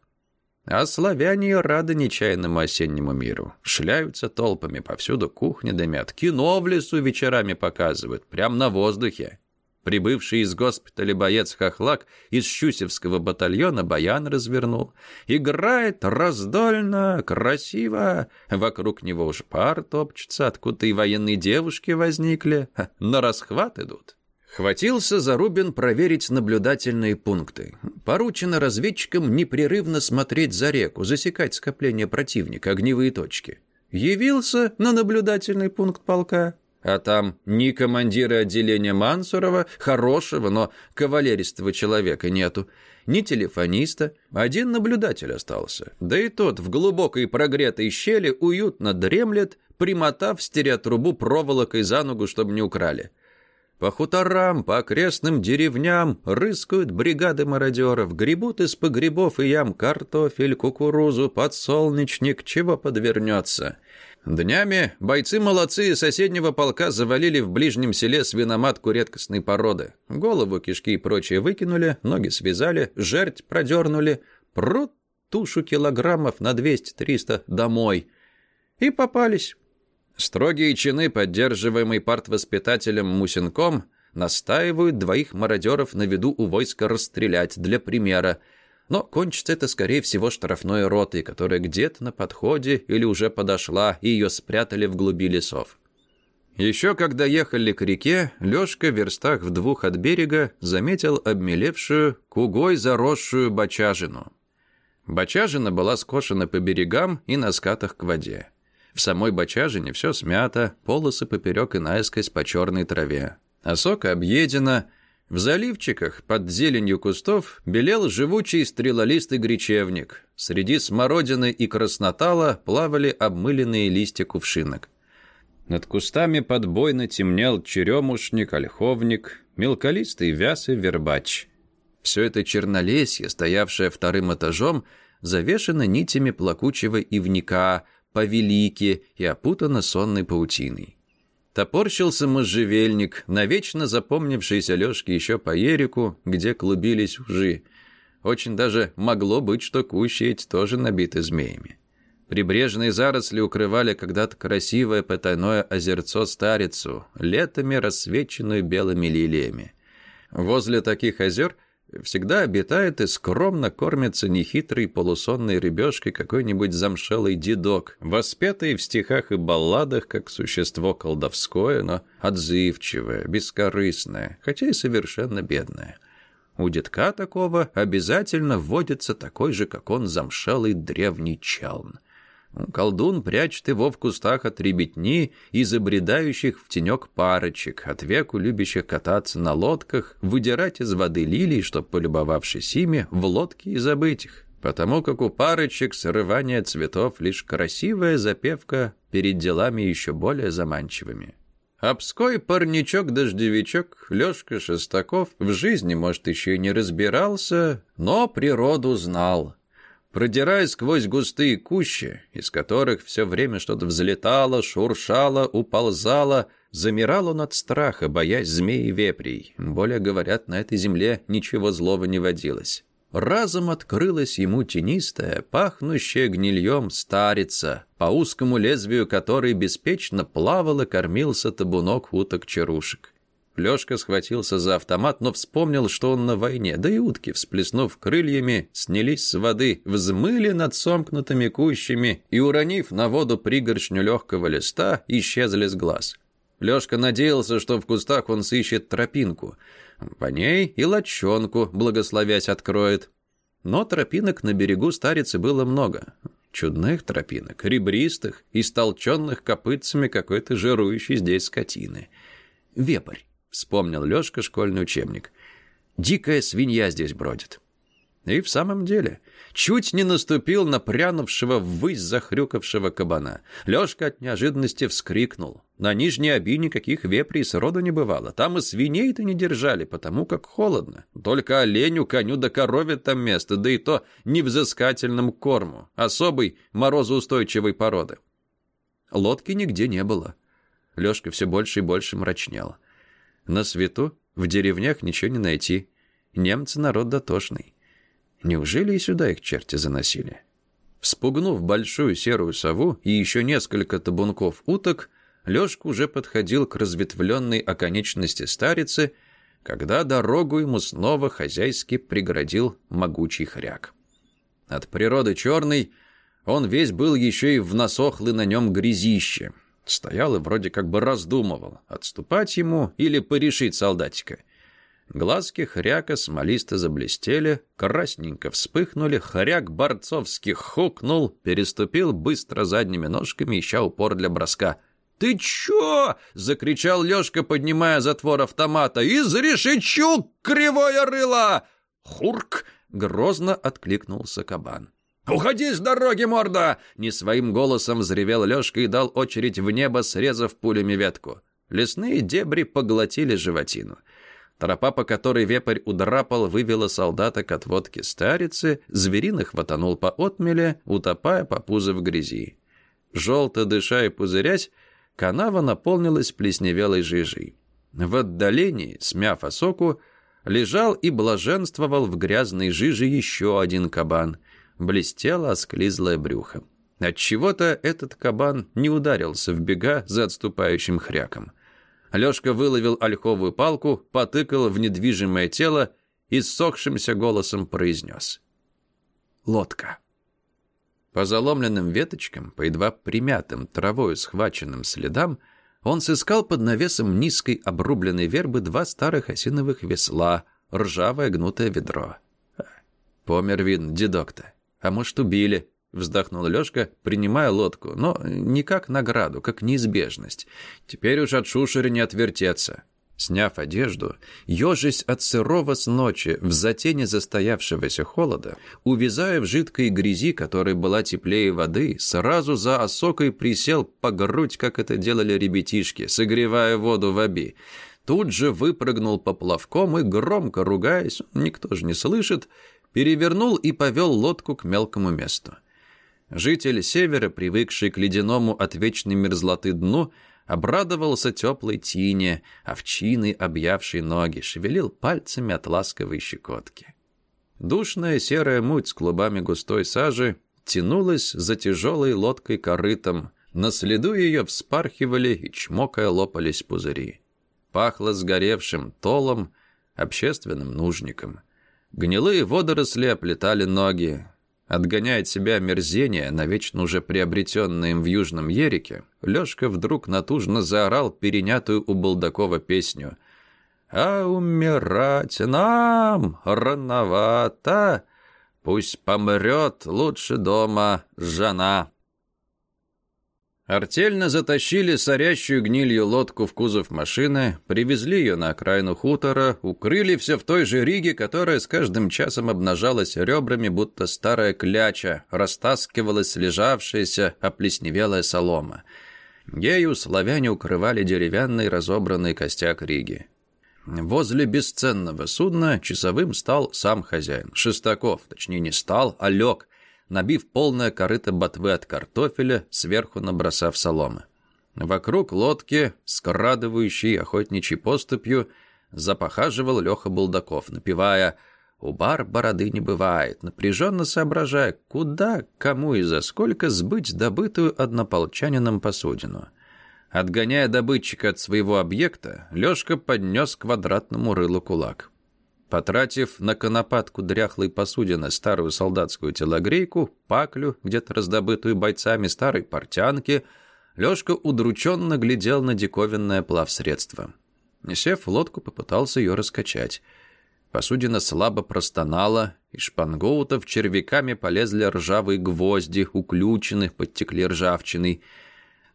А славяне рады нечаянному осеннему миру. Шляются толпами, повсюду кухни дымят, кино в лесу вечерами показывают, прямо на воздухе. Прибывший из госпиталя боец Хохлак из Щусевского батальона баян развернул. Играет раздольно, красиво. Вокруг него уж пар топчется, откуда и военные девушки возникли. На расхват идут. Хватился Зарубин проверить наблюдательные пункты. Поручено разведчикам непрерывно смотреть за реку, засекать скопление противника, огневые точки. Явился на наблюдательный пункт полка. А там ни командира отделения Мансурова, хорошего, но кавалеристого человека нету, ни телефониста, один наблюдатель остался. Да и тот в глубокой прогретой щели уютно дремлет, примотав стереотрубу проволокой за ногу, чтобы не украли. По хуторам, по окрестным деревням рыскают бригады мародеров, гребут из погребов и ям картофель, кукурузу, подсолнечник, чего подвернется. Днями бойцы-молодцы соседнего полка завалили в ближнем селе свиноматку редкостной породы. Голову, кишки и прочее выкинули, ноги связали, жерть продернули, прут тушу килограммов на 200-300 домой. И попались. Строгие чины, поддерживаемые партвоспитателем Мусинком, настаивают двоих мародеров на виду у войска расстрелять для примера. Но кончится это, скорее всего, штрафной ротой, которая где-то на подходе или уже подошла, и ее спрятали в глуби лесов. Еще когда ехали к реке, Лешка в верстах в двух от берега заметил обмелевшую, кугой заросшую бочажину. Бочажина была скошена по берегам и на скатах к воде. В самой бочажине все смято, полосы поперек и наискось по черной траве. Осока объедена. В заливчиках под зеленью кустов белел живучий стрелолистый гречевник. Среди смородины и краснотала плавали обмыленные листья кувшинок. Над кустами подбойно темнел черемушник, ольховник, мелколистый вяз и вербач. Все это чернолесье, стоявшее вторым этажом, завешено нитями плакучего ивника – повелики и опутана сонной паутиной. Топорщился можжевельник, навечно запомнившийся Лёшке еще по Ерику, где клубились ужи. Очень даже могло быть, что кущи эти тоже набиты змеями. Прибрежные заросли укрывали когда-то красивое потайное озерцо Старицу, летами рассвеченную белыми лилиями. Возле таких озер – всегда обитает и скромно кормится нехитрой полусонной рыбешкой какой-нибудь замшелый дедок, воспетый в стихах и балладах как существо колдовское, но отзывчивое, бескорыстное, хотя и совершенно бедное. У детка такого обязательно вводится такой же, как он, замшелый древний чалн. Колдун прячет его в кустах от ребятни и забредающих в тенек парочек, от веку любящих кататься на лодках, выдирать из воды лилий, чтоб, полюбовавшись ими, в лодке и забыть их. Потому как у парочек срывание цветов лишь красивая запевка перед делами еще более заманчивыми. Обской парничок-дождевичок Лёшка Шестаков в жизни, может, еще и не разбирался, но природу знал. Продираясь сквозь густые кущи, из которых все время что-то взлетало, шуршало, уползало, замирал он от страха, боясь змей и вепрей. Более, говорят, на этой земле ничего злого не водилось. Разом открылась ему тенистая, пахнущая гнильем старица, по узкому лезвию которой беспечно плавал и кормился табунок уток-чарушек. Лёшка схватился за автомат, но вспомнил, что он на войне, да и утки, всплеснув крыльями, снялись с воды, взмыли над сомкнутыми кущами и, уронив на воду пригоршню легкого листа, исчезли с глаз. Лёшка надеялся, что в кустах он сыщет тропинку. По ней и лочонку, благословясь, откроет. Но тропинок на берегу старицы было много. Чудных тропинок, ребристых, истолченных копытцами какой-то жирующей здесь скотины. Вепрь. Вспомнил Лёшка школьный учебник. «Дикая свинья здесь бродит». И в самом деле, чуть не наступил на прянувшего ввысь захрюкавшего кабана. Лёшка от неожиданности вскрикнул. На Нижней Оби никаких вепрей сроду не бывало. Там и свиней-то не держали, потому как холодно. Только оленю, коню да корове там место, да и то невзыскательному корму, особой морозоустойчивой породы. Лодки нигде не было. Лёшка все больше и больше мрачнел. На свету в деревнях ничего не найти. Немцы народ дотошный. Неужели и сюда их черти заносили? Вспугнув большую серую сову и еще несколько табунков уток, Лёшка уже подходил к разветвленной оконечности старицы, когда дорогу ему снова хозяйски преградил могучий хряк. От природы черный он весь был еще и в насохлый на нем грязище — Стоял и вроде как бы раздумывал, отступать ему или порешить солдатика. Глазки хряка смолисто заблестели, красненько вспыхнули, хряк борцовски хукнул, переступил быстро задними ножками, ища упор для броска. «Ты чё?» — закричал Лёшка, поднимая затвор автомата. «Изрешечу, кривое рыло!» «Хурк!» — грозно откликнулся кабан. «Уходи с дороги, морда!» — не своим голосом взревел Лёшка и дал очередь в небо, срезав пулями ветку. Лесные дебри поглотили животину. Тропа, по которой вепрь удрапал, вывела солдата к отводке старицы, звериных хватанул по отмеле, утопая по пузо в грязи. Желто дыша и пузырясь, канава наполнилась плесневелой жижей. В отдалении, смяв осоку, лежал и блаженствовал в грязной жиже еще один кабан. Блестело осклизлое брюхо. Отчего-то этот кабан не ударился в бега за отступающим хряком. Лёшка выловил ольховую палку, потыкал в недвижимое тело и ссохшимся голосом произнес. «Лодка». По заломленным веточкам, по едва примятым травою схваченным следам, он сыскал под навесом низкой обрубленной вербы два старых осиновых весла, ржавое гнутое ведро. Помер, видно, дедок-то. А может, убили, Вздохнул Лёшка, принимая лодку, но не как награду, как неизбежность. Теперь уж от шушеры не отвертеться. Сняв одежду, ежась от сырого с ночи в затене застоявшегося холода, увязая в жидкой грязи, которая была теплее воды, сразу за осокой присел по грудь, как это делали ребятишки, согревая воду в оби. Тут же выпрыгнул поплавком и, громко ругаясь, никто же не слышит, перевернул и повел лодку к мелкому месту. Житель севера, привыкший к ледяному от вечной мерзлоты дну, обрадовался теплой тине, овчиной, объявшей ноги, шевелил пальцами от ласковой щекотки. Душная серая муть с клубами густой сажи тянулась за тяжелой лодкой корытом, на следу ее вспархивали и чмокая лопались пузыри. Пахло сгоревшим толом, общественным нужником. Гнилые водоросли оплетали ноги, Отгоняя от себя мерзение, навечно уже приобретенное им в Южном Ерике, Лёшка вдруг натужно заорал перенятую у Балдакова песню. «А умирать нам рановато, пусть помрет лучше дома жена». Артельно затащили сорящую гнилью лодку в кузов машины, привезли ее на окраину хутора, укрыли все в той же Риге, которая с каждым часом обнажалась ребрами, будто старая кляча, растаскивалась лежавшаяся, оплесневелая солома. Ею славяне укрывали деревянный разобранный костяк Риги. Возле бесценного судна часовым стал сам хозяин, Шестаков, точнее не стал, а лег, набив полное корыто ботвы от картофеля, сверху набросав соломы. Вокруг лодки, скрадывающей охотничьей поступью, запохаживал Леха Булдаков, напевая «У бар бороды не бывает», напряженно соображая, куда, кому и за сколько сбыть добытую однополчанином посудину. Отгоняя добытчика от своего объекта, Лешка поднес квадратному рылу кулак. Потратив на конопатку дряхлой посудины старую солдатскую телогрейку, паклю, где-то раздобытую бойцами старой портянки, Лёшка удрученно глядел на диковинное плавсредство. Сев в лодку, попытался ее раскачать. Посудина слабо простонала, и шпангоутов червяками полезли ржавые гвозди, уключены, подтекли ржавчиной —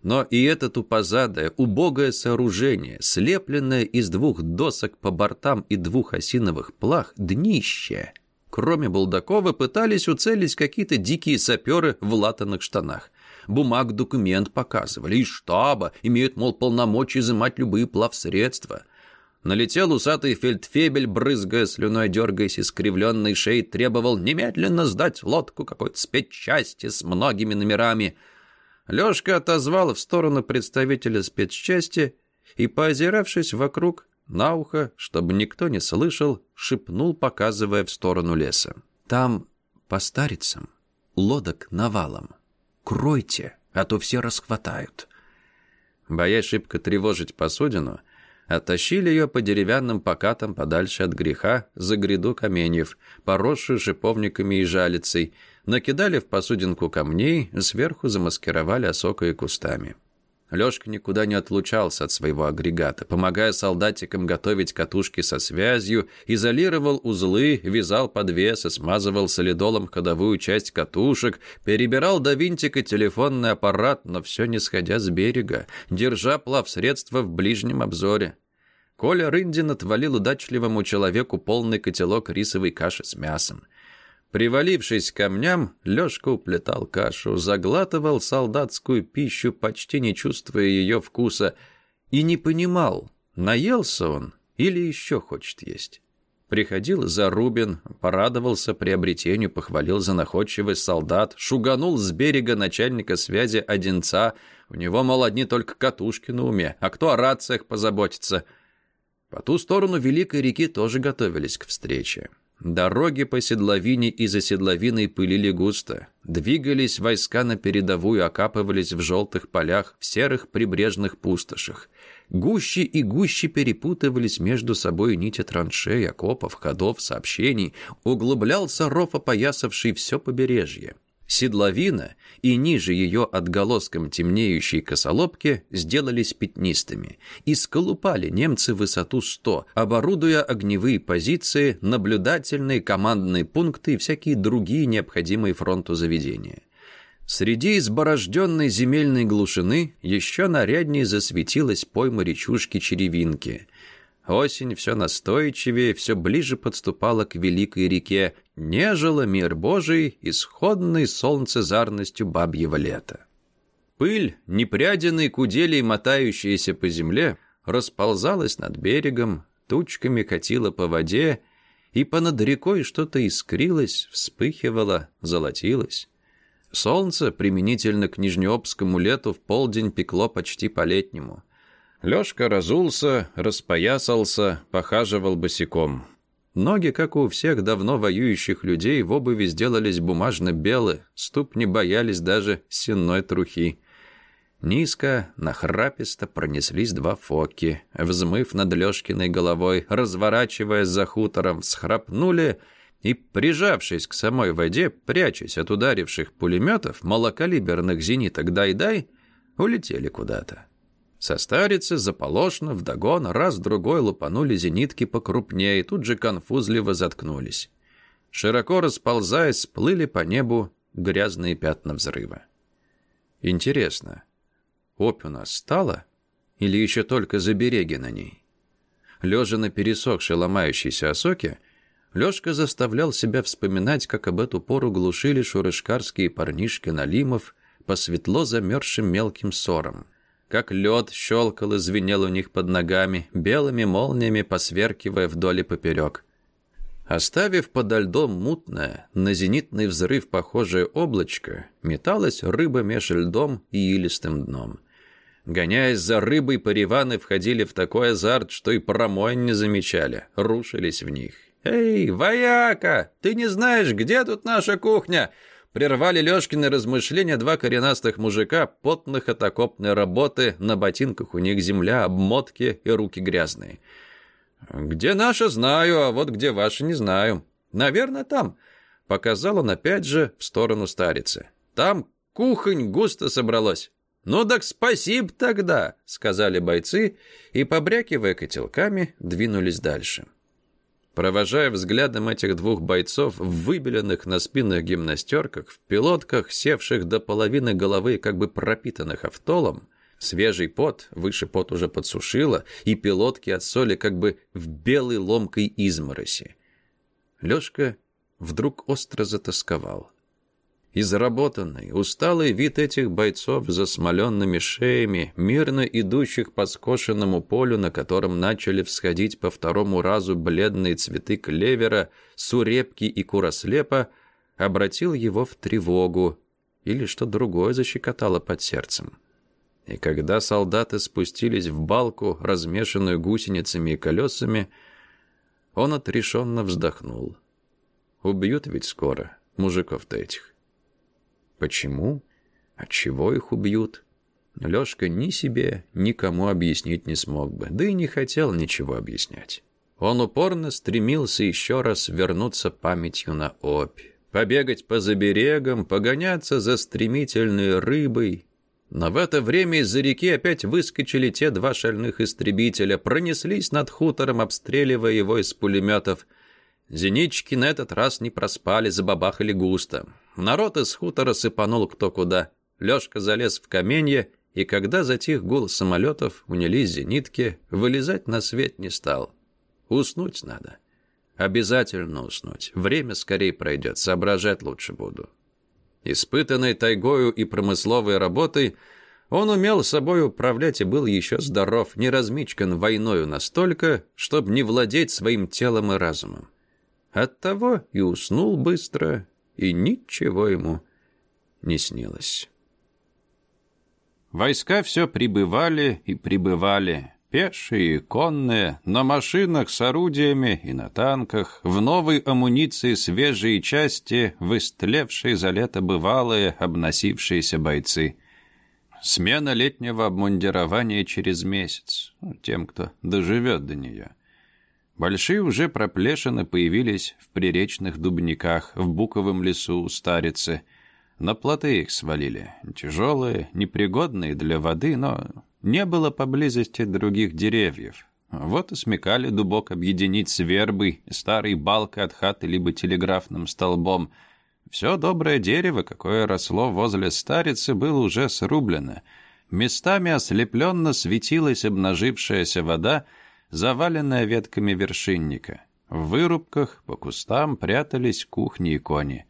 но и это тупозадое, убогое сооружение, слепленное из двух досок по бортам и двух осиновых плах, днище. Кроме Булдакова пытались уцелить какие-то дикие саперы в латаных штанах. Бумаг документ показывали, из штаба имеют, мол, полномочия изымать любые плавсредства. Налетел усатый фельдфебель, брызгая слюной, дергаясь искривленной шеей, требовал немедленно сдать лодку какой-то спецчасти с многими номерами – Лёшка отозвал в сторону представителя спецчасти и, поозиравшись вокруг, на ухо, чтобы никто не слышал, шепнул, показывая в сторону леса. «Там, по старицам, лодок навалом. Кройте, а то все расхватают». Боясь шибко тревожить посудину, оттащили ее по деревянным покатам подальше от греха за гряду каменьев, поросшую шиповниками и жалицей, накидали в посудинку камней, сверху замаскировали осокой кустами. Лёшка никуда не отлучался от своего агрегата, помогая солдатикам готовить катушки со связью, изолировал узлы, вязал подвесы, смазывал солидолом ходовую часть катушек, перебирал до винтика телефонный аппарат, но все не сходя с берега, держа плавсредство в ближнем обзоре. Коля Рындин отвалил удачливому человеку полный котелок рисовой каши с мясом. Привалившись к камням, Лёшка уплетал кашу, заглатывал солдатскую пищу, почти не чувствуя ее вкуса, и не понимал, наелся он или еще хочет есть. Приходил Зарубин, порадовался приобретению, похвалил за находчивость солдат, шуганул с берега начальника связи Одинца. У него, мол, одни только катушки на уме, а кто о рациях позаботится? По ту сторону Великой реки тоже готовились к встрече. Дороги по седловине и за седловиной пылили густо. Двигались войска на передовую, окапывались в желтых полях, в серых прибрежных пустошах. Гуще и гуще перепутывались между собой нити траншей, окопов, ходов, сообщений. Углублялся ров, опоясавший все побережье. Седловина и ниже ее отголоском темнеющей косолобки сделались пятнистыми и сколупали немцы высоту 100, оборудуя огневые позиции, наблюдательные командные пункты и всякие другие необходимые фронту заведения. Среди изборожденной земельной глушины еще наряднее засветилась пойма речушки-черевинки – Осень все настойчивее, все ближе подступала к великой реке, нежила мир Божий, исходный солнцезарностью бабьего лета. Пыль, непряденной куделей, мотающаяся по земле, расползалась над берегом, тучками катила по воде, и понад рекой что-то искрилось, вспыхивало, золотилось. Солнце, применительно к нижнеобскому лету, в полдень пекло почти по-летнему — Лёшка разулся, распоясался, похаживал босиком. Ноги, как у всех давно воюющих людей, в обуви сделались бумажно-белы, ступни боялись даже сенной трухи. Низко, нахраписто пронеслись два фоки, взмыв над Лёшкиной головой, разворачиваясь за хутором, схрапнули и, прижавшись к самой воде, прячась от ударивших пулеметов, малокалиберных зениток «дай-дай», улетели куда-то. Состарицы заполошно, вдогон, раз-другой лупанули зенитки покрупнее, и тут же конфузливо заткнулись. Широко расползаясь, сплыли по небу грязные пятна взрыва. Интересно, опь у нас стала или еще только забереги на ней? Лежа на пересохшей ломающейся осоке, Лёшка заставлял себя вспоминать, как об эту пору глушили шурышкарские парнишки Налимов по светло замерзшим мелким ссорам как лед щелкал и звенел у них под ногами, белыми молниями посверкивая вдоль и поперек. Оставив подо льдом мутное, на зенитный взрыв похожее облачко, металась рыба меж льдом и илистым дном. Гоняясь за рыбой, париваны входили в такой азарт, что и промой не замечали, рушились в них. «Эй, вояка, ты не знаешь, где тут наша кухня?» Прервали Лёшкины размышления два коренастых мужика, потных от окопной работы, на ботинках у них земля, обмотки и руки грязные. «Где наша, знаю, а вот где ваша, не знаю. Наверное, там», — показал он опять же в сторону старицы. «Там кухонь густо собралось». «Ну так спасибо тогда», — сказали бойцы и, побрякивая котелками, двинулись дальше. Провожая взглядом этих двух бойцов в выбеленных на спинах гимнастерках, в пилотках, севших до половины головы, как бы пропитанных автолом, свежий пот, выше пот уже подсушило, и пилотки от соли как бы в белой ломкой измороси. Лёшка вдруг остро затасковал. Изработанный, усталый вид этих бойцов с засмоленными шеями, мирно идущих по скошенному полю, на котором начали всходить по второму разу бледные цветы клевера, сурепки и курослепа, обратил его в тревогу или что другое защекотало под сердцем. И когда солдаты спустились в балку, размешанную гусеницами и колесами, он отрешенно вздохнул. Убьют ведь скоро мужиков-то этих. Почему? Отчего их убьют? Лёшка ни себе, никому объяснить не смог бы, да и не хотел ничего объяснять. Он упорно стремился еще раз вернуться памятью на опь, побегать по заберегам, погоняться за стремительной рыбой. Но в это время из-за реки опять выскочили те два шальных истребителя, пронеслись над хутором, обстреливая его из пулеметов. Зенитчики на этот раз не проспали, забабахали густо. Народ из хутора сыпанул кто куда. Лёшка залез в каменье, и когда затих гул самолетов, унялись зенитки, вылезать на свет не стал. Уснуть надо. Обязательно уснуть. Время скорее пройдет, соображать лучше буду. Испытанный тайгою и промысловой работой, он умел собой управлять и был еще здоров, не размичкан войною настолько, чтобы не владеть своим телом и разумом. Оттого и уснул быстро, и ничего ему не снилось. Войска все прибывали и прибывали, пешие и конные, на машинах с орудиями и на танках, в новой амуниции свежие части, в за лето бывалые, обносившиеся бойцы. Смена летнего обмундирования через месяц, тем, кто доживет до нее. Большие уже проплешины появились в приречных дубниках, в буковом лесу у старицы – на плоты их свалили. Тяжелые, непригодные для воды, но не было поблизости других деревьев. Вот и смекали дубок объединить с вербой, старой балкой от хаты либо телеграфным столбом. Все доброе дерево, какое росло возле старицы, было уже срублено. Местами ослепленно светилась обнажившаяся вода, заваленная ветками вершинника. В вырубках по кустам прятались кухни и кони.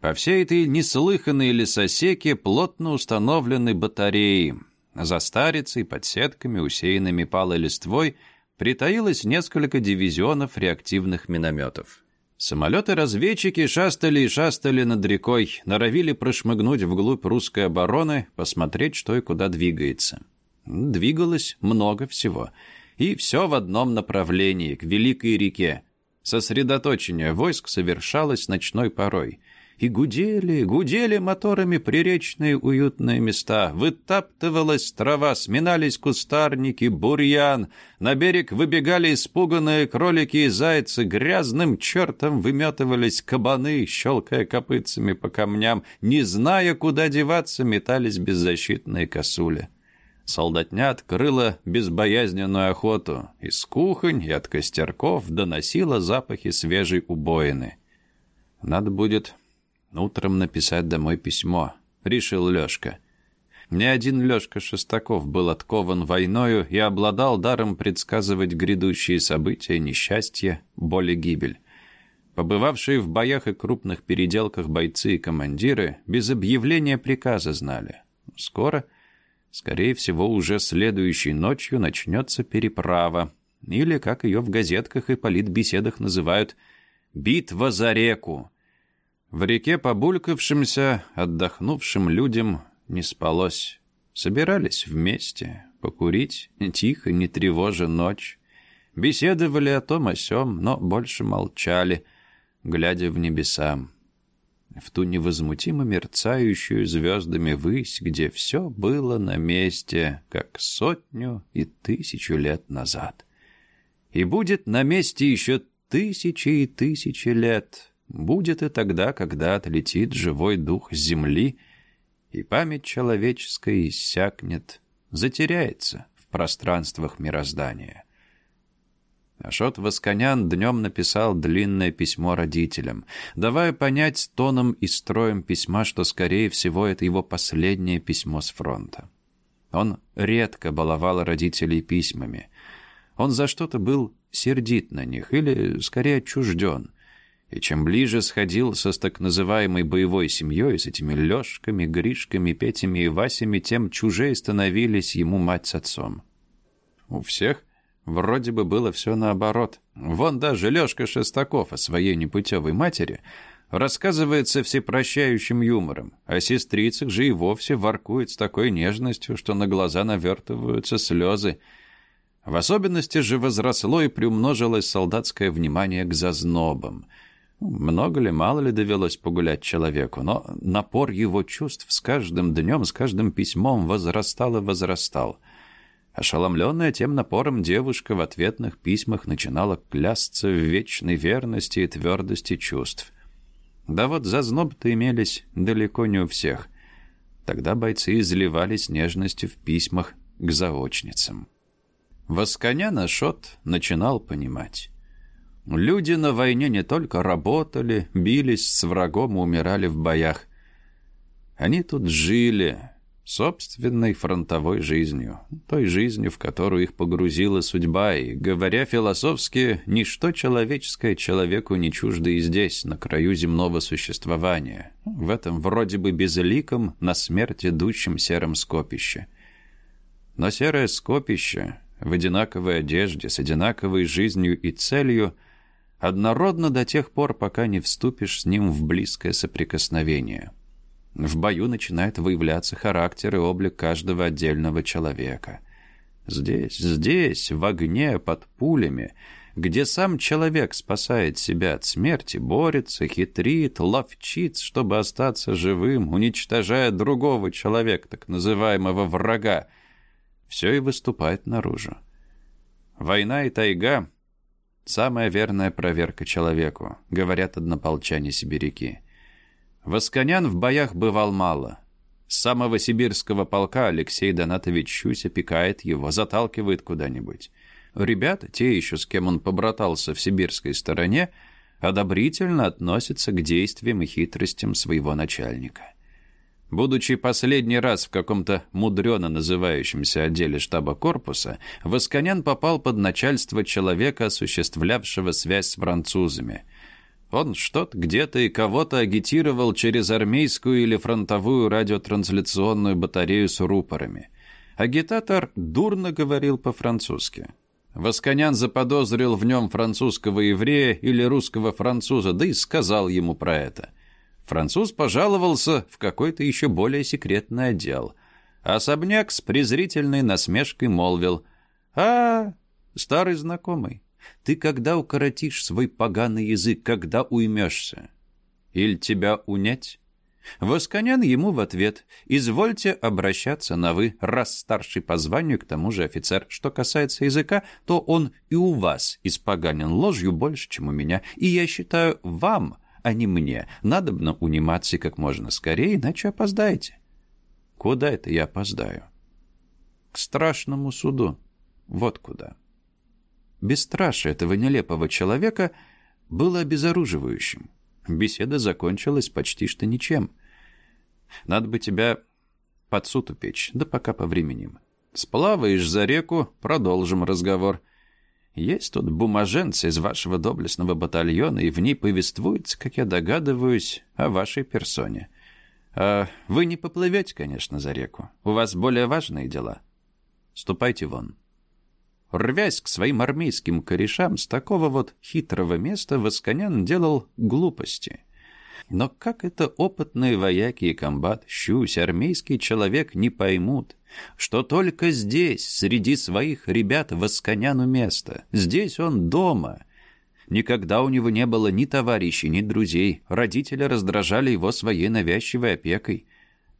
По всей этой неслыханной лесосеке плотно установлены батареи. За старицей, под сетками, усеянными палой листвой, притаилось несколько дивизионов реактивных минометов. Самолеты-разведчики шастали и шастали над рекой, норовили прошмыгнуть вглубь русской обороны, посмотреть, что и куда двигается. Двигалось много всего. И все в одном направлении, к Великой реке. Сосредоточение войск совершалось ночной порой – и гудели, гудели моторами приречные уютные места. Вытаптывалась трава, сминались кустарники, бурьян. На берег выбегали испуганные кролики и зайцы. Грязным чертом выметывались кабаны, щелкая копытцами по камням. Не зная, куда деваться, метались беззащитные косули. Солдатня открыла безбоязненную охоту. Из кухонь и от костерков доносила запахи свежей убоины. Надо будет утром написать домой письмо», — решил Лёшка. Не один Лёшка Шестаков был откован войною и обладал даром предсказывать грядущие события, несчастья, боль и гибель. Побывавшие в боях и крупных переделках бойцы и командиры без объявления приказа знали. Скоро, скорее всего, уже следующей ночью начнется переправа, или, как ее в газетках и политбеседах называют, «битва за реку», в реке побулькавшимся, отдохнувшим людям не спалось. Собирались вместе, покурить, тихо, не тревожа ночь. Беседовали о том о сём, но больше молчали, глядя в небеса. В ту невозмутимо мерцающую звездами высь, где все было на месте, как сотню и тысячу лет назад. И будет на месте еще тысячи и тысячи лет — Будет и тогда, когда отлетит живой дух земли, и память человеческая иссякнет, затеряется в пространствах мироздания. Ашот Восконян днем написал длинное письмо родителям, давая понять тоном и строем письма, что, скорее всего, это его последнее письмо с фронта. Он редко баловал родителей письмами. Он за что-то был сердит на них или, скорее, отчужден и чем ближе сходился с так называемой боевой семьей, с этими Лешками, Гришками, Петями и Васями, тем чужие становились ему мать с отцом. У всех вроде бы было все наоборот. Вон даже Лешка Шестаков о своей непутевой матери рассказывает со всепрощающим юмором, а сестрицах же и вовсе воркует с такой нежностью, что на глаза навертываются слезы. В особенности же возросло и приумножилось солдатское внимание к зазнобам — много ли, мало ли довелось погулять человеку, но напор его чувств с каждым днем, с каждым письмом возрастал и возрастал. Ошеломленная тем напором девушка в ответных письмах начинала клясться в вечной верности и твердости чувств. Да вот зазноб-то имелись далеко не у всех. Тогда бойцы изливались нежностью в письмах к заочницам. Восконян Ашот начинал понимать. Люди на войне не только работали, бились с врагом и умирали в боях. Они тут жили собственной фронтовой жизнью, той жизнью, в которую их погрузила судьба, и, говоря философски, ничто человеческое человеку не чуждо и здесь, на краю земного существования, в этом вроде бы безликом, на смерть идущем сером скопище. Но серое скопище в одинаковой одежде, с одинаковой жизнью и целью, однородно до тех пор, пока не вступишь с ним в близкое соприкосновение. В бою начинает выявляться характер и облик каждого отдельного человека. Здесь, здесь, в огне, под пулями, где сам человек спасает себя от смерти, борется, хитрит, ловчит, чтобы остаться живым, уничтожая другого человека, так называемого врага, все и выступает наружу. Война и тайга — самая верная проверка человеку, говорят однополчане-сибиряки. Восконян в боях бывал мало. С самого сибирского полка Алексей Донатович Щусь опекает его, заталкивает куда-нибудь. Ребята, те еще, с кем он побратался в сибирской стороне, одобрительно относятся к действиям и хитростям своего начальника. Будучи последний раз в каком-то мудрено называющемся отделе штаба корпуса, Восконян попал под начальство человека, осуществлявшего связь с французами. Он что-то где-то и кого-то агитировал через армейскую или фронтовую радиотрансляционную батарею с рупорами. Агитатор дурно говорил по-французски. Восконян заподозрил в нем французского еврея или русского француза, да и сказал ему про это – Француз пожаловался в какой-то еще более секретный отдел. Особняк с презрительной насмешкой молвил. «А, старый знакомый, ты когда укоротишь свой поганый язык, когда уймешься? Или тебя унять?» Восконян ему в ответ «Извольте обращаться на «вы», раз старший по званию, к тому же офицер. Что касается языка, то он и у вас испоганен ложью больше, чем у меня, и я считаю, вам а не мне. Надобно униматься как можно скорее, иначе опоздаете. Куда это я опоздаю? К страшному суду. Вот куда. Бесстрашие этого нелепого человека было обезоруживающим. Беседа закончилась почти что ничем. Надо бы тебя под суд упечь, да пока по временем. Сплаваешь за реку, продолжим разговор — есть тут бумаженцы из вашего доблестного батальона, и в ней повествуется, как я догадываюсь, о вашей персоне. А вы не поплывете, конечно, за реку. У вас более важные дела. Ступайте вон». Рвясь к своим армейским корешам, с такого вот хитрого места Восконян делал глупости. Но как это опытные вояки и комбат, щусь, армейский человек не поймут, что только здесь, среди своих ребят, Восконяну место. Здесь он дома. Никогда у него не было ни товарищей, ни друзей. Родители раздражали его своей навязчивой опекой.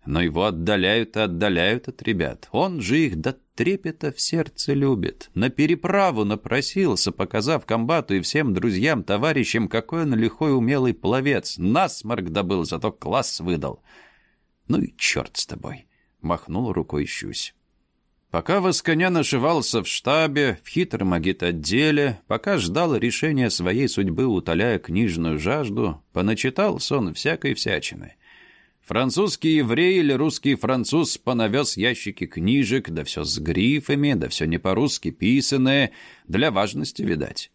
Но его отдаляют и отдаляют от ребят. Он же их до трепета в сердце любит. На переправу напросился, показав комбату и всем друзьям, товарищам, какой он лихой умелый пловец. Насморк добыл, зато класс выдал. Ну и черт с тобой махнул рукой Щусь. Пока Восконя нашивался в штабе, в хитром агит-отделе, пока ждал решения своей судьбы, утоляя книжную жажду, поначитался он всякой всячины. Французский еврей или русский француз понавез ящики книжек, да все с грифами, да все не по-русски писанное, для важности, видать.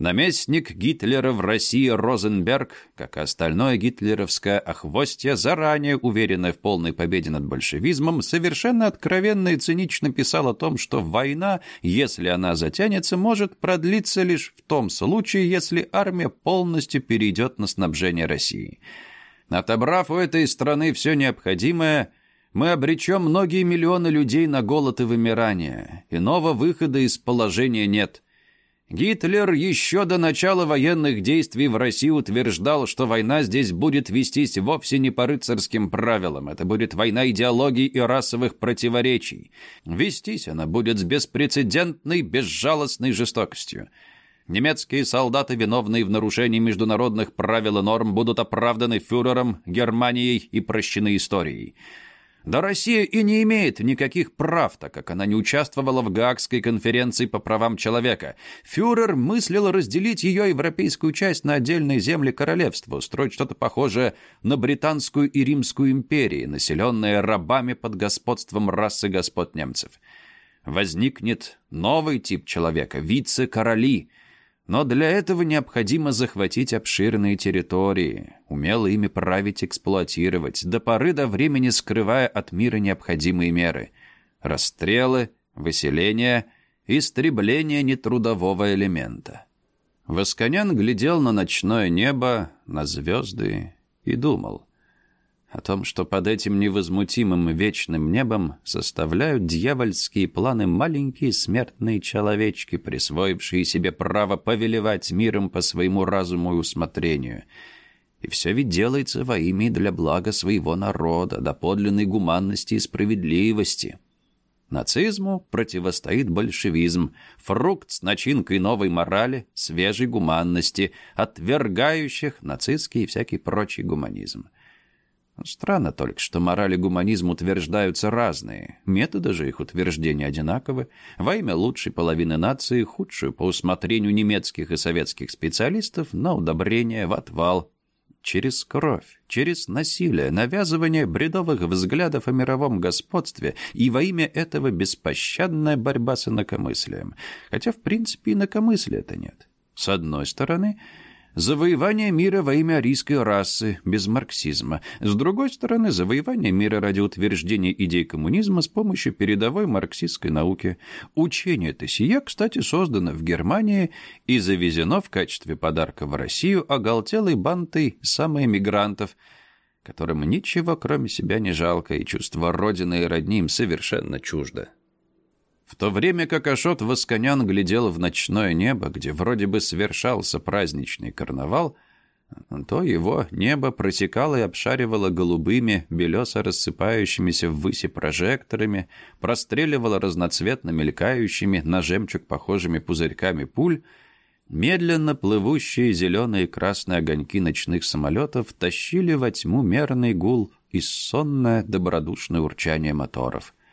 Наместник Гитлера в России Розенберг, как и остальное гитлеровское охвостье, заранее уверенное в полной победе над большевизмом, совершенно откровенно и цинично писал о том, что война, если она затянется, может продлиться лишь в том случае, если армия полностью перейдет на снабжение России. Отобрав у этой страны все необходимое, мы обречем многие миллионы людей на голод и вымирание. Иного выхода из положения нет. Гитлер еще до начала военных действий в России утверждал, что война здесь будет вестись вовсе не по рыцарским правилам. Это будет война идеологий и расовых противоречий. Вестись она будет с беспрецедентной, безжалостной жестокостью. Немецкие солдаты, виновные в нарушении международных правил и норм, будут оправданы фюрером, Германией и прощены историей. Да Россия и не имеет никаких прав, так как она не участвовала в Гаагской конференции по правам человека. Фюрер мыслил разделить ее европейскую часть на отдельные земли королевства, устроить что-то похожее на Британскую и Римскую империи, населенные рабами под господством расы господ немцев. Возникнет новый тип человека – вице-короли – но для этого необходимо захватить обширные территории, умело ими править, эксплуатировать, до поры до времени скрывая от мира необходимые меры. Расстрелы, выселение, истребление нетрудового элемента. Восконян глядел на ночное небо, на звезды и думал – о том, что под этим невозмутимым вечным небом составляют дьявольские планы маленькие смертные человечки, присвоившие себе право повелевать миром по своему разуму и усмотрению. И все ведь делается во имя и для блага своего народа, до подлинной гуманности и справедливости. Нацизму противостоит большевизм, фрукт с начинкой новой морали, свежей гуманности, отвергающих нацистский и всякий прочий гуманизм. Странно только, что мораль и гуманизм утверждаются разные. Методы же их утверждения одинаковы. Во имя лучшей половины нации, худшую по усмотрению немецких и советских специалистов, на удобрение в отвал. Через кровь, через насилие, навязывание бредовых взглядов о мировом господстве и во имя этого беспощадная борьба с инакомыслием. Хотя, в принципе, инакомыслия-то нет. С одной стороны... Завоевание мира во имя арийской расы, без марксизма. С другой стороны, завоевание мира ради утверждения идей коммунизма с помощью передовой марксистской науки. Учение это сия, кстати, создано в Германии и завезено в качестве подарка в Россию оголтелой бантой самоэмигрантов, которым ничего кроме себя не жалко, и чувство родины и родни им совершенно чуждо. В то время как Ашот Восконян глядел в ночное небо, где вроде бы совершался праздничный карнавал, то его небо протекало и обшаривало голубыми, белесо рассыпающимися ввыси прожекторами, простреливало разноцветно мелькающими на жемчуг похожими пузырьками пуль, медленно плывущие зеленые и красные огоньки ночных самолетов тащили во тьму мерный гул и сонное добродушное урчание моторов —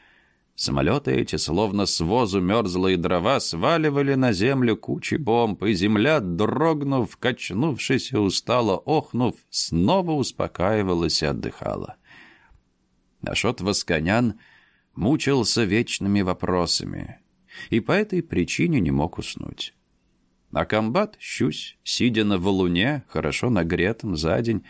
Самолеты эти, словно с возу мерзлые дрова, сваливали на землю кучи бомб, и земля, дрогнув, качнувшись и устало охнув, снова успокаивалась и отдыхала. Ашот Восконян мучился вечными вопросами и по этой причине не мог уснуть. А комбат, щусь, сидя на валуне, хорошо нагретом за день,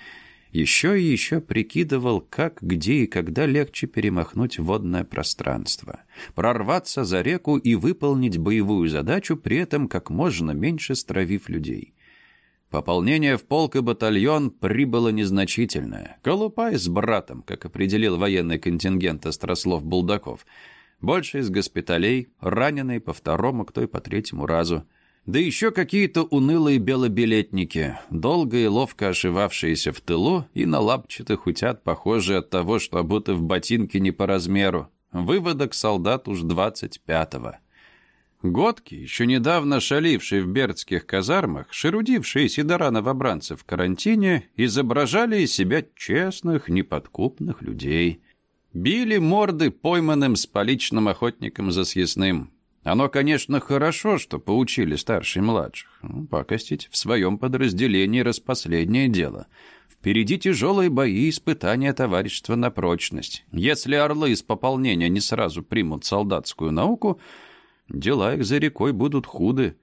еще и еще прикидывал, как, где и когда легче перемахнуть водное пространство, прорваться за реку и выполнить боевую задачу, при этом как можно меньше стравив людей. Пополнение в полк и батальон прибыло незначительное. Колупай с братом, как определил военный контингент Острослов-Булдаков. Больше из госпиталей, раненые по второму, кто и по третьему разу. Да еще какие-то унылые белобилетники, долго и ловко ошивавшиеся в тылу и на лапчатых утят, похожие от того, что будто в ботинке не по размеру. Выводок солдат уж двадцать пятого. Годки, еще недавно шалившие в бердских казармах, шерудившие седора новобранцев в карантине, изображали из себя честных, неподкупных людей. Били морды пойманным с поличным охотником за съестным. Оно, конечно, хорошо, что поучили старших и младших. Ну, пакостить в своем подразделении распоследнее дело. Впереди тяжелые бои и испытания товарищества на прочность. Если орлы из пополнения не сразу примут солдатскую науку, дела их за рекой будут худы.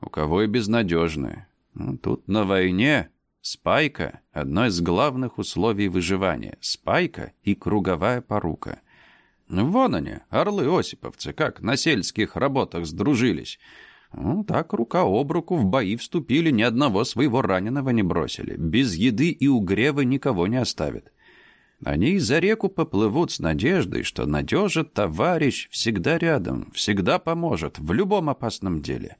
У кого и безнадежные. Ну, тут на войне спайка — одно из главных условий выживания. Спайка и круговая порука — Вон они, орлы-осиповцы, как на сельских работах сдружились. Ну, так рука об руку в бои вступили, ни одного своего раненого не бросили. Без еды и угрева никого не оставят. Они за реку поплывут с надеждой, что надежа товарищ всегда рядом, всегда поможет в любом опасном деле.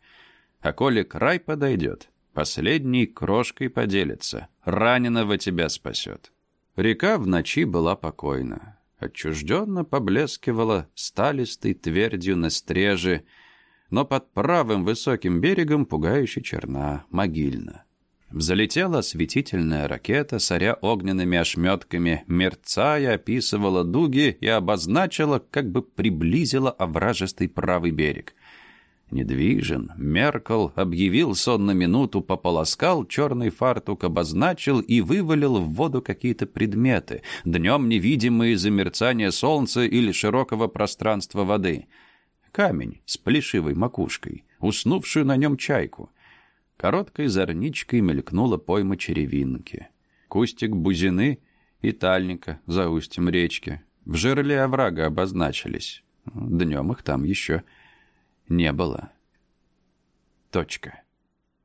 А коли край подойдет, последний крошкой поделится, раненого тебя спасет. Река в ночи была покойна отчужденно поблескивала сталистой твердью на стреже, но под правым высоким берегом пугающе черна, могильна. Взлетела осветительная ракета, соря огненными ошметками, мерцая, описывала дуги и обозначила, как бы приблизила овражистый правый берег. Недвижен, Меркл объявил сон на минуту, пополоскал, черный фартук обозначил и вывалил в воду какие-то предметы, днем невидимые за мерцание солнца или широкого пространства воды. Камень с плешивой макушкой, уснувшую на нем чайку — Короткой зорничкой мелькнула пойма черевинки. Кустик бузины и тальника за устьем речки. В жерле оврага обозначились. Днем их там еще не было. Точка.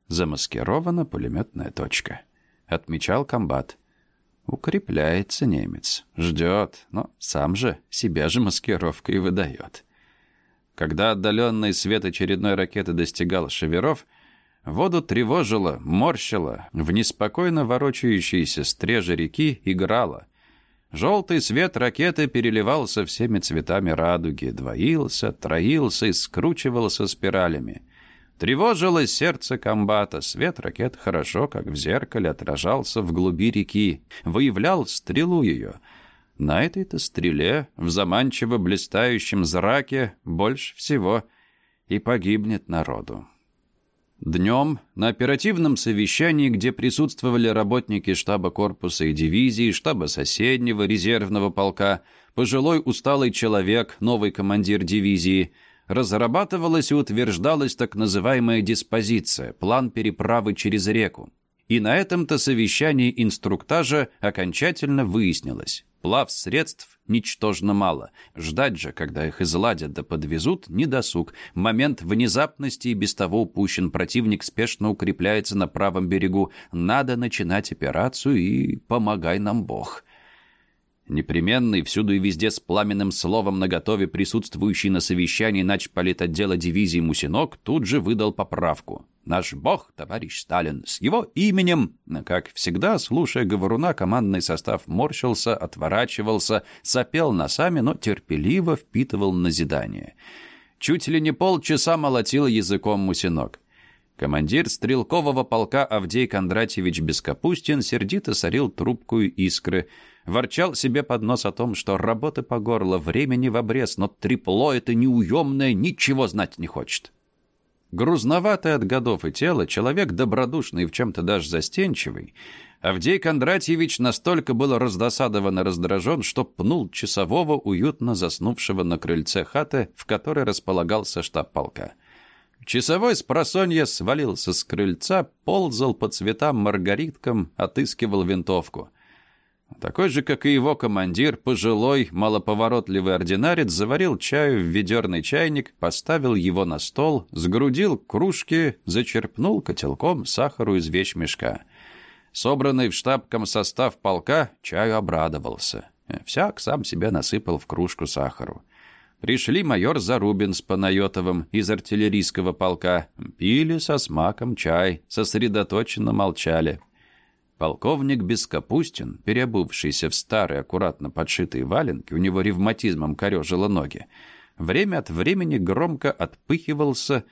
Замаскирована пулеметная точка. Отмечал комбат. Укрепляется немец. Ждет, но сам же себя же маскировкой выдает. Когда отдаленный свет очередной ракеты достигал шеверов — Воду тревожило, морщило, в неспокойно ворочающейся стреже реки играло. Желтый свет ракеты переливался всеми цветами радуги, двоился, троился и скручивался спиралями. Тревожилось сердце комбата, свет ракет хорошо, как в зеркале, отражался в глуби реки, выявлял стрелу ее. На этой-то стреле, в заманчиво блистающем зраке, больше всего и погибнет народу. Днем на оперативном совещании, где присутствовали работники штаба корпуса и дивизии, штаба соседнего резервного полка, пожилой усталый человек, новый командир дивизии, разрабатывалась и утверждалась так называемая диспозиция, план переправы через реку. И на этом-то совещании инструктажа окончательно выяснилось. Плав средств ничтожно мало. Ждать же, когда их изладят да подвезут, не досуг. Момент внезапности и без того упущен. Противник спешно укрепляется на правом берегу. Надо начинать операцию и помогай нам Бог. Непременный, всюду и везде с пламенным словом наготове присутствующий на совещании начполитотдела дивизии Мусинок тут же выдал поправку. «Наш бог, товарищ Сталин, с его именем...» Как всегда, слушая говоруна, командный состав морщился, отворачивался, сопел носами, но терпеливо впитывал назидание. Чуть ли не полчаса молотил языком Мусинок. Командир стрелкового полка Авдей Кондратьевич Бескапустин сердито сорил трубку искры — Ворчал себе под нос о том, что работы по горло, времени в обрез, но трепло это неуемное ничего знать не хочет. Грузноватый от годов и тела, человек добродушный и в чем-то даже застенчивый, Авдей Кондратьевич настолько был раздосадован и раздражен, что пнул часового, уютно заснувшего на крыльце хаты, в которой располагался штаб полка. Часовой с просонья свалился с крыльца, ползал по цветам маргариткам, отыскивал винтовку — такой же, как и его командир, пожилой, малоповоротливый ординарец заварил чаю в ведерный чайник, поставил его на стол, сгрудил кружки, зачерпнул котелком сахару из вещмешка. Собранный в штабком состав полка чаю обрадовался. Всяк сам себя насыпал в кружку сахару. Пришли майор Зарубин с Панайотовым из артиллерийского полка. Пили со смаком чай, сосредоточенно молчали. Полковник Бескапустин, переобувшийся в старые аккуратно подшитые валенки, у него ревматизмом корежило ноги, время от времени громко отпыхивался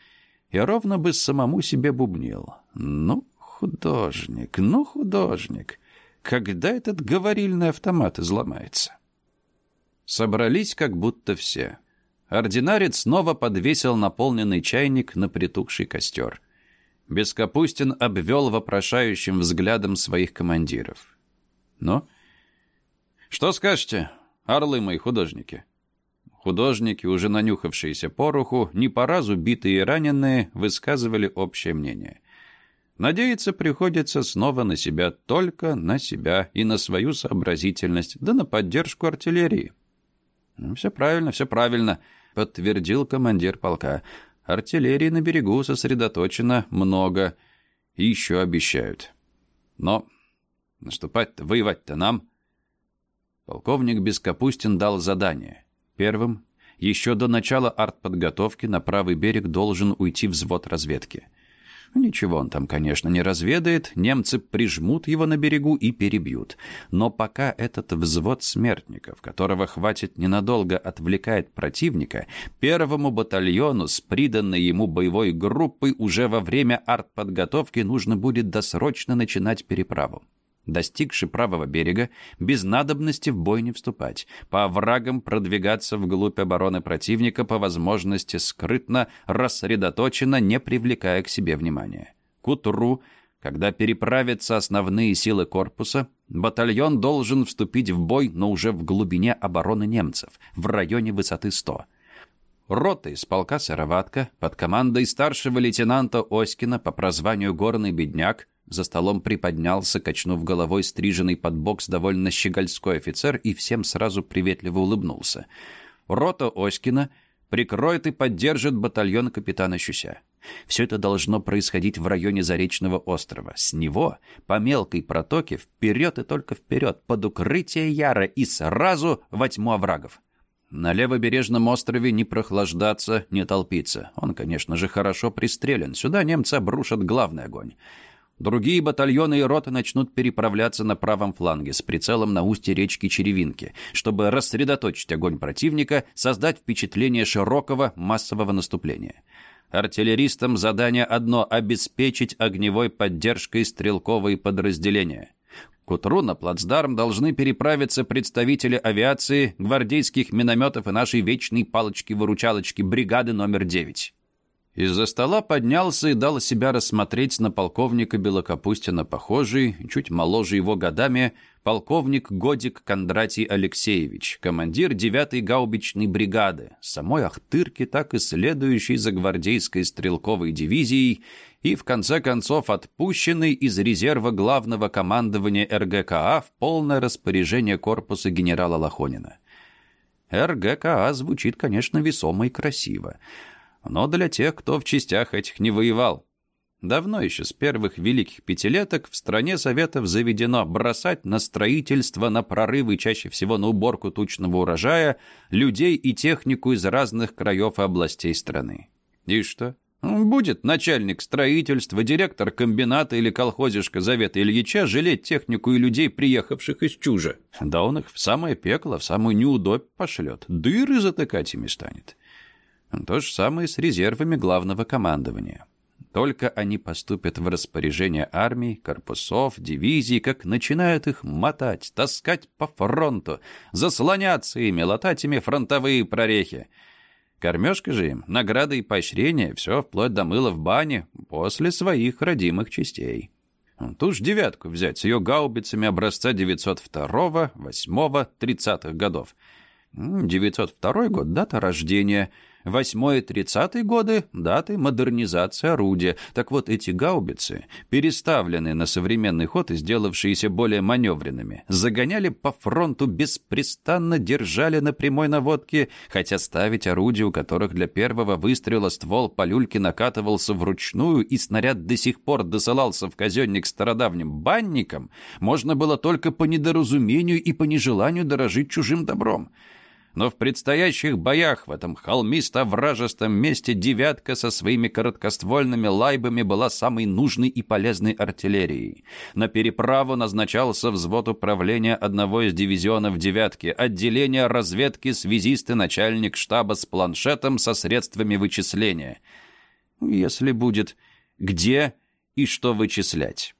и ровно бы самому себе бубнил. «Ну, художник, ну, художник, когда этот говорильный автомат изломается?» Собрались как будто все. Ординарец снова подвесил наполненный чайник на притухший костер. Бескапустин обвел вопрошающим взглядом своих командиров. «Ну? Что скажете, орлы мои художники?» Художники, уже нанюхавшиеся пороху, не по разу битые и раненые, высказывали общее мнение. Надеяться приходится снова на себя, только на себя и на свою сообразительность, да на поддержку артиллерии. «Ну, «Все правильно, все правильно», — подтвердил командир полка. Артиллерии на берегу сосредоточено много. И еще обещают. Но наступать-то, воевать-то нам. Полковник Бескапустин дал задание. Первым, еще до начала артподготовки, на правый берег должен уйти взвод разведки. Ничего он там, конечно, не разведает, немцы прижмут его на берегу и перебьют. Но пока этот взвод смертников, которого хватит ненадолго, отвлекает противника, первому батальону с приданной ему боевой группой уже во время артподготовки нужно будет досрочно начинать переправу достигши правого берега, без надобности в бой не вступать, по оврагам продвигаться вглубь обороны противника по возможности скрытно, рассредоточенно, не привлекая к себе внимания. К утру, когда переправятся основные силы корпуса, батальон должен вступить в бой, но уже в глубине обороны немцев, в районе высоты 100. Рота из полка «Сыроватка» под командой старшего лейтенанта Оськина по прозванию «Горный бедняк» За столом приподнялся, качнув головой стриженный под бокс довольно щегольской офицер и всем сразу приветливо улыбнулся. Рота Оськина прикроет и поддержит батальон капитана Щуся. Все это должно происходить в районе Заречного острова. С него, по мелкой протоке, вперед и только вперед, под укрытие Яра и сразу во тьму оврагов. На левобережном острове не прохлаждаться, не толпиться. Он, конечно же, хорошо пристрелен. Сюда немцы обрушат главный огонь. Другие батальоны и роты начнут переправляться на правом фланге с прицелом на устье речки Черевинки, чтобы рассредоточить огонь противника, создать впечатление широкого массового наступления. Артиллеристам задание одно – обеспечить огневой поддержкой стрелковые подразделения. К утру на плацдарм должны переправиться представители авиации, гвардейских минометов и нашей вечной палочки-выручалочки бригады номер 9. Из-за стола поднялся и дал себя рассмотреть на полковника Белокапустина похожий, чуть моложе его годами, полковник Годик Кондратий Алексеевич, командир 9-й гаубичной бригады, самой Ахтырки, так и следующей за гвардейской стрелковой дивизией и, в конце концов, отпущенный из резерва главного командования РГКА в полное распоряжение корпуса генерала Лохонина. РГКА звучит, конечно, весомо и красиво но для тех, кто в частях этих не воевал. Давно еще с первых великих пятилеток в стране Советов заведено бросать на строительство, на прорывы, чаще всего на уборку тучного урожая, людей и технику из разных краев и областей страны. И что? Будет начальник строительства, директор комбината или колхозишка Завета Ильича жалеть технику и людей, приехавших из чужа. Да он их в самое пекло, в самую неудобь пошлет, дыры затыкать ими станет. То же самое с резервами главного командования. Только они поступят в распоряжение армий, корпусов, дивизий, как начинают их мотать, таскать по фронту, заслоняться ими, латать ими фронтовые прорехи. Кормежка же им, награды и поощрения, все вплоть до мыла в бане, после своих родимых частей. Ту ж девятку взять с ее гаубицами образца 902, 8, 30-х годов. 902 год — дата рождения — Восьмой и тридцатый годы – даты модернизации орудия. Так вот, эти гаубицы, переставленные на современный ход и сделавшиеся более маневренными, загоняли по фронту беспрестанно, держали на прямой наводке, хотя ставить орудия, у которых для первого выстрела ствол по люльке накатывался вручную и снаряд до сих пор досылался в казенник стародавним банникам, можно было только по недоразумению и по нежеланию дорожить чужим добром но в предстоящих боях в этом холмисто-вражестом месте «девятка» со своими короткоствольными лайбами была самой нужной и полезной артиллерией. На переправу назначался взвод управления одного из дивизионов «девятки», отделение разведки, связисты, начальник штаба с планшетом со средствами вычисления. Если будет где и что вычислять.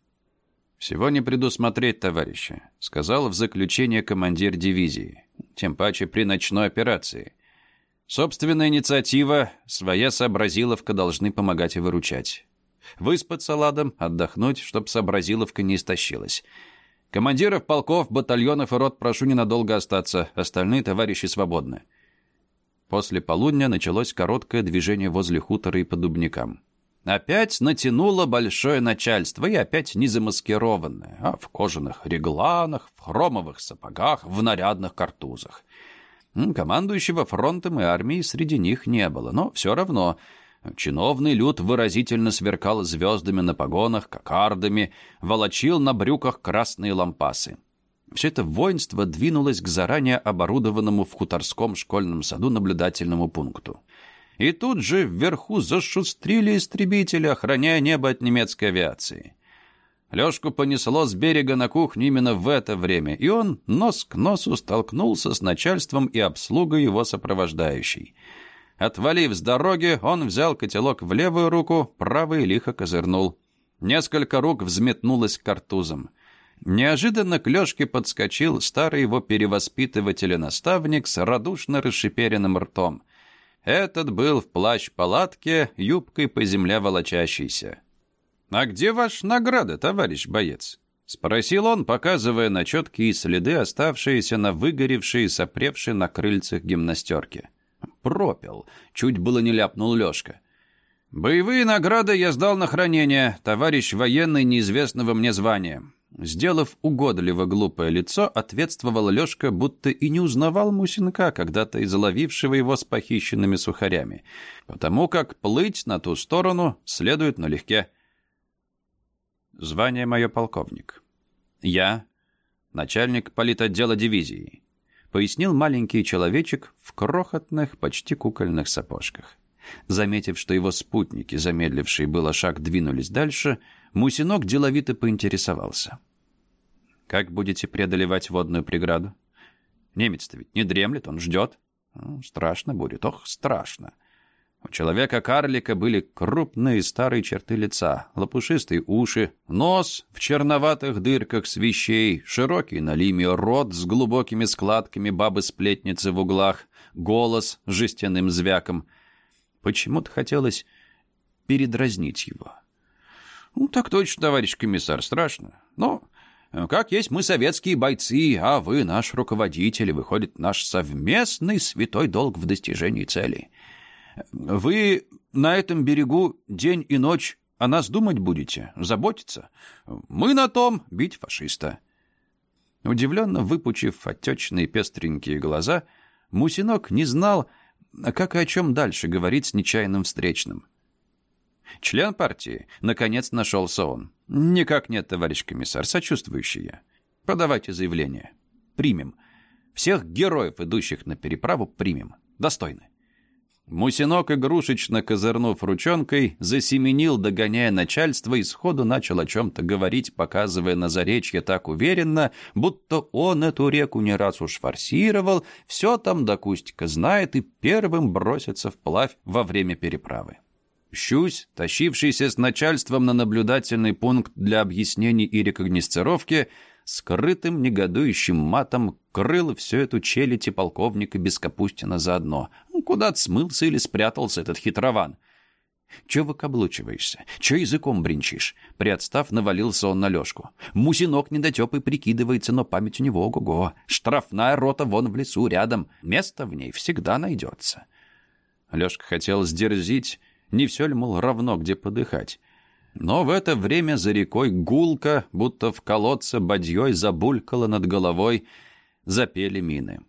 «Всего не предусмотреть, товарищи», — сказал в заключение командир дивизии тем паче при ночной операции. Собственная инициатива, своя сообразиловка должны помогать и выручать. Выспаться ладом, отдохнуть, чтоб сообразиловка не истощилась. Командиров полков, батальонов и рот прошу ненадолго остаться, остальные товарищи свободны. После полудня началось короткое движение возле хутора и по дубникам. Опять натянуло большое начальство, и опять не замаскированное, а в кожаных регланах, в хромовых сапогах, в нарядных картузах. Командующего фронтом и армией среди них не было, но все равно чиновный люд выразительно сверкал звездами на погонах, кокардами, волочил на брюках красные лампасы. Все это воинство двинулось к заранее оборудованному в хуторском школьном саду наблюдательному пункту. И тут же вверху зашустрили истребители, охраняя небо от немецкой авиации. Лёшку понесло с берега на кухню именно в это время, и он нос к носу столкнулся с начальством и обслугой его сопровождающей. Отвалив с дороги, он взял котелок в левую руку, правый лихо козырнул. Несколько рук взметнулось к картузам. Неожиданно к Лёшке подскочил старый его перевоспитыватель и наставник с радушно расшиперенным ртом. Этот был в плащ-палатке, юбкой по земле волочащийся. «А где ваша награда, товарищ боец?» — спросил он, показывая на четкие следы, оставшиеся на выгоревшей и сопревшей на крыльцах гимнастерке. «Пропил!» — чуть было не ляпнул Лёшка. «Боевые награды я сдал на хранение, товарищ военный неизвестного мне звания». Сделав угодливо глупое лицо, ответствовал Лёшка, будто и не узнавал Мусинка, когда-то изловившего его с похищенными сухарями, потому как плыть на ту сторону следует налегке. Звание мое полковник. Я начальник политотдела дивизии, пояснил маленький человечек в крохотных, почти кукольных сапожках. Заметив, что его спутники, замедлившие было шаг, двинулись дальше, Мусинок деловито поинтересовался. «Как будете преодолевать водную преграду? Немец-то ведь не дремлет, он ждет. Ну, страшно будет, ох, страшно. У человека-карлика были крупные старые черты лица, лопушистые уши, нос в черноватых дырках свещей, широкий на лиме рот с глубокими складками бабы-сплетницы в углах, голос с жестяным звяком. Почему-то хотелось передразнить его. «Ну, так точно, товарищ комиссар, страшно. Но, как есть мы советские бойцы, а вы наш руководитель, выходит наш совместный святой долг в достижении цели». Вы на этом берегу день и ночь о нас думать будете, заботиться? Мы на том бить фашиста». Удивленно выпучив отечные пестренькие глаза, Мусинок не знал, как и о чем дальше говорить с нечаянным встречным. Член партии, наконец, нашелся он. «Никак нет, товарищ комиссар, сочувствующий я. Подавайте заявление. Примем. Всех героев, идущих на переправу, примем. Достойны». Мусинок, игрушечно козырнув ручонкой, засеменил, догоняя начальство, и сходу начал о чем-то говорить, показывая на заречье так уверенно, будто он эту реку не раз уж форсировал, все там до Кустика знает и первым бросится вплавь во время переправы. Щусь, тащившийся с начальством на наблюдательный пункт для объяснений и рекогнисцировки, скрытым негодующим матом крыл всю эту челядь и полковника Бескапустина заодно. Ну, куда-то смылся или спрятался этот хитрован. «Чё выкаблучиваешься? Чё языком бренчишь?» Приотстав, навалился он на Лёшку. Мусинок недотёпый прикидывается, но память у него ого-го. Штрафная рота вон в лесу рядом. Место в ней всегда найдется. Лёшка хотел сдерзить. Не всё ли, мол, равно, где подыхать? Но в это время за рекой гулко, будто в колодце бадьей забулькало над головой, запели мины.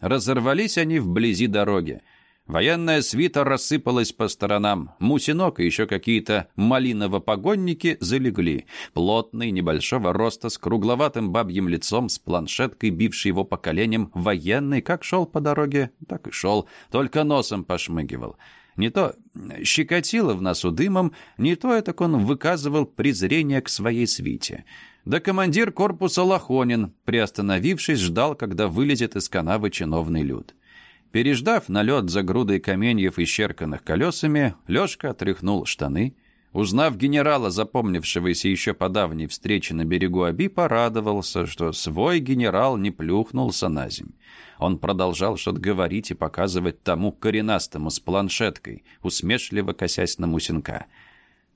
Разорвались они вблизи дороги. Военная свита рассыпалась по сторонам. Мусинок и еще какие-то малиново-погонники залегли. Плотный, небольшого роста, с кругловатым бабьим лицом, с планшеткой, бивший его по коленям, военный, как шел по дороге, так и шел, только носом пошмыгивал. Не то щекотило в носу дымом, не то это он выказывал презрение к своей свите. Да командир корпуса Лохонин, приостановившись, ждал, когда вылезет из канавы чиновный люд. Переждав налет за грудой каменьев, исчерканных колесами, Лёшка отряхнул штаны — Узнав генерала, запомнившегося еще по давней встрече на берегу Аби, порадовался, что свой генерал не плюхнулся на земь. Он продолжал что-то говорить и показывать тому коренастому с планшеткой, усмешливо косясь на Мусинка.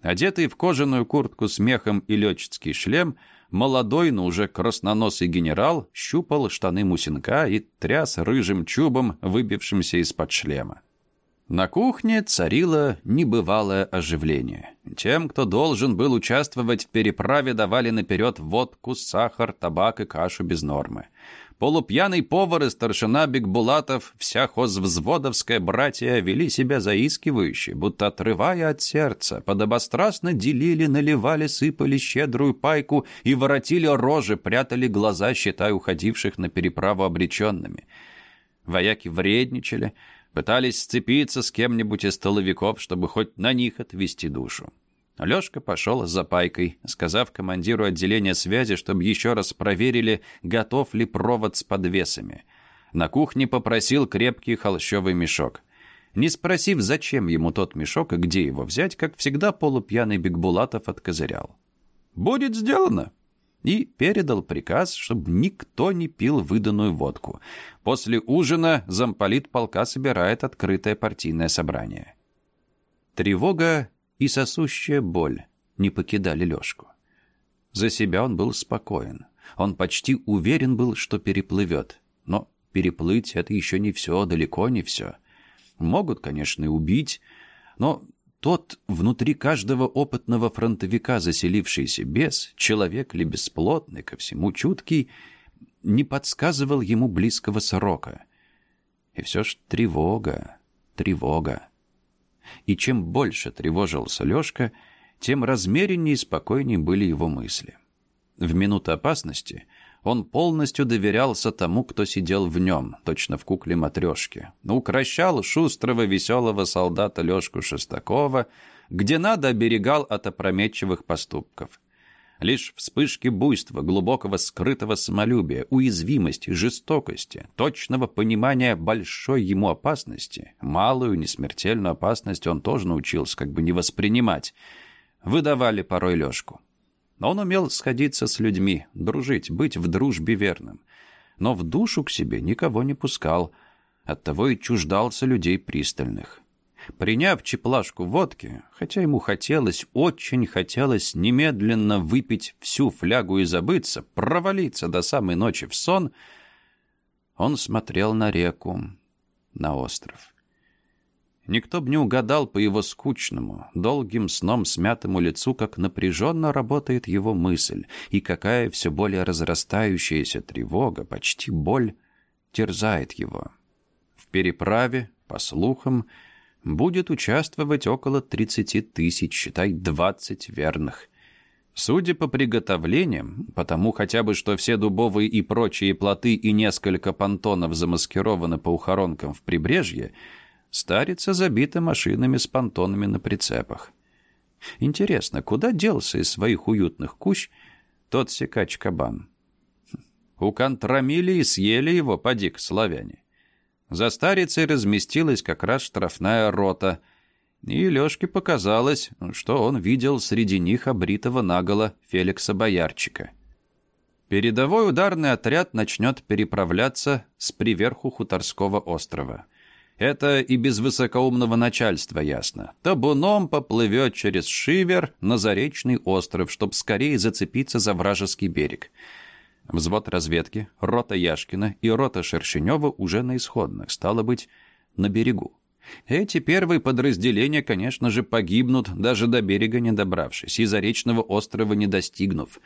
Одетый в кожаную куртку с мехом и летческий шлем, молодой, но уже красноносый генерал щупал штаны Мусинка и тряс рыжим чубом, выбившимся из-под шлема. На кухне царило небывалое оживление. Тем, кто должен был участвовать в переправе, давали наперед водку, сахар, табак и кашу без нормы. Полупьяный повар и старшина Бекбулатов, вся хозвзводовская братья вели себя заискивающе, будто отрывая от сердца, подобострастно делили, наливали, сыпали щедрую пайку и воротили рожи, прятали глаза, считая уходивших на переправу обреченными. Вояки вредничали, Пытались сцепиться с кем-нибудь из столовиков, чтобы хоть на них отвести душу. Лёшка пошел за пайкой, сказав командиру отделения связи, чтобы еще раз проверили, готов ли провод с подвесами. На кухне попросил крепкий холщовый мешок. Не спросив, зачем ему тот мешок и где его взять, как всегда полупьяный Бекбулатов откозырял. «Будет сделано!» И передал приказ, чтобы никто не пил выданную водку. После ужина замполит полка собирает открытое партийное собрание. Тревога и сосущая боль не покидали Лёшку. За себя он был спокоен. Он почти уверен был, что переплывет. Но переплыть — это еще не все, далеко не все. Могут, конечно, и убить, но тот внутри каждого опытного фронтовика, заселившийся бес, человек ли бесплотный, ко всему чуткий, не подсказывал ему близкого срока. И все ж тревога, тревога. И чем больше тревожился Лёшка, тем размереннее и спокойнее были его мысли. В минуту опасности он полностью доверялся тому, кто сидел в нем, точно в кукле матрешки. Укращал шустрого веселого солдата Лёшку Шестакова, где надо оберегал от опрометчивых поступков. Лишь вспышки буйства, глубокого скрытого самолюбия, уязвимости, жестокости, точного понимания большой ему опасности, малую несмертельную опасность он тоже научился как бы не воспринимать, выдавали порой Лёшку. Он умел сходиться с людьми, дружить, быть в дружбе верным. Но в душу к себе никого не пускал, оттого и чуждался людей пристальных. Приняв чеплашку водки, хотя ему хотелось, очень хотелось немедленно выпить всю флягу и забыться, провалиться до самой ночи в сон, он смотрел на реку, на остров. Никто б не угадал по его скучному, долгим сном смятому лицу, как напряженно работает его мысль, и какая все более разрастающаяся тревога, почти боль, терзает его. В переправе, по слухам, будет участвовать около 30 тысяч, считай, 20 верных. Судя по приготовлениям, потому хотя бы, что все дубовые и прочие плоты и несколько понтонов замаскированы по ухоронкам в прибрежье, старица забита машинами с понтонами на прицепах. Интересно, куда делся из своих уютных кущ тот секач-кабан? У контрамилии съели его, поди славяне. За старицей разместилась как раз штрафная рота, и Лёшке показалось, что он видел среди них обритого наголо Феликса Боярчика. Передовой ударный отряд начнет переправляться с приверху Хуторского острова. Это и без высокоумного начальства ясно. Табуном поплывет через Шивер на Заречный остров, чтобы скорее зацепиться за вражеский берег. Взвод разведки, рота Яшкина и рота Шершенева уже на исходных, стало быть, на берегу. Эти первые подразделения, конечно же, погибнут, даже до берега не добравшись, и Заречного острова не достигнув.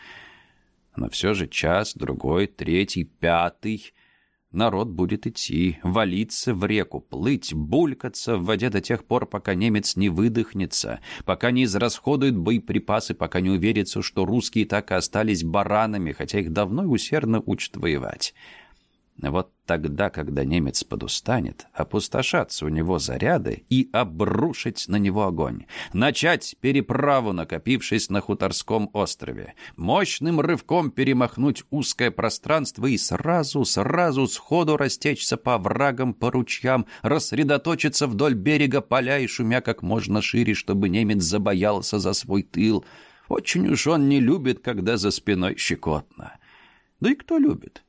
Но все же час, другой, третий, пятый Народ будет идти, валиться в реку, плыть, булькаться в воде до тех пор, пока немец не выдохнется, пока не израсходует боеприпасы, пока не уверится, что русские так и остались баранами, хотя их давно и усердно учат воевать. Вот тогда, когда немец подустанет, опустошаться у него заряды и обрушить на него огонь. Начать переправу, накопившись на Хуторском острове. Мощным рывком перемахнуть узкое пространство и сразу, сразу сходу растечься по врагам, по ручьям, рассредоточиться вдоль берега поля и шумя как можно шире, чтобы немец забоялся за свой тыл. Очень уж он не любит, когда за спиной щекотно. Да и кто любит?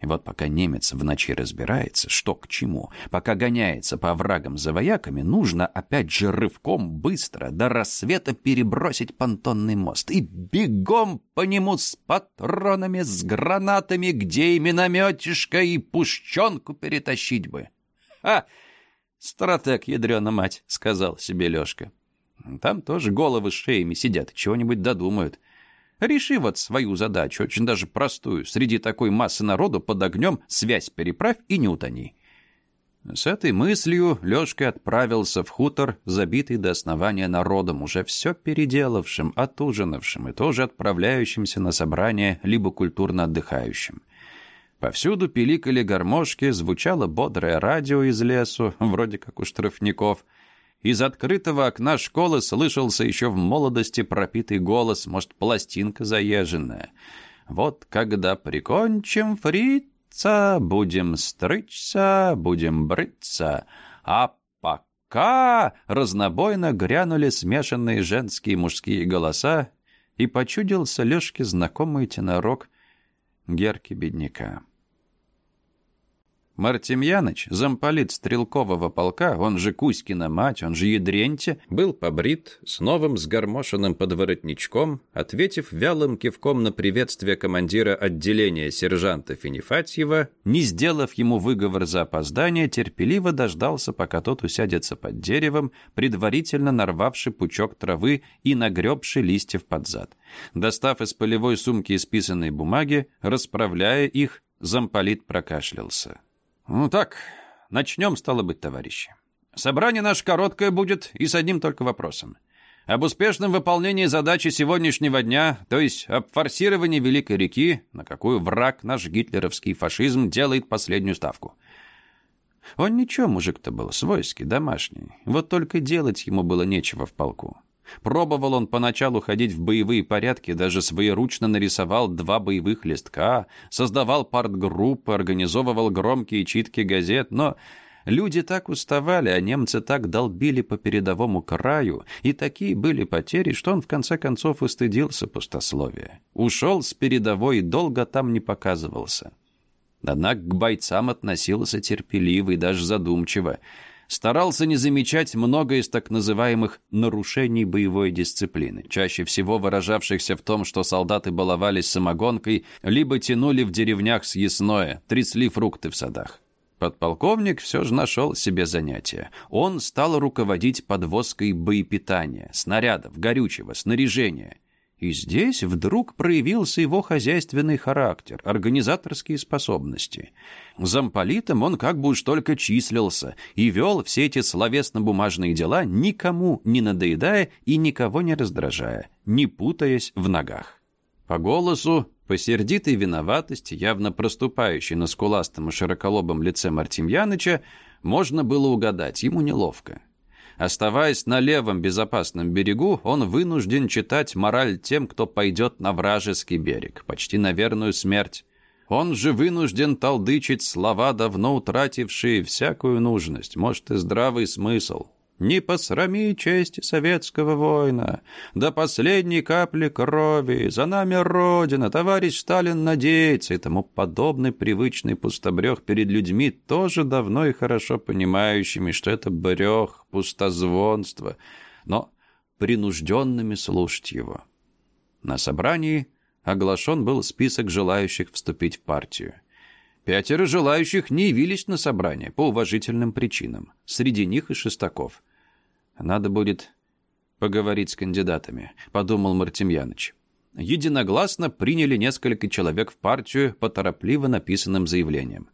И вот пока немец в ночи разбирается, что к чему, пока гоняется по оврагам за вояками, нужно опять же рывком быстро до рассвета перебросить понтонный мост и бегом по нему с патронами, с гранатами, где и минометишка, и пушченку перетащить бы. «Ха! Стратег, ядрена мать!» — сказал себе Лёшка. «Там тоже головы шеями сидят, чего-нибудь додумают». Реши вот свою задачу, очень даже простую. Среди такой массы народу под огнем связь переправь и не утони. С этой мыслью Лёшка отправился в хутор, забитый до основания народом, уже все переделавшим, отужинавшим и тоже отправляющимся на собрание, либо культурно отдыхающим. Повсюду пиликали гармошки, звучало бодрое радио из лесу, вроде как у штрафников. Из открытого окна школы слышался еще в молодости пропитый голос, может, пластинка заезженная. «Вот когда прикончим фрица, будем стричься, будем брыться, а пока...» Разнобойно грянули смешанные женские и мужские голоса, и почудился Лёшке знакомый тенорок Герки Бедняка. Мартемьяныч, замполит стрелкового полка, он же Кузькина мать, он же Ядренте, был побрит, с новым сгормошенным подворотничком, ответив вялым кивком на приветствие командира отделения сержанта Финифатьева, не сделав ему выговор за опоздание, терпеливо дождался, пока тот усядется под деревом, предварительно нарвавший пучок травы и нагребший листьев под зад. Достав из полевой сумки исписанные бумаги, расправляя их, замполит прокашлялся. «Ну так, начнем, стало быть, товарищи. Собрание наше короткое будет и с одним только вопросом. Об успешном выполнении задачи сегодняшнего дня, то есть об форсировании Великой реки, на какую враг наш гитлеровский фашизм делает последнюю ставку. Он ничего, мужик-то был, свойский, домашний. Вот только делать ему было нечего в полку. Пробовал он поначалу ходить в боевые порядки, даже своеручно нарисовал два боевых листка, создавал партгруппы, организовывал громкие читки газет, но люди так уставали, а немцы так долбили по передовому краю, и такие были потери, что он в конце концов устыдился пустословия. Ушел с передовой и долго там не показывался. Однако к бойцам относился терпеливо и даже задумчиво старался не замечать много из так называемых нарушений боевой дисциплины, чаще всего выражавшихся в том, что солдаты баловались самогонкой, либо тянули в деревнях съестное, трясли фрукты в садах. Подполковник все же нашел себе занятие. Он стал руководить подвозкой боепитания, снарядов, горючего, снаряжения. И здесь вдруг проявился его хозяйственный характер, организаторские способности. Замполитом он как бы уж только числился и вел все эти словесно-бумажные дела, никому не надоедая и никого не раздражая, не путаясь в ногах. По голосу, по сердитой виноватости, явно проступающей на скуластом и широколобом лице Мартемьяныча, можно было угадать, ему неловко. Оставаясь на левом безопасном берегу, он вынужден читать мораль тем, кто пойдет на вражеский берег, почти на верную смерть. Он же вынужден толдычить слова, давно утратившие всякую нужность, может и здравый смысл. Не посрами чести советского воина. До последней капли крови. За нами Родина. Товарищ Сталин надеется. И тому подобный привычный пустобрех перед людьми, тоже давно и хорошо понимающими, что это брех, пустозвонство, но принужденными слушать его. На собрании оглашен был список желающих вступить в партию. Пятеро желающих не явились на собрание по уважительным причинам. Среди них и Шестаков. «Надо будет поговорить с кандидатами», — подумал Мартемьяныч. Единогласно приняли несколько человек в партию по торопливо написанным заявлениям.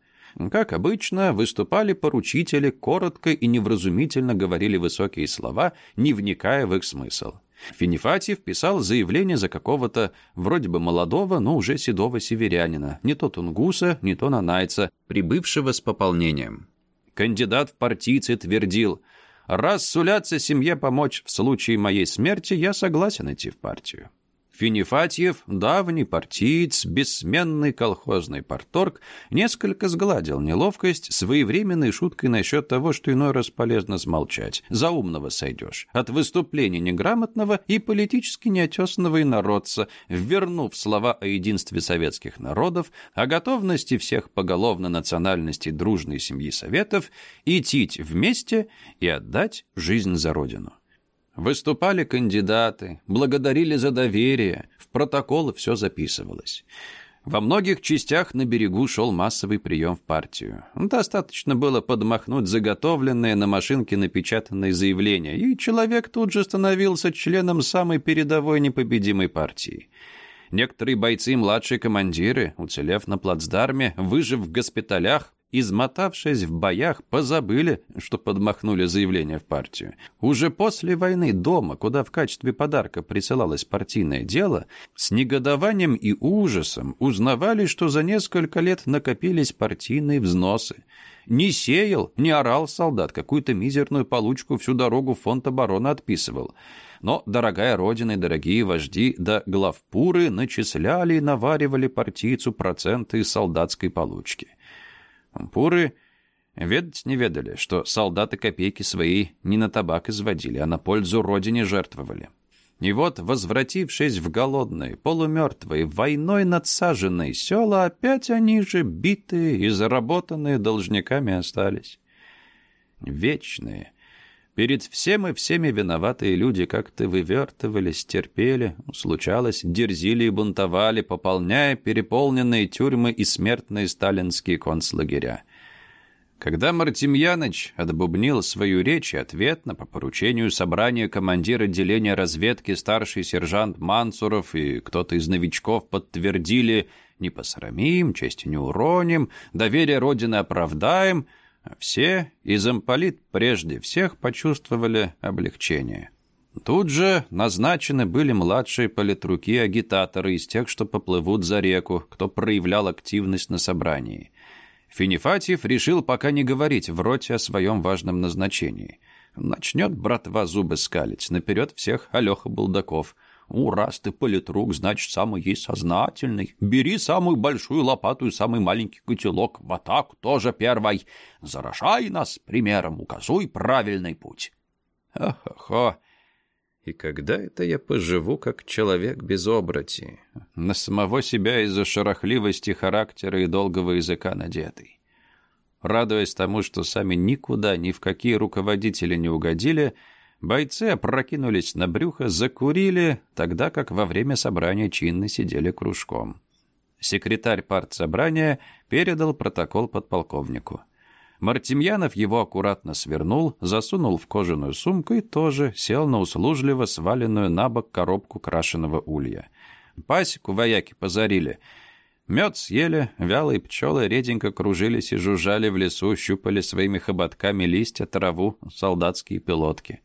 Как обычно, выступали поручители, коротко и невразумительно говорили высокие слова, не вникая в их смысл. Финифатьев писал заявление за какого-то вроде бы молодого, но уже седого северянина, не то тунгуса, не то нанайца, прибывшего с пополнением. Кандидат в партийцы твердил, «Раз сулятся семье помочь в случае моей смерти, я согласен идти в партию». Финифатьев, давний партиец, бессменный колхозный порторг, несколько сгладил неловкость своевременной шуткой насчет того, что иной раз полезно смолчать. За умного сойдешь. От выступления неграмотного и политически неотесанного инородца, вернув слова о единстве советских народов, о готовности всех поголовно национальности дружной семьи Советов идти вместе и отдать жизнь за Родину. Выступали кандидаты, благодарили за доверие, в протоколы все записывалось. Во многих частях на берегу шел массовый прием в партию. Достаточно было подмахнуть заготовленное на машинке напечатанное заявление, и человек тут же становился членом самой передовой непобедимой партии. Некоторые бойцы и младшие командиры, уцелев на плацдарме, выжив в госпиталях, измотавшись в боях, позабыли, что подмахнули заявление в партию. Уже после войны дома, куда в качестве подарка присылалось партийное дело, с негодованием и ужасом узнавали, что за несколько лет накопились партийные взносы. Не сеял, не орал солдат, какую-то мизерную получку всю дорогу фонд обороны отписывал. Но дорогая родина и дорогие вожди да главпуры начисляли и наваривали партийцу проценты солдатской получки. Пуры ведать не ведали, что солдаты копейки свои не на табак изводили, а на пользу родине жертвовали. И вот, возвратившись в голодные, полумертвые, войной надсаженные села, опять они же битые и заработанные должниками остались. Вечные, перед всем и всеми виноватые люди как-то вывертывались, терпели, случалось, дерзили и бунтовали, пополняя переполненные тюрьмы и смертные сталинские концлагеря. Когда Мартемьяныч отбубнил свою речь ответно по поручению собрания командира отделения разведки старший сержант Мансуров и кто-то из новичков подтвердили «не посрамим, чести не уроним, доверие Родины оправдаем», все, и замполит прежде всех, почувствовали облегчение. Тут же назначены были младшие политруки-агитаторы из тех, что поплывут за реку, кто проявлял активность на собрании. Финифатьев решил пока не говорить в роте о своем важном назначении. Начнет братва зубы скалить, наперед всех Алеха Булдаков. «У, раз ты политрук, значит, самый есть сознательный. Бери самую большую лопату и самый маленький котелок. В атаку тоже первой. Заражай нас примером, указуй правильный путь». «Хо-хо-хо!» И когда это я поживу как человек без обрати? На самого себя из-за шарахливости характера и долгого языка надетый. Радуясь тому, что сами никуда, ни в какие руководители не угодили, бойцы опрокинулись на брюхо, закурили, тогда как во время собрания чинно сидели кружком. Секретарь партсобрания передал протокол подполковнику. Мартемьянов его аккуратно свернул, засунул в кожаную сумку и тоже сел на услужливо сваленную на бок коробку крашеного улья. Пасеку вояки позарили. Мед съели, вялые пчелы реденько кружились и жужжали в лесу, щупали своими хоботками листья, траву, солдатские пилотки.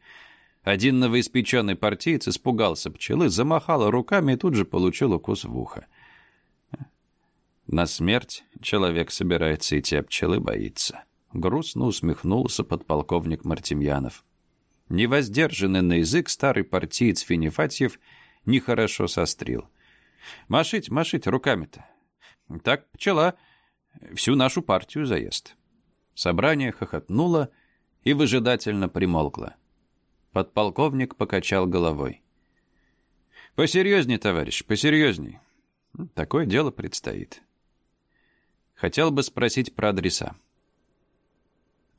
Один новоиспеченный партиец испугался пчелы, замахал руками и тут же получил укус в ухо. На смерть человек собирается идти, а пчелы боится. Грустно усмехнулся подполковник Мартемьянов. Невоздержанный на язык старый партиец Финифатьев нехорошо сострил. «Машить, машить руками-то. Так пчела всю нашу партию заест». Собрание хохотнуло и выжидательно примолкло. Подполковник покачал головой. «Посерьезней, товарищ, посерьезней. Такое дело предстоит. Хотел бы спросить про адреса.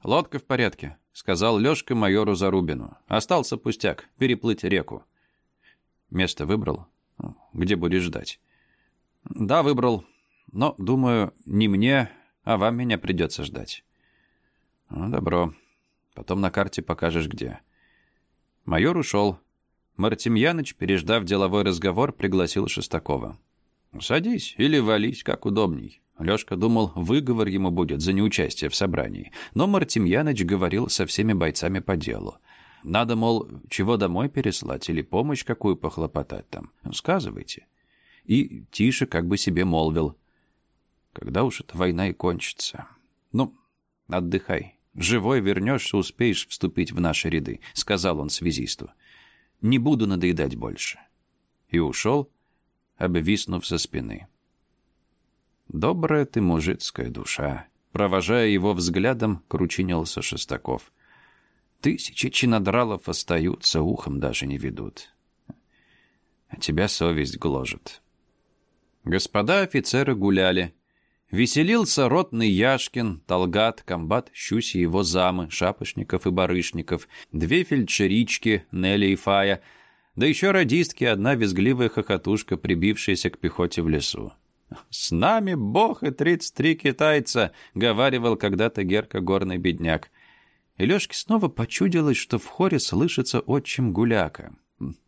«Лодка в порядке», — сказал Лёшка майору Зарубину. «Остался пустяк, переплыть реку». «Место выбрал? Где будешь ждать?» «Да, выбрал. Но, думаю, не мне, а вам меня придется ждать». «Ну, добро. Потом на карте покажешь, где». Майор ушел. Мартемьяныч, переждав деловой разговор, пригласил Шестакова. «Садись или вались, как удобней. Лёшка думал, выговор ему будет за неучастие в собрании. Но Мартемьяныч говорил со всеми бойцами по делу. Надо, мол, чего домой переслать или помощь какую похлопотать там. Сказывайте. И тише как бы себе молвил. Когда уж эта война и кончится. Ну, отдыхай. Живой вернешься, успеешь вступить в наши ряды, сказал он связисту. Не буду надоедать больше. И ушел, обвиснув со спины. «Добрая ты мужицкая душа», — провожая его взглядом, кручинился Шестаков. «Тысячи чинодралов остаются, ухом даже не ведут. А тебя совесть гложет». Господа офицеры гуляли. Веселился ротный Яшкин, Талгат, комбат, Щуси его замы, Шапошников и Барышников, две фельдшерички, Нелли и Фая, да еще радистки, одна визгливая хохотушка, прибившаяся к пехоте в лесу. «С нами бог и тридцать три китайца», — говаривал когда-то Герка горный бедняк. И Лёшке снова почудилось, что в хоре слышится отчим гуляка.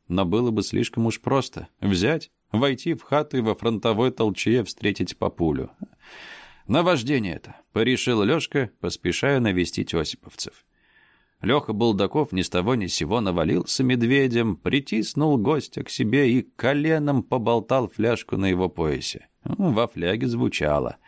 Но было бы слишком уж просто взять, войти в хату и во фронтовой толчье встретить папулю. Наваждение это, порешил Лёшка, поспешая навестить осиповцев. Леха Булдаков ни с того ни с сего навалился медведем, притиснул гостя к себе и коленом поболтал фляжку на его поясе. Во фляге звучало.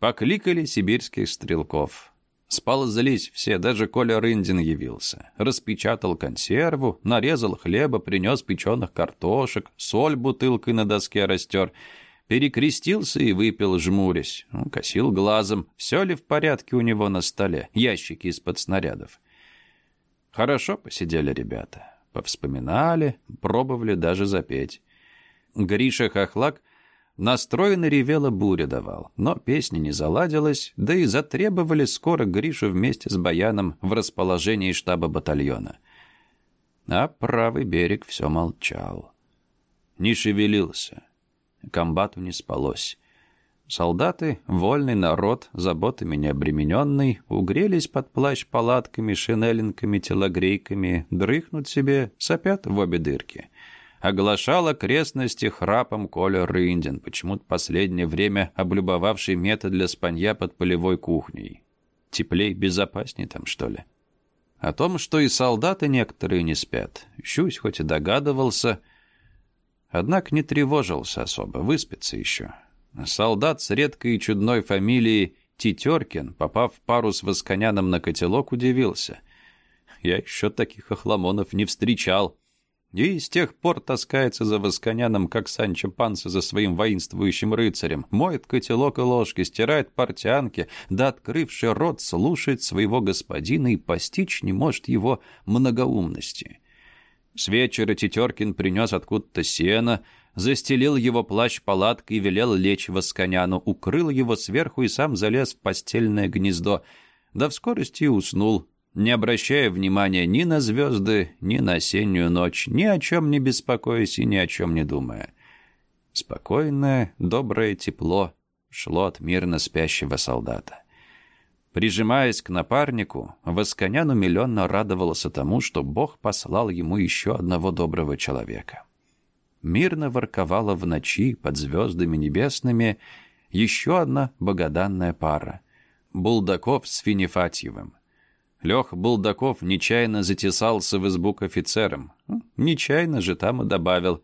Покликали сибирских стрелков. Сползлись все, даже Коля Рындин явился. Распечатал консерву, нарезал хлеба, принес печеных картошек, соль бутылкой на доске растер. Перекрестился и выпил, жмурясь. Ну, косил глазом, все ли в порядке у него на столе, ящики из-под снарядов. Хорошо посидели ребята. Повспоминали, пробовали даже запеть. Гриша Хохлак настроенно ревела буря давал, но песня не заладилась, да и затребовали скоро Гришу вместе с Баяном в расположении штаба батальона. А правый берег все молчал. Не шевелился. Комбату не спалось. Солдаты, вольный народ, заботами не обремененный, угрелись под плащ-палатками, шинелинками, телогрейками, дрыхнут себе, сопят в обе дырки. Оглашал окрестности храпом Коля Рындин, почему-то последнее время облюбовавший метод для спанья под полевой кухней. Теплей, безопасней там, что ли? О том, что и солдаты некоторые не спят, Щусь хоть и догадывался, однако не тревожился особо, выспится еще. Солдат с редкой и чудной фамилией Тетеркин, попав в пару с Восконяном на котелок, удивился. Я еще таких охламонов не встречал. И с тех пор таскается за Восконяном, как Санчо Панса за своим воинствующим рыцарем. Моет котелок и ложки, стирает портянки, да, открывший рот, слушает своего господина и постичь не может его многоумности. С вечера Тетеркин принес откуда-то сено, застелил его плащ палаткой и велел лечь восконяну, укрыл его сверху и сам залез в постельное гнездо, да в скорости и уснул, не обращая внимания ни на звезды, ни на осеннюю ночь, ни о чем не беспокоясь и ни о чем не думая. Спокойное, доброе тепло шло от мирно спящего солдата. Прижимаясь к напарнику, Восконян умиленно радовался тому, что Бог послал ему еще одного доброго человека мирно ворковала в ночи под звездами небесными еще одна богоданная пара — Булдаков с Финифатьевым. Лех Булдаков нечаянно затесался в избу к офицерам. Ну, нечаянно же там и добавил.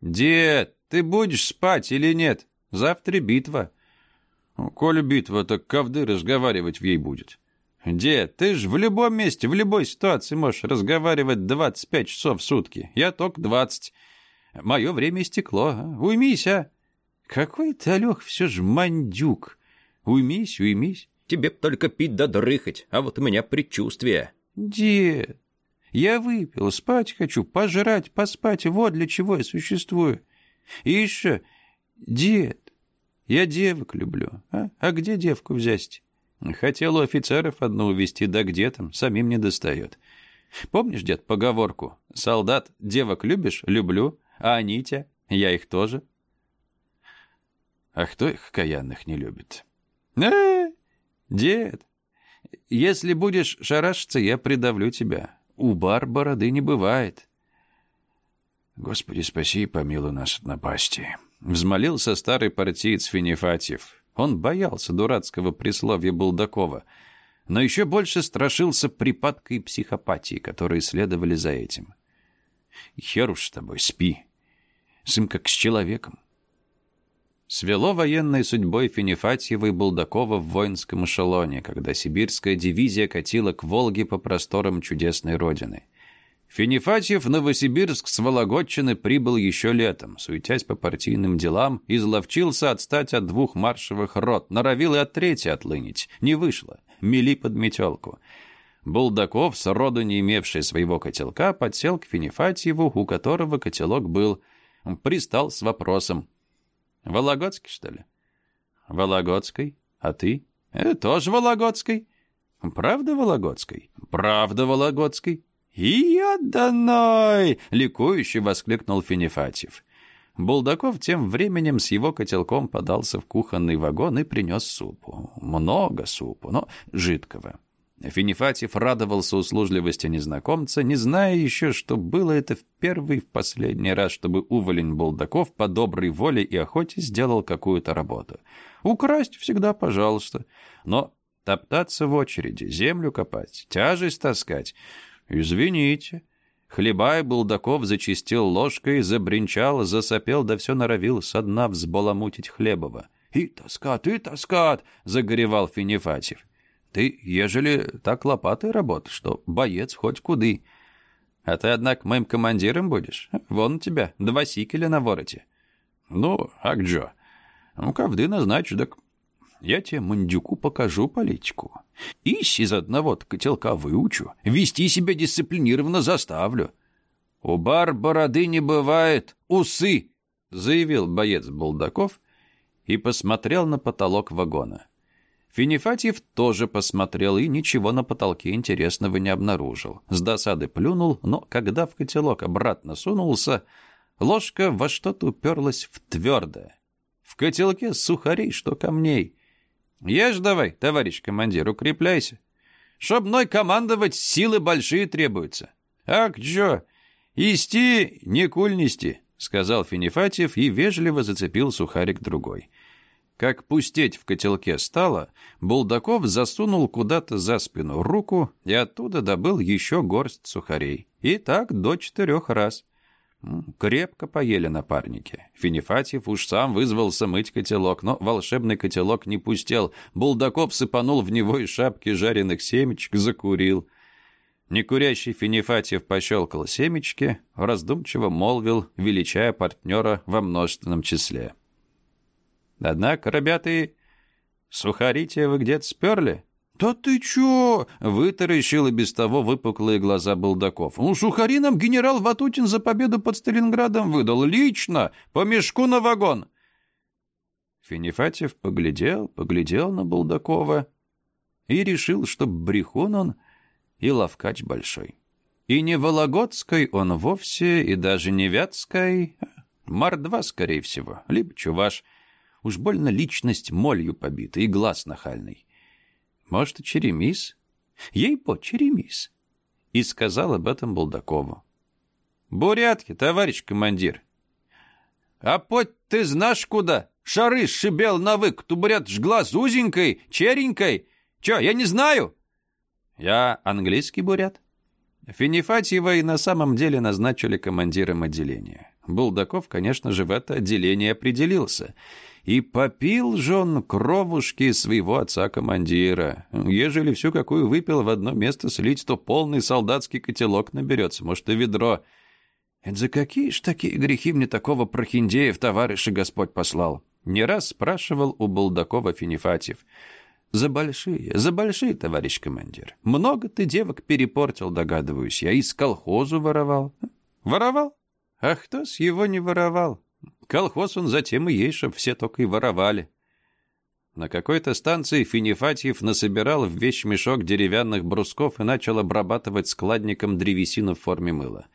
«Дед, ты будешь спать или нет? Завтра битва». «Ну, «Коли битва, так ковды разговаривать в ей будет». «Дед, ты ж в любом месте, в любой ситуации можешь разговаривать 25 часов в сутки. Я только 20. Мое время истекло. Уймись, а. Какой ты, Алёх, все ж мандюк. Уймись, уймись. Тебе б только пить да дрыхать, а вот у меня предчувствие. Дед, я выпил, спать хочу, пожрать, поспать. Вот для чего я существую. И еще, дед, я девок люблю. А, а где девку взять? Хотел у офицеров одну увезти, да где там, самим не достает. Помнишь, дед, поговорку? Солдат, девок любишь? Люблю. А Анитя? Я их тоже. А кто их каянных не любит? Э, дед, если будешь шарашиться, я придавлю тебя. У бар бороды не бывает. Господи, спаси и помилуй нас от напасти. Взмолился старый партиец Финифатьев. Он боялся дурацкого присловия Булдакова, но еще больше страшился припадкой психопатии, которые следовали за этим. «Хер уж с тобой, спи», с им как с человеком. Свело военной судьбой Финифатьева и Булдакова в воинском эшелоне, когда сибирская дивизия катила к Волге по просторам чудесной родины. Финифатьев в Новосибирск с Вологодчины прибыл еще летом, суетясь по партийным делам, изловчился отстать от двух маршевых рот, норовил и от третьей отлынить. Не вышло. Мели под метелку. Булдаков, сроду не имевший своего котелка, подсел к Финифатьеву, у которого котелок был пристал с вопросом. «Вологодский, что ли?» «Вологодской. А ты?» э, «Тоже Вологодской». «Правда Вологодской?» «Правда Вологодской». «И отданой!» — ликующе воскликнул Финифатьев. Булдаков тем временем с его котелком подался в кухонный вагон и принес супу. Много супу, но жидкого. Финифатьев радовался услужливости незнакомца, не зная еще, что было это в первый в последний раз, чтобы уволень Булдаков по доброй воле и охоте сделал какую-то работу. Украсть всегда пожалуйста, но топтаться в очереди, землю копать, тяжесть таскать — извините. Хлебай Булдаков зачистил ложкой, забринчал, засопел, да все норовил со дна взбаламутить Хлебова. «И таскат, и таскат!» — загоревал Финифатьев. Ты, ежели так лопатой работаешь, что боец хоть куды. А ты, однако, моим командиром будешь. Вон у тебя два сикеля на вороте. Ну, а Джо, ну, ковды назначь, так я тебе мандюку покажу политику. Ись из одного котелка выучу, вести себя дисциплинированно заставлю. У бар бороды не бывает, усы, заявил боец Булдаков и посмотрел на потолок вагона. Финифатьев тоже посмотрел и ничего на потолке интересного не обнаружил. С досады плюнул, но когда в котелок обратно сунулся, ложка во что-то уперлась в твердое. В котелке сухарей, что камней. Ешь давай, товарищ командир, укрепляйся. Чтоб мной командовать, силы большие требуются. Ак, чё, исти, не куль нести, сказал Финифатьев и вежливо зацепил сухарик другой. Как пустеть в котелке стало, Булдаков засунул куда-то за спину руку и оттуда добыл еще горсть сухарей. И так до четырех раз. Крепко поели напарники. Финифатьев уж сам вызвался мыть котелок, но волшебный котелок не пустел. Булдаков сыпанул в него из шапки жареных семечек, закурил. Некурящий Финифатьев пощелкал семечки, раздумчиво молвил, величая партнера во множественном числе. Однако, ребята, сухари-те вы где-то сперли? «Да ты чё?» — вытаращил и без того выпуклые глаза Булдаков. «Ну, сухари нам генерал Ватутин за победу под Сталинградом выдал. Лично! По мешку на вагон!» Финифатьев поглядел, поглядел на Булдакова и решил, что брехун он и ловкач большой. И не Вологодской он вовсе, и даже не Вятской, Мордва, скорее всего, либо Чуваш — Уж больно личность молью побита и глаз нахальный. Может, и Черемис? Ей-по, Черемис. И сказал об этом Булдакову. «Бурятки, товарищ командир!» «А поть ты знаешь куда? Шары шибел на вык, бурят ж глаз узенькой, черенькой. Чё, я не знаю?» «Я английский бурят». Финифатьева и на самом деле назначили командиром отделения. Булдаков, конечно же, в это отделение определился — и попил же он кровушки своего отца-командира. Ежели всю какую выпил в одно место слить, то полный солдатский котелок наберется, может, и ведро. Это за какие ж такие грехи мне такого прохиндея в товарища Господь послал? Не раз спрашивал у Булдакова Финифатьев. «За большие, за большие, товарищ командир. Много ты девок перепортил, догадываюсь я, из колхозу воровал». «Воровал? А кто с его не воровал? Колхоз он затем и есть, чтоб все только и воровали. На какой-то станции Финифатьев насобирал в вещмешок деревянных брусков и начал обрабатывать складником древесину в форме мыла.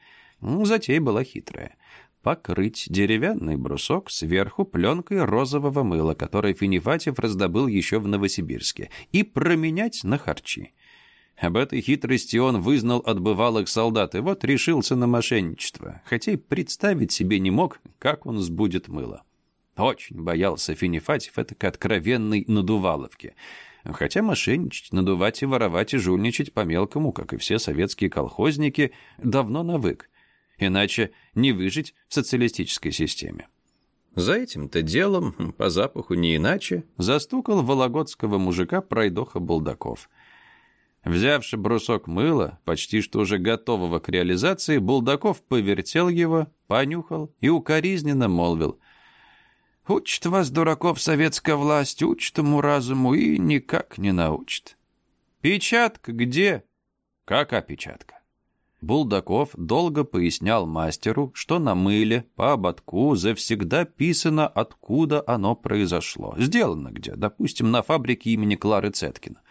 Ну, затея была хитрая. Покрыть деревянный брусок сверху пленкой розового мыла, которое Финифатьев раздобыл еще в Новосибирске, и променять на харчи. Об этой хитрости он вызнал от бывалых солдат, и вот решился на мошенничество, хотя и представить себе не мог, как он сбудет мыло. Очень боялся Финифатьев этакой откровенной надуваловки. Хотя мошенничать, надувать и воровать и жульничать по-мелкому, как и все советские колхозники, давно навык. Иначе не выжить в социалистической системе. За этим-то делом, по запаху не иначе, застукал вологодского мужика пройдоха Булдаков — Взявши брусок мыла, почти что уже готового к реализации, Булдаков повертел его, понюхал и укоризненно молвил. «Учит вас, дураков, советская власть, учит ему разуму и никак не научит». «Печатка где?» «Как опечатка?» Булдаков долго пояснял мастеру, что на мыле по ободку завсегда писано, откуда оно произошло. Сделано где, допустим, на фабрике имени Клары Цеткина.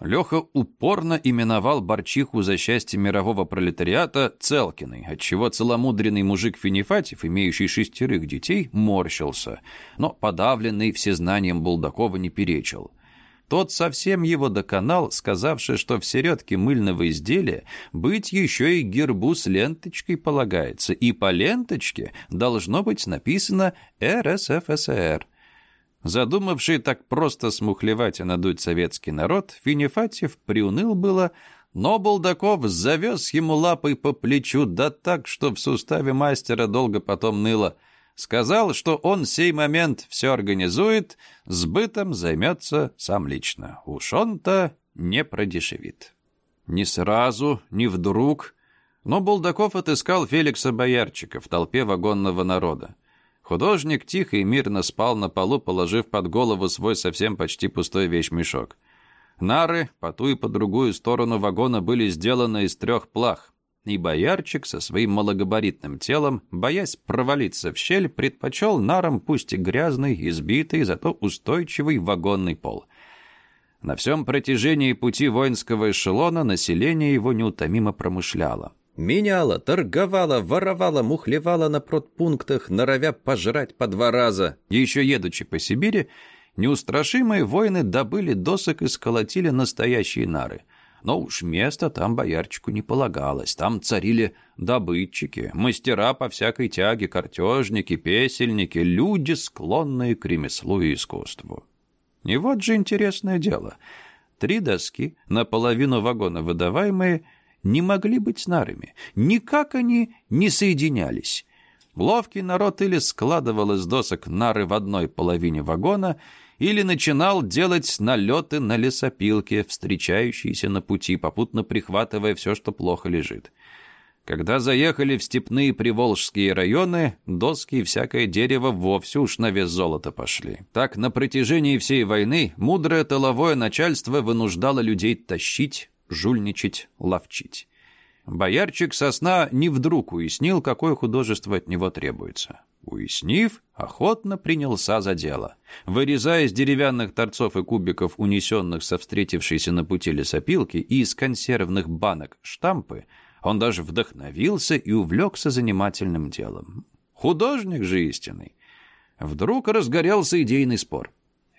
Леха упорно именовал Борчиху за счастье мирового пролетариата Целкиной, отчего целомудренный мужик Финифатьев, имеющий шестерых детей, морщился, но подавленный всезнанием Булдакова не перечил. тот совсем его доконал, сказавший, что в середке мыльного изделия быть еще и гербу с ленточкой полагается, и по ленточке должно быть написано «РСФСР». Задумавший так просто смухлевать и надуть советский народ, Финифатьев приуныл было, но Булдаков завез ему лапой по плечу, да так, что в суставе мастера долго потом ныло. Сказал, что он сей момент все организует, сбытом займется сам лично. Уж он-то не продешевит. Не сразу, не вдруг, но Булдаков отыскал Феликса Боярчика в толпе вагонного народа. Художник тихо и мирно спал на полу, положив под голову свой совсем почти пустой вещмешок. Нары по ту и по другую сторону вагона были сделаны из трех плах, и боярчик со своим малогабаритным телом, боясь провалиться в щель, предпочел нарам пусть и грязный, избитый, зато устойчивый вагонный пол. На всем протяжении пути воинского эшелона население его неутомимо промышляло. Меняла, торговала, воровала, мухлевала на продпунктах, норовя пожрать по два раза. Еще едучи по Сибири, неустрашимые воины добыли досок и сколотили настоящие нары. Но уж место там боярчику не полагалось. Там царили добытчики, мастера по всякой тяге, картежники, песельники, люди, склонные к ремеслу и искусству. И вот же интересное дело. Три доски, наполовину вагона выдаваемые, не могли быть нарами. Никак они не соединялись. Ловкий народ или складывал из досок нары в одной половине вагона, или начинал делать налеты на лесопилке, встречающиеся на пути, попутно прихватывая все, что плохо лежит. Когда заехали в степные приволжские районы, доски и всякое дерево вовсе уж на вес золота пошли. Так на протяжении всей войны мудрое тыловое начальство вынуждало людей тащить, жульничать, ловчить. Боярчик сосна не вдруг уяснил, какое художество от него требуется. Уяснив, охотно принялся за дело. Вырезая из деревянных торцов и кубиков, унесенных со встретившейся на пути лесопилки, и из консервных банок штампы, он даже вдохновился и увлекся занимательным делом. Художник же истинный. Вдруг разгорелся идейный спор.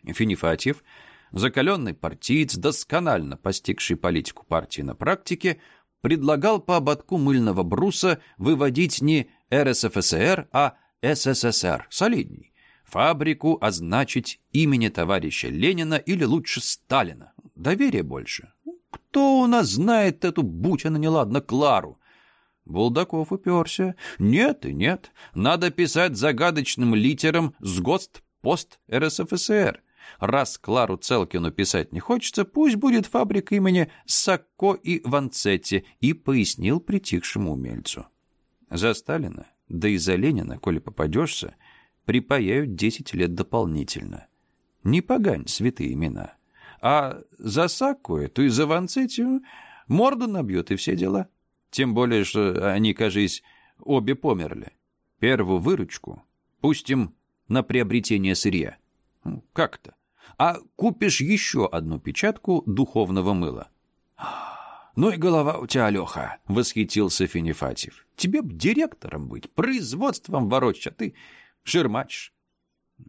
Финифатьев закаленный партиец, досконально постигший политику партии на практике, предлагал по ободку мыльного бруса выводить не РСФСР, а СССР, солидней. Фабрику означить имени товарища Ленина или лучше Сталина. Доверия больше. Кто у нас знает эту, она неладно, Клару? Булдаков уперся. Нет и нет. Надо писать загадочным литером с ГОСТ пост РСФСР. Раз Клару Целкину писать не хочется, пусть будет фабрика имени Сакко и Ванцетти, и пояснил притихшему умельцу. За Сталина, да и за Ленина, коли попадешься, припаяют десять лет дополнительно. Не погань святые имена. А за Сакко эту и за Ванцеттию морду набьет и все дела. Тем более, что они, кажись, обе померли. Первую выручку пустим на приобретение сырья. Как-то а купишь еще одну печатку духовного мыла. «Ну и голова у тебя, Алёха!» — восхитился Финифатьев. «Тебе б директором быть, производством ворочать, а ты ширмачишь».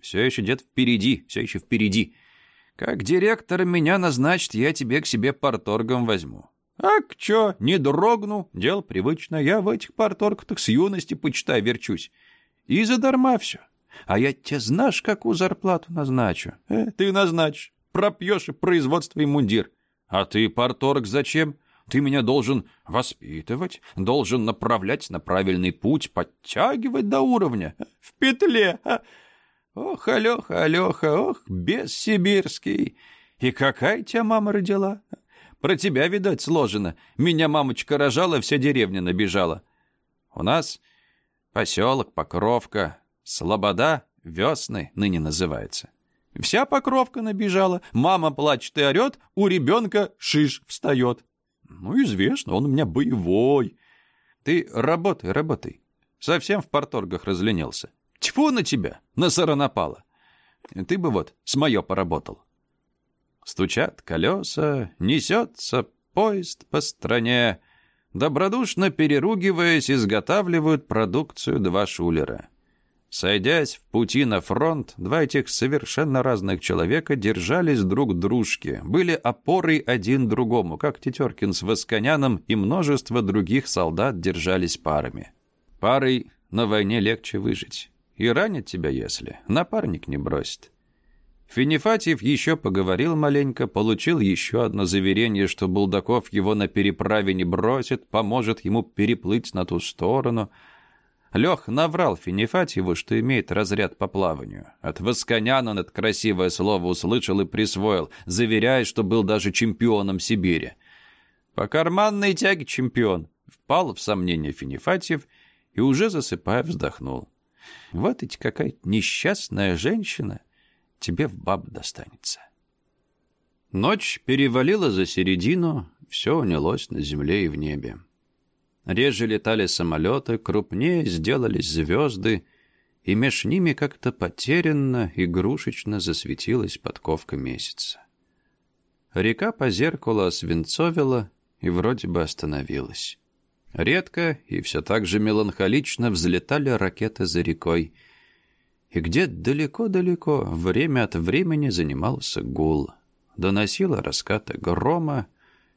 «Все еще, дед, впереди, все еще впереди. Как директор меня назначит, я тебе к себе порторгом возьму». «Ак, чё, не дрогну, дело привычно. Я в этих порторгах с юности, почитай, верчусь. И задарма все. А я тебе знаешь, какую зарплату назначу? Э, ты назначишь. Пропьешь и производство и мундир. А ты, порторг, зачем? Ты меня должен воспитывать, должен направлять на правильный путь, подтягивать до уровня. В петле. А? Ох, Алёха, Алёха, ох, бессибирский. И какая тебя мама родила? Про тебя, видать, сложено. Меня мамочка рожала, вся деревня набежала. У нас поселок, Покровка, Слобода весны ныне называется. Вся покровка набежала, мама плачет и орет, у ребенка шиш встает. Ну, известно, он у меня боевой. Ты работай, работай. Совсем в порторгах разленился. Тьфу на тебя, на саранапала. Ты бы вот с моё поработал. Стучат колеса, несется поезд по стране. Добродушно переругиваясь, изготавливают продукцию два шулера. Сойдясь в пути на фронт, два этих совершенно разных человека держались друг дружки, были опорой один другому, как Тетеркин с Восконяном и множество других солдат держались парами. Парой на войне легче выжить. И ранит тебя, если. Напарник не бросит. Финифатьев еще поговорил маленько, получил еще одно заверение, что Булдаков его на переправе не бросит, поможет ему переплыть на ту сторону — Лех наврал Финифатьеву, что имеет разряд по плаванию. От Восконян он это красивое слово услышал и присвоил, заверяя, что был даже чемпионом Сибири. По карманной тяге чемпион. Впал в сомнение Финифатьев и уже засыпая вздохнул. Вот ведь какая-то несчастная женщина тебе в баб достанется. Ночь перевалила за середину, все унялось на земле и в небе. Реже летали самолеты, крупнее сделались звезды, и меж ними как-то потерянно, игрушечно засветилась подковка месяца. Река по зеркалу освинцовила и вроде бы остановилась. Редко и все так же меланхолично взлетали ракеты за рекой. И где-то далеко-далеко время от времени занимался гул. Доносило раскаты грома,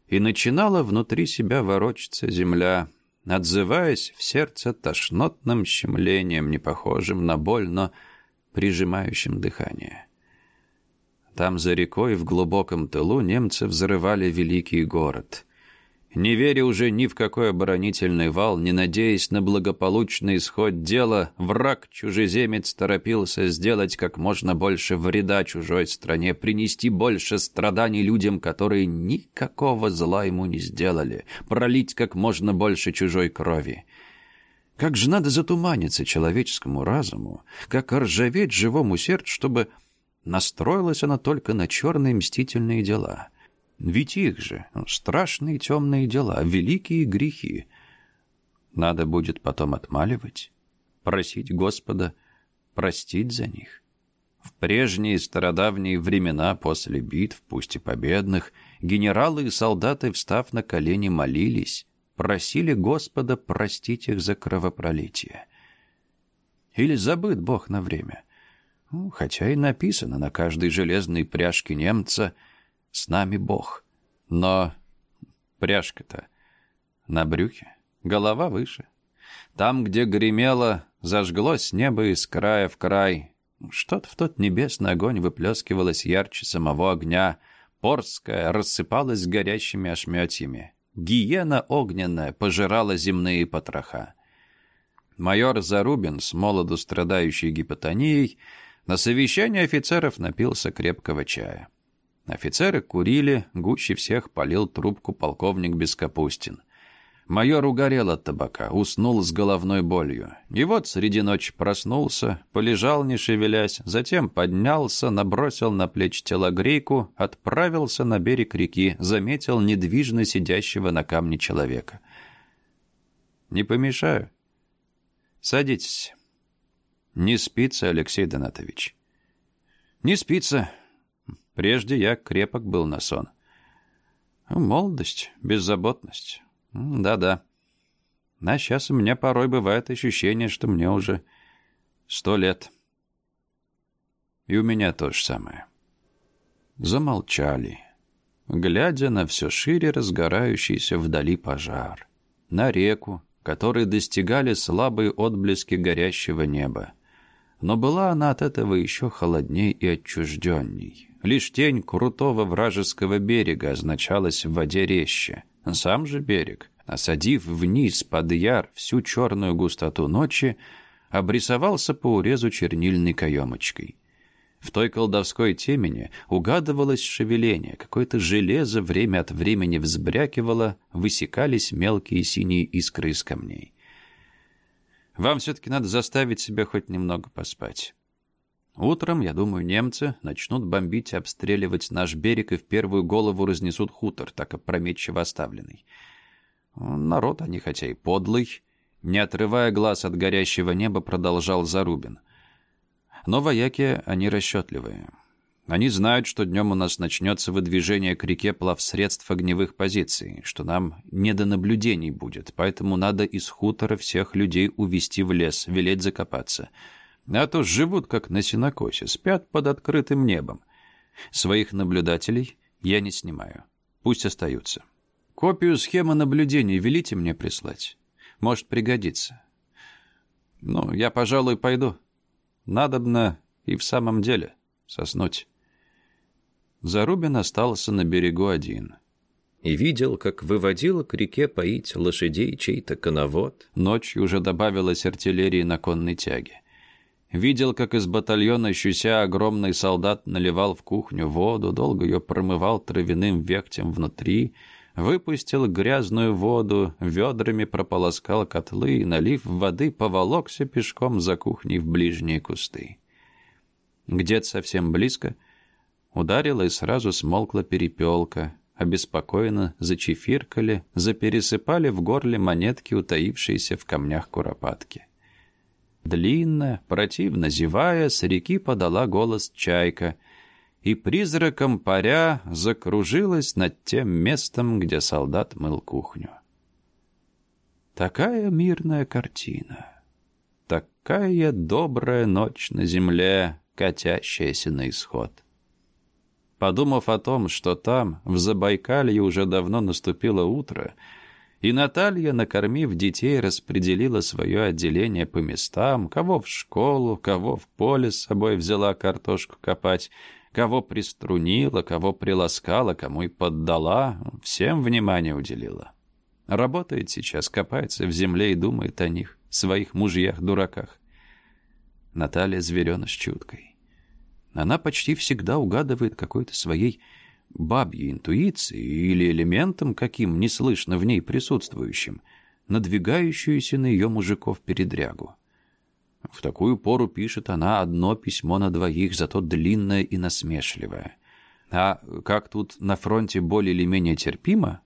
и начинала внутри себя ворочаться земля — отзываясь в сердце тошнотным щемлением, не похожим на боль, но прижимающим дыхание. Там за рекой в глубоком тылу немцы взрывали великий город. Не веря уже ни в какой оборонительный вал, не надеясь на благополучный исход дела, враг-чужеземец торопился сделать как можно больше вреда чужой стране, принести больше страданий людям, которые никакого зла ему не сделали, пролить как можно больше чужой крови. Как же надо затуманиться человеческому разуму, как ржаветь живому сердцу, чтобы настроилась она только на черные мстительные дела — ведь их же страшные темные дела, великие грехи. Надо будет потом отмаливать, просить Господа простить за них. В прежние стародавние времена после битв, пусть и победных, генералы и солдаты, встав на колени, молились, просили Господа простить их за кровопролитие. Или забыт Бог на время. Ну, хотя и написано на каждой железной пряжке немца — с нами Бог. Но пряжка-то на брюхе, голова выше. Там, где гремело, зажглось небо из края в край. Что-то в тот небесный огонь выплескивалось ярче самого огня. Порская рассыпалась горящими ошметьями. Гиена огненная пожирала земные потроха. Майор Зарубин, с молоду страдающий гипотонией, на совещании офицеров напился крепкого чая. Офицеры курили, гуще всех полил трубку полковник Бескапустин. Майор угорел от табака, уснул с головной болью. И вот среди ночи проснулся, полежал, не шевелясь, затем поднялся, набросил на плечи телогрейку, отправился на берег реки, заметил недвижно сидящего на камне человека. «Не помешаю?» «Садитесь». «Не спится, Алексей Донатович?» «Не спится. Прежде я крепок был на сон. Молодость, беззаботность. Да-да. А сейчас у меня порой бывает ощущение, что мне уже сто лет. И у меня то же самое. Замолчали, глядя на все шире разгорающийся вдали пожар, на реку, которой достигали слабые отблески горящего неба. Но была она от этого еще холодней и отчужденней. Лишь тень крутого вражеского берега означалась в воде резче. Сам же берег, осадив вниз под яр всю черную густоту ночи, обрисовался по урезу чернильной каемочкой. В той колдовской темени угадывалось шевеление, какое-то железо время от времени взбрякивало, высекались мелкие синие искры из камней. «Вам все-таки надо заставить себя хоть немного поспать». Утром, я думаю, немцы начнут бомбить и обстреливать наш берег и в первую голову разнесут хутор, так опрометчиво оставленный. Народ они, хотя и подлый, не отрывая глаз от горящего неба, продолжал Зарубин. Но вояки, они расчетливые. Они знают, что днем у нас начнется выдвижение к реке плавсредств огневых позиций, что нам не до наблюдений будет, поэтому надо из хутора всех людей увести в лес, велеть закопаться — А то живут, как на синокосе, спят под открытым небом. Своих наблюдателей я не снимаю. Пусть остаются. Копию схемы наблюдений велите мне прислать. Может пригодиться. Ну, я, пожалуй, пойду. Надобно и в самом деле соснуть. Зарубин остался на берегу один. И видел, как выводил к реке поить лошадей чей-то коновод. Ночью уже добавилась артиллерии на конной тяге. Видел, как из батальона щуся огромный солдат наливал в кухню воду, долго ее промывал травяным вектем внутри, выпустил грязную воду, ведрами прополоскал котлы и, налив воды, поволокся пешком за кухней в ближние кусты. Где-то совсем близко ударила и сразу смолкла перепелка, обеспокоенно зачефиркали, запересыпали в горле монетки, утаившиеся в камнях куропатки. Длинно, противно зевая, с реки подала голос чайка, и призраком паря закружилась над тем местом, где солдат мыл кухню. Такая мирная картина, такая добрая ночь на земле, катящаяся на исход. Подумав о том, что там, в Забайкалье, уже давно наступило утро, и Наталья, накормив детей, распределила свое отделение по местам, кого в школу, кого в поле с собой взяла картошку копать, кого приструнила, кого приласкала, кому и поддала, всем внимание уделила. Работает сейчас, копается в земле и думает о них, своих мужьях-дураках. Наталья звереныш чуткой. Она почти всегда угадывает какой-то своей бабьей интуицией или элементом, каким не слышно в ней присутствующим, надвигающуюся на ее мужиков передрягу. В такую пору пишет она одно письмо на двоих, зато длинное и насмешливое. А как тут на фронте более или менее терпимо,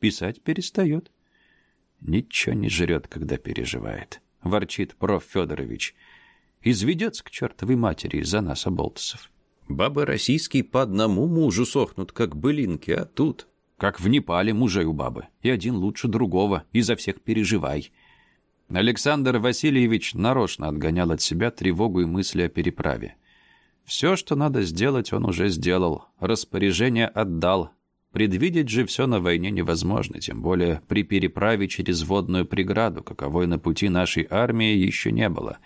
писать перестает. Ничего не жрет, когда переживает, ворчит проф. Федорович. Изведется к чертовой матери из-за нас, оболтусов. Бабы российские по одному мужу сохнут, как былинки, а тут... Как в Непале мужей у бабы. И один лучше другого. И за всех переживай. Александр Васильевич нарочно отгонял от себя тревогу и мысли о переправе. Все, что надо сделать, он уже сделал. Распоряжение отдал. Предвидеть же все на войне невозможно, тем более при переправе через водную преграду, каковой на пути нашей армии еще не было.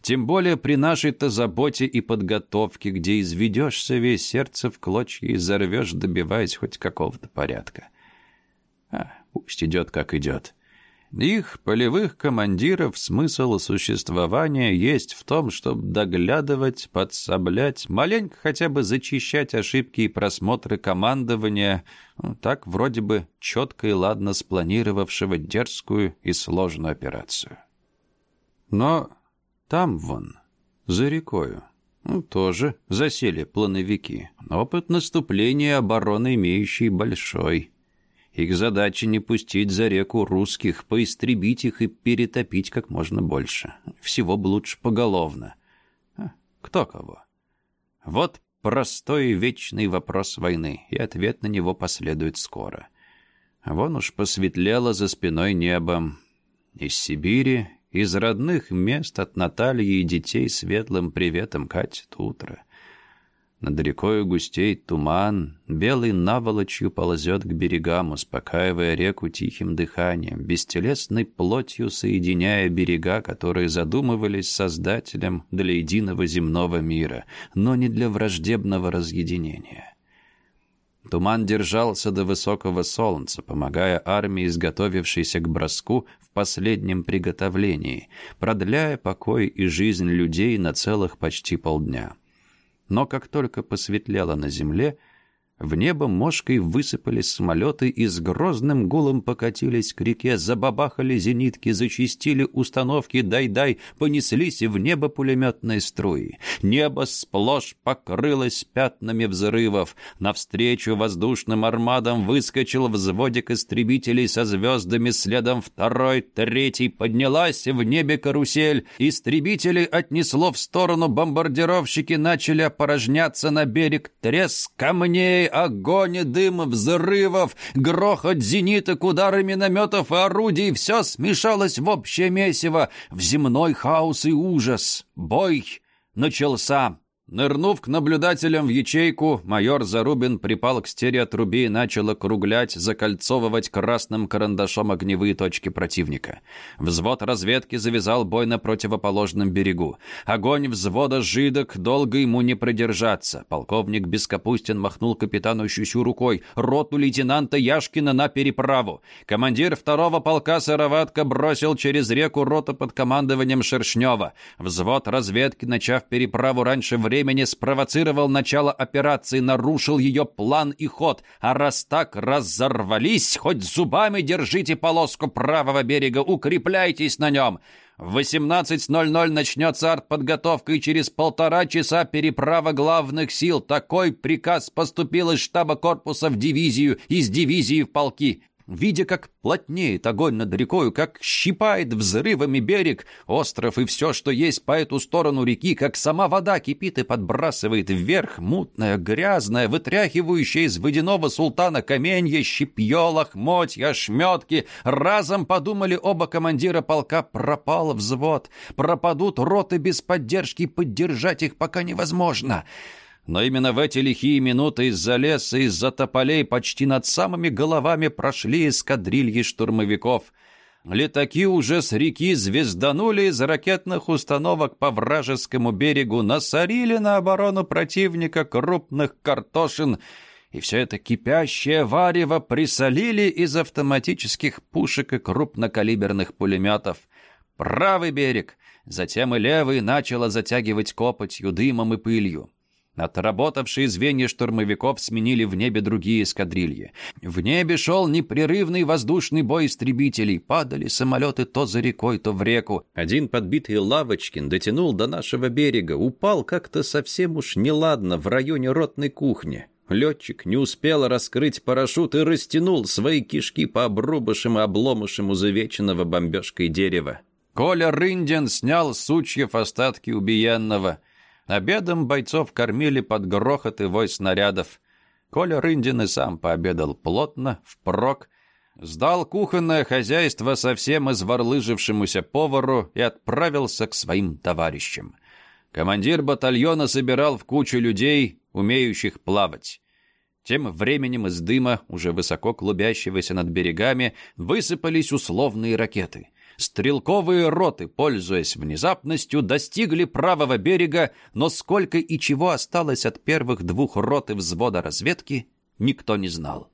Тем более при нашей-то заботе и подготовке, где изведешься весь сердце в клочья и взорвешь, добиваясь хоть какого-то порядка. А, пусть идет, как идет. Их, полевых командиров, смысл существования есть в том, чтобы доглядывать, подсоблять, маленько хотя бы зачищать ошибки и просмотры командования, ну, так вроде бы четко и ладно спланировавшего дерзкую и сложную операцию. Но там вон, за рекою. Ну, тоже засели плановики. Опыт наступления обороны имеющий большой. Их задача не пустить за реку русских, поистребить их и перетопить как можно больше. Всего бы лучше поголовно. А, кто кого? Вот простой вечный вопрос войны, и ответ на него последует скоро. Вон уж посветлело за спиной небом. Из Сибири, из родных мест от Натальи и детей светлым приветом катит утро. Над рекой густеет туман, белый наволочью ползет к берегам, успокаивая реку тихим дыханием, бестелесной плотью соединяя берега, которые задумывались Создателем для единого земного мира, но не для враждебного разъединения. Туман держался до высокого солнца, помогая армии, изготовившейся к броску в последнем приготовлении, продляя покой и жизнь людей на целых почти полдня. Но как только посветлело на земле, в небо мошкой высыпались самолеты и с грозным гулом покатились к реке, забабахали зенитки, зачистили установки «дай-дай», понеслись в небо пулеметные струи. Небо сплошь покрылось пятнами взрывов. Навстречу воздушным армадам выскочил взводик истребителей со звездами, следом второй, третий. Поднялась в небе карусель. Истребители отнесло в сторону, бомбардировщики начали опорожняться на берег. Треск камней огонь и дым взрывов, грохот зениток, удары минометов и орудий — все смешалось в общее месиво, в земной хаос и ужас. Бой начался. Нырнув к наблюдателям в ячейку, майор Зарубин припал к стереотруби и начал округлять, закольцовывать красным карандашом огневые точки противника. Взвод разведки завязал бой на противоположном берегу. Огонь взвода жидок, долго ему не продержаться. Полковник Бескапустин махнул капитану Щусю рукой. Роту лейтенанта Яшкина на переправу. Командир второго полка Сыроватка бросил через реку роту под командованием Шершнева. Взвод разведки, начав переправу раньше времени, времени спровоцировал начало операции, нарушил ее план и ход. А раз так разорвались, хоть зубами держите полоску правого берега, укрепляйтесь на нем. В 18.00 начнется артподготовка и через полтора часа переправа главных сил. Такой приказ поступил из штаба корпуса в дивизию, из дивизии в полки. Видя, как плотнеет огонь над рекою, как щипает взрывами берег, остров и все, что есть по эту сторону реки, как сама вода кипит и подбрасывает вверх мутная, грязная, вытряхивающая из водяного султана каменья, щепье, лохмотья, шметки. Разом подумали оба командира полка, пропал взвод. Пропадут роты без поддержки, поддержать их пока невозможно. Но именно в эти лихие минуты из-за леса, из-за тополей почти над самыми головами прошли эскадрильи штурмовиков. Летаки уже с реки звезданули из ракетных установок по вражескому берегу, насорили на оборону противника крупных картошин, и все это кипящее варево присолили из автоматических пушек и крупнокалиберных пулеметов. Правый берег, затем и левый начало затягивать копотью, дымом и пылью. Отработавшие звенья штурмовиков сменили в небе другие эскадрильи. В небе шел непрерывный воздушный бой истребителей. Падали самолеты то за рекой, то в реку. Один подбитый Лавочкин дотянул до нашего берега. Упал как-то совсем уж неладно в районе ротной кухни. Летчик не успел раскрыть парашют и растянул свои кишки по обрубышам и обломышам изувеченного бомбежкой дерева. Коля Рындин снял с сучьев остатки убиенного — Обедом бойцов кормили под грохот и вой снарядов. Коля Рындин и сам пообедал плотно, впрок, сдал кухонное хозяйство совсем изворлыжившемуся повару и отправился к своим товарищам. Командир батальона собирал в кучу людей, умеющих плавать. Тем временем из дыма, уже высоко клубящегося над берегами, высыпались условные ракеты — Стрелковые роты, пользуясь внезапностью, достигли правого берега, но сколько и чего осталось от первых двух рот и взвода разведки, никто не знал.